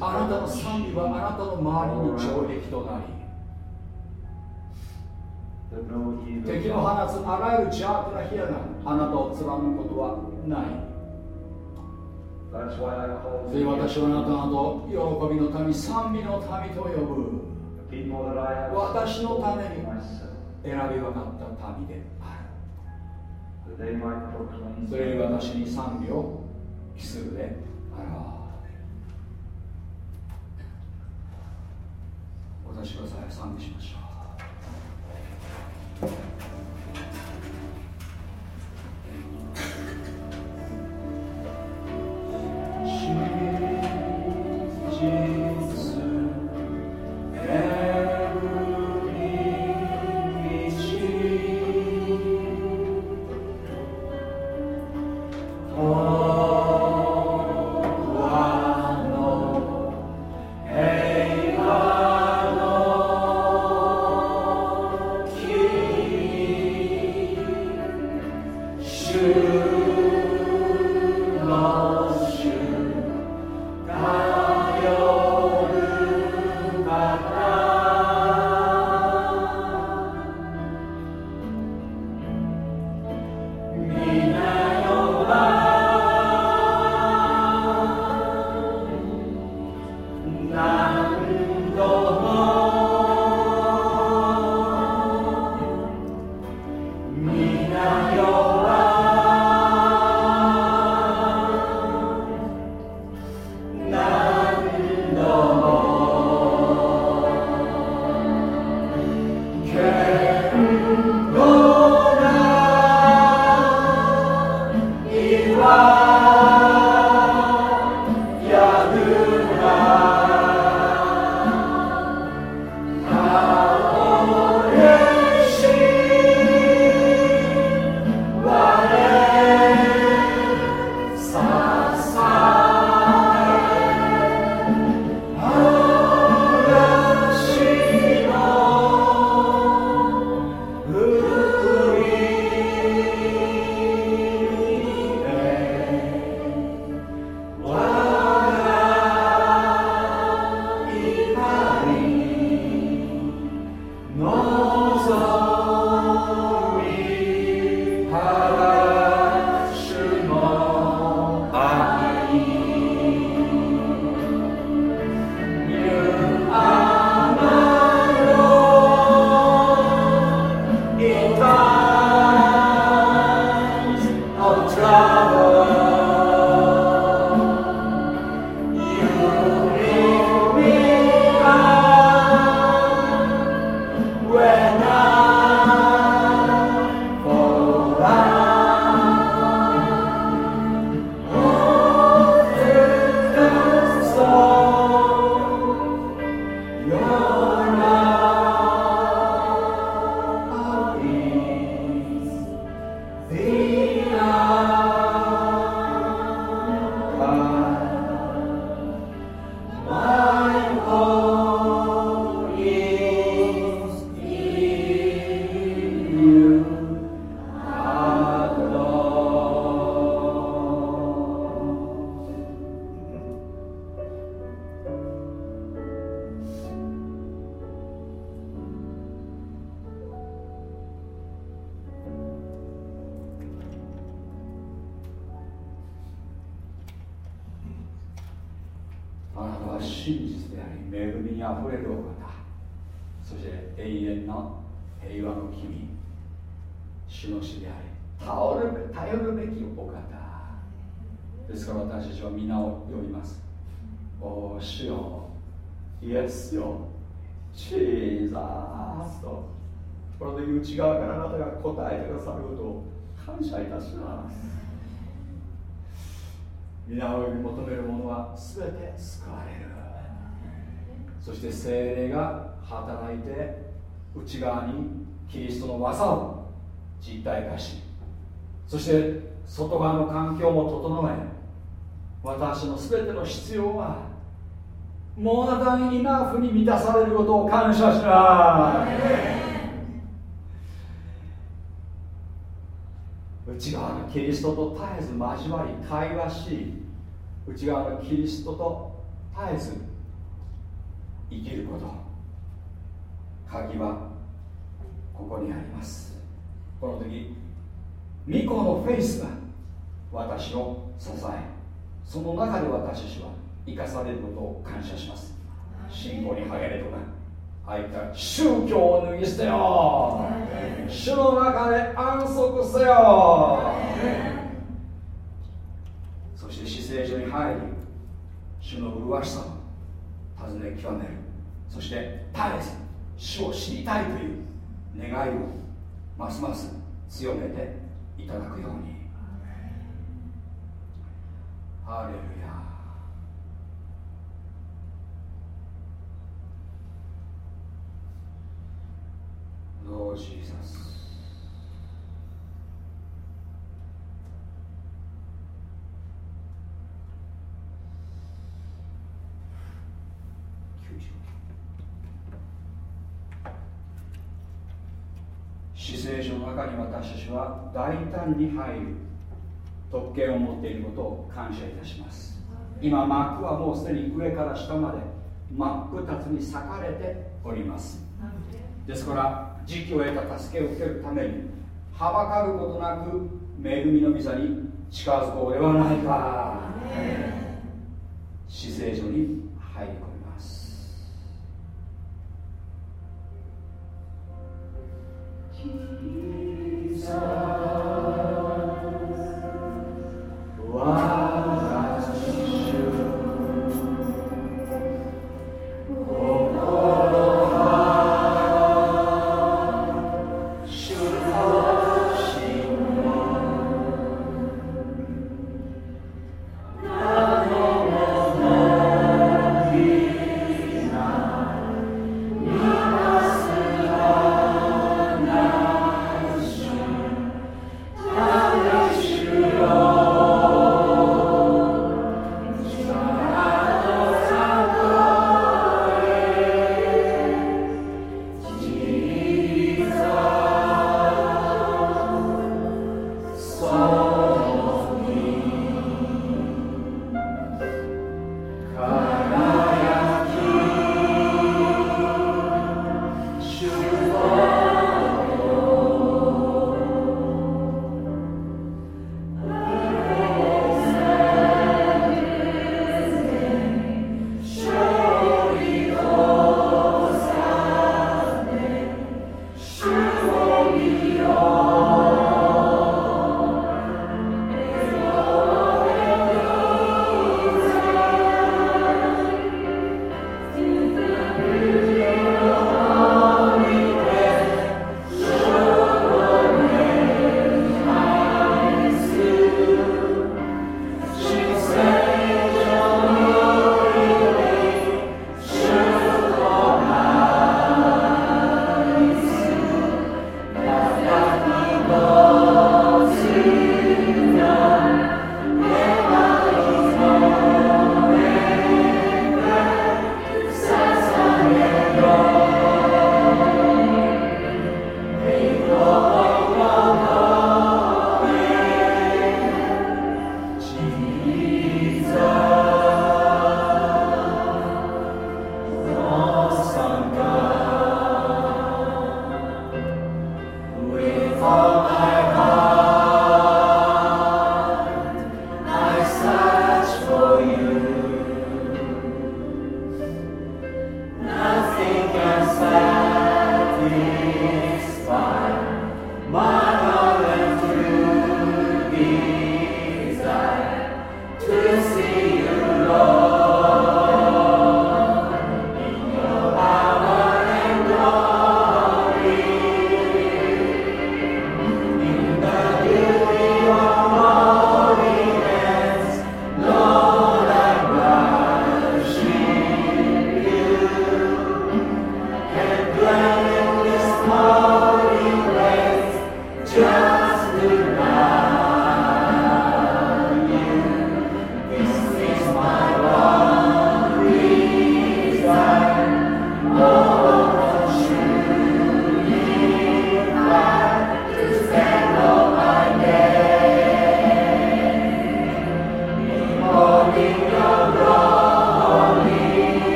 あなたの賛美はあなたの周りに城壁となり敵の放つあらゆる邪悪な火矢があなたを貫くことはない。それ私はあなたの喜びの民賛美の民と呼ぶ。私のために選び分かった民である。それに。私に賛美を奇数であら。お出しましょう。イエスよ。チーザースと。これで内側からあなたが答えてくださることを感謝いたします。皆を呼び求める者は全て救われる。そして精霊が働いて内側にキリストの技を実体化しそして外側の環境も整え私の全ての必要はモナダにイナフに満たされることを感謝します内側のキリストと絶えず交わり会話し内側のキリストと絶えず生きること鍵はここにありますこの時巫女のフェイスが私を支えその中で私たちは生かされることを感謝します。信仰に励れとかああいった宗教を脱ぎ捨てよ主の中で安息せよ。そして姿勢詳しさを尋ね極める。そして絶えず主を知りたいという願いをますます強めていただくように。ハレルヤ。ロージーザス死聖書の中に私たちは大胆に入る特権を持っていることを感謝いたします。今幕はもうすでに上から下まで真っ二つに裂かれておりますですから時期を得た助けを受けるためにはばかることなく恵みの御座に近づこうではないか。死聖所に入り込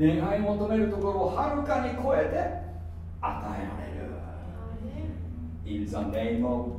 願い求めるところをはるかに超えて与えられる。In the name of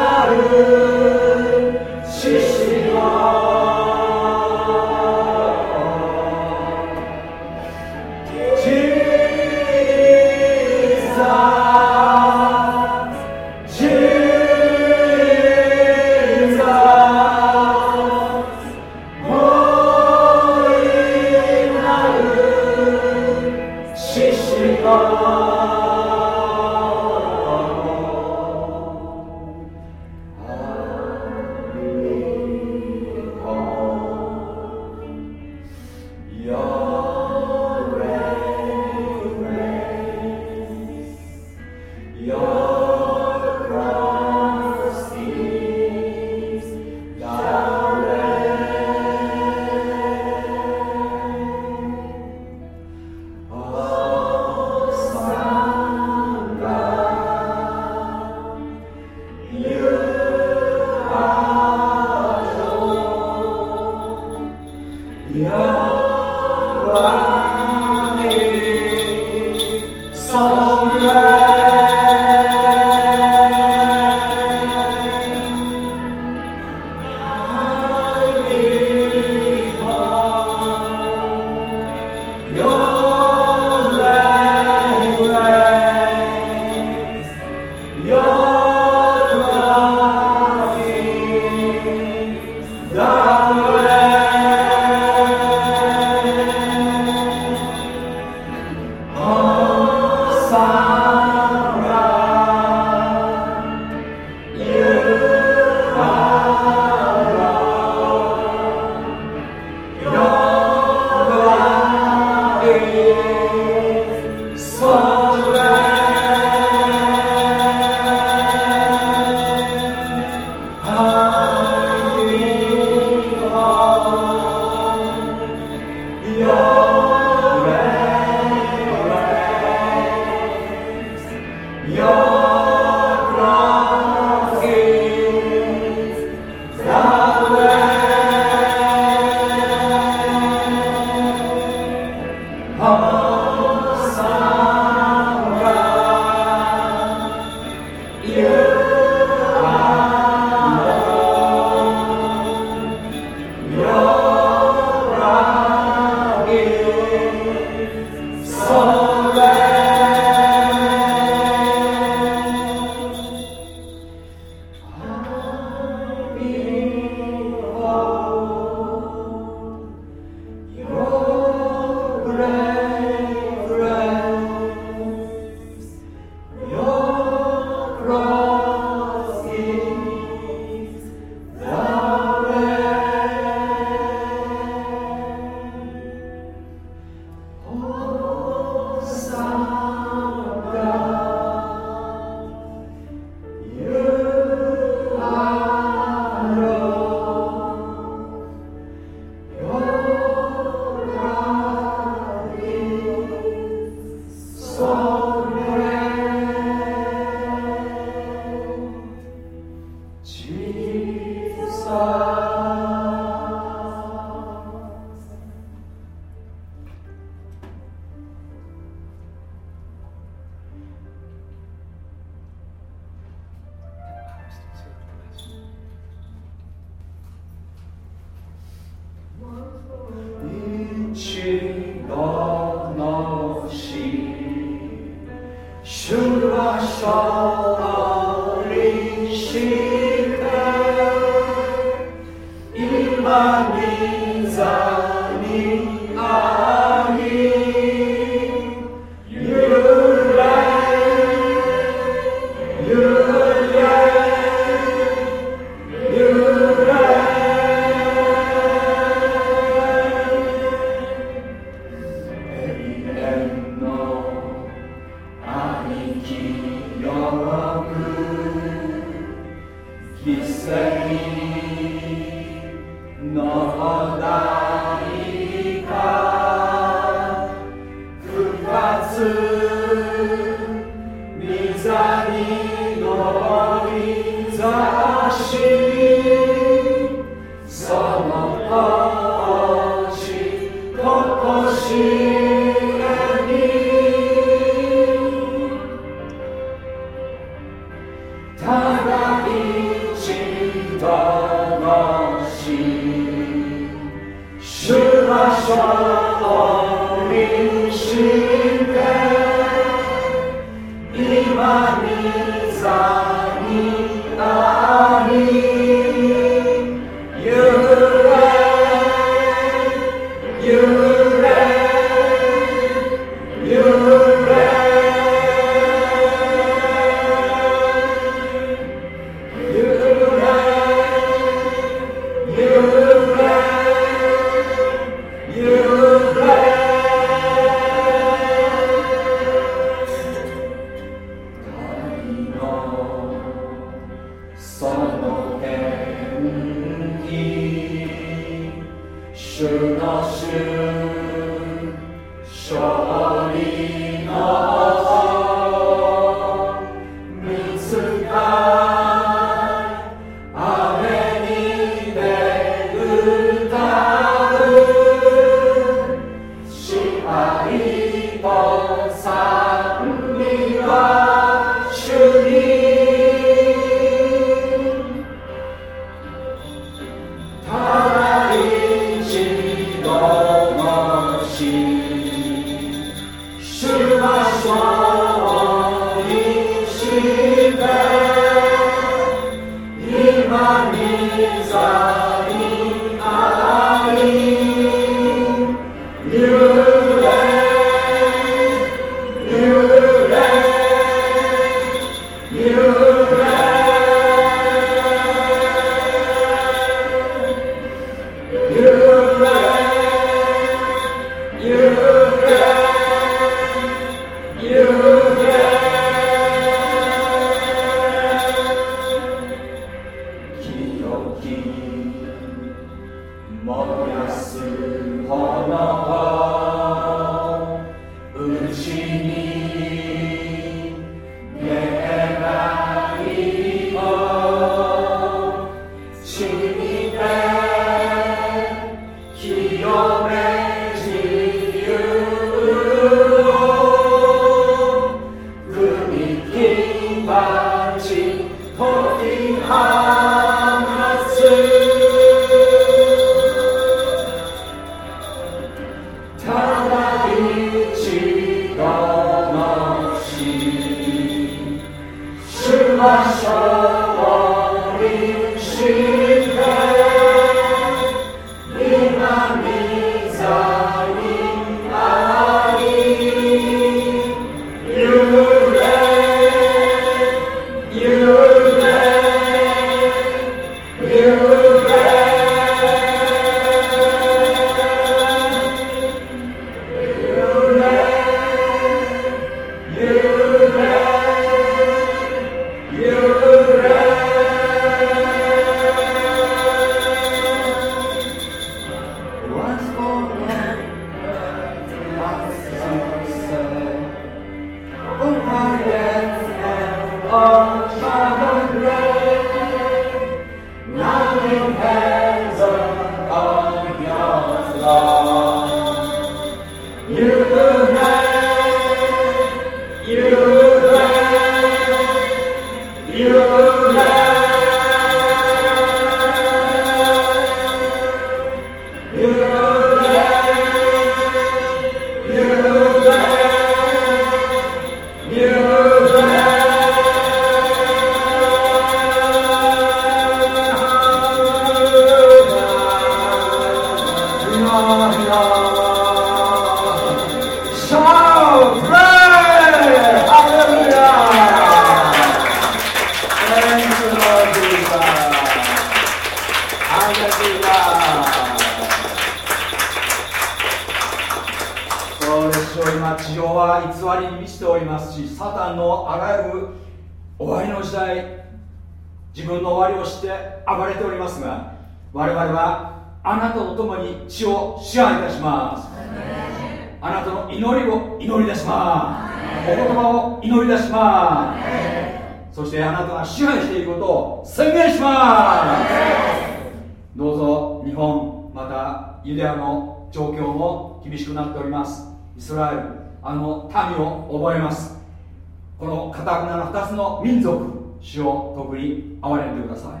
主を特に憐れんでください。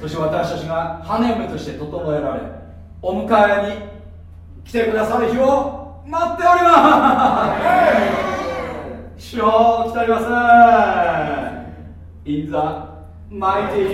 そして私たちが花嫁として整えられお迎えに来てくださる日を待っております。主を来ております。In the mighty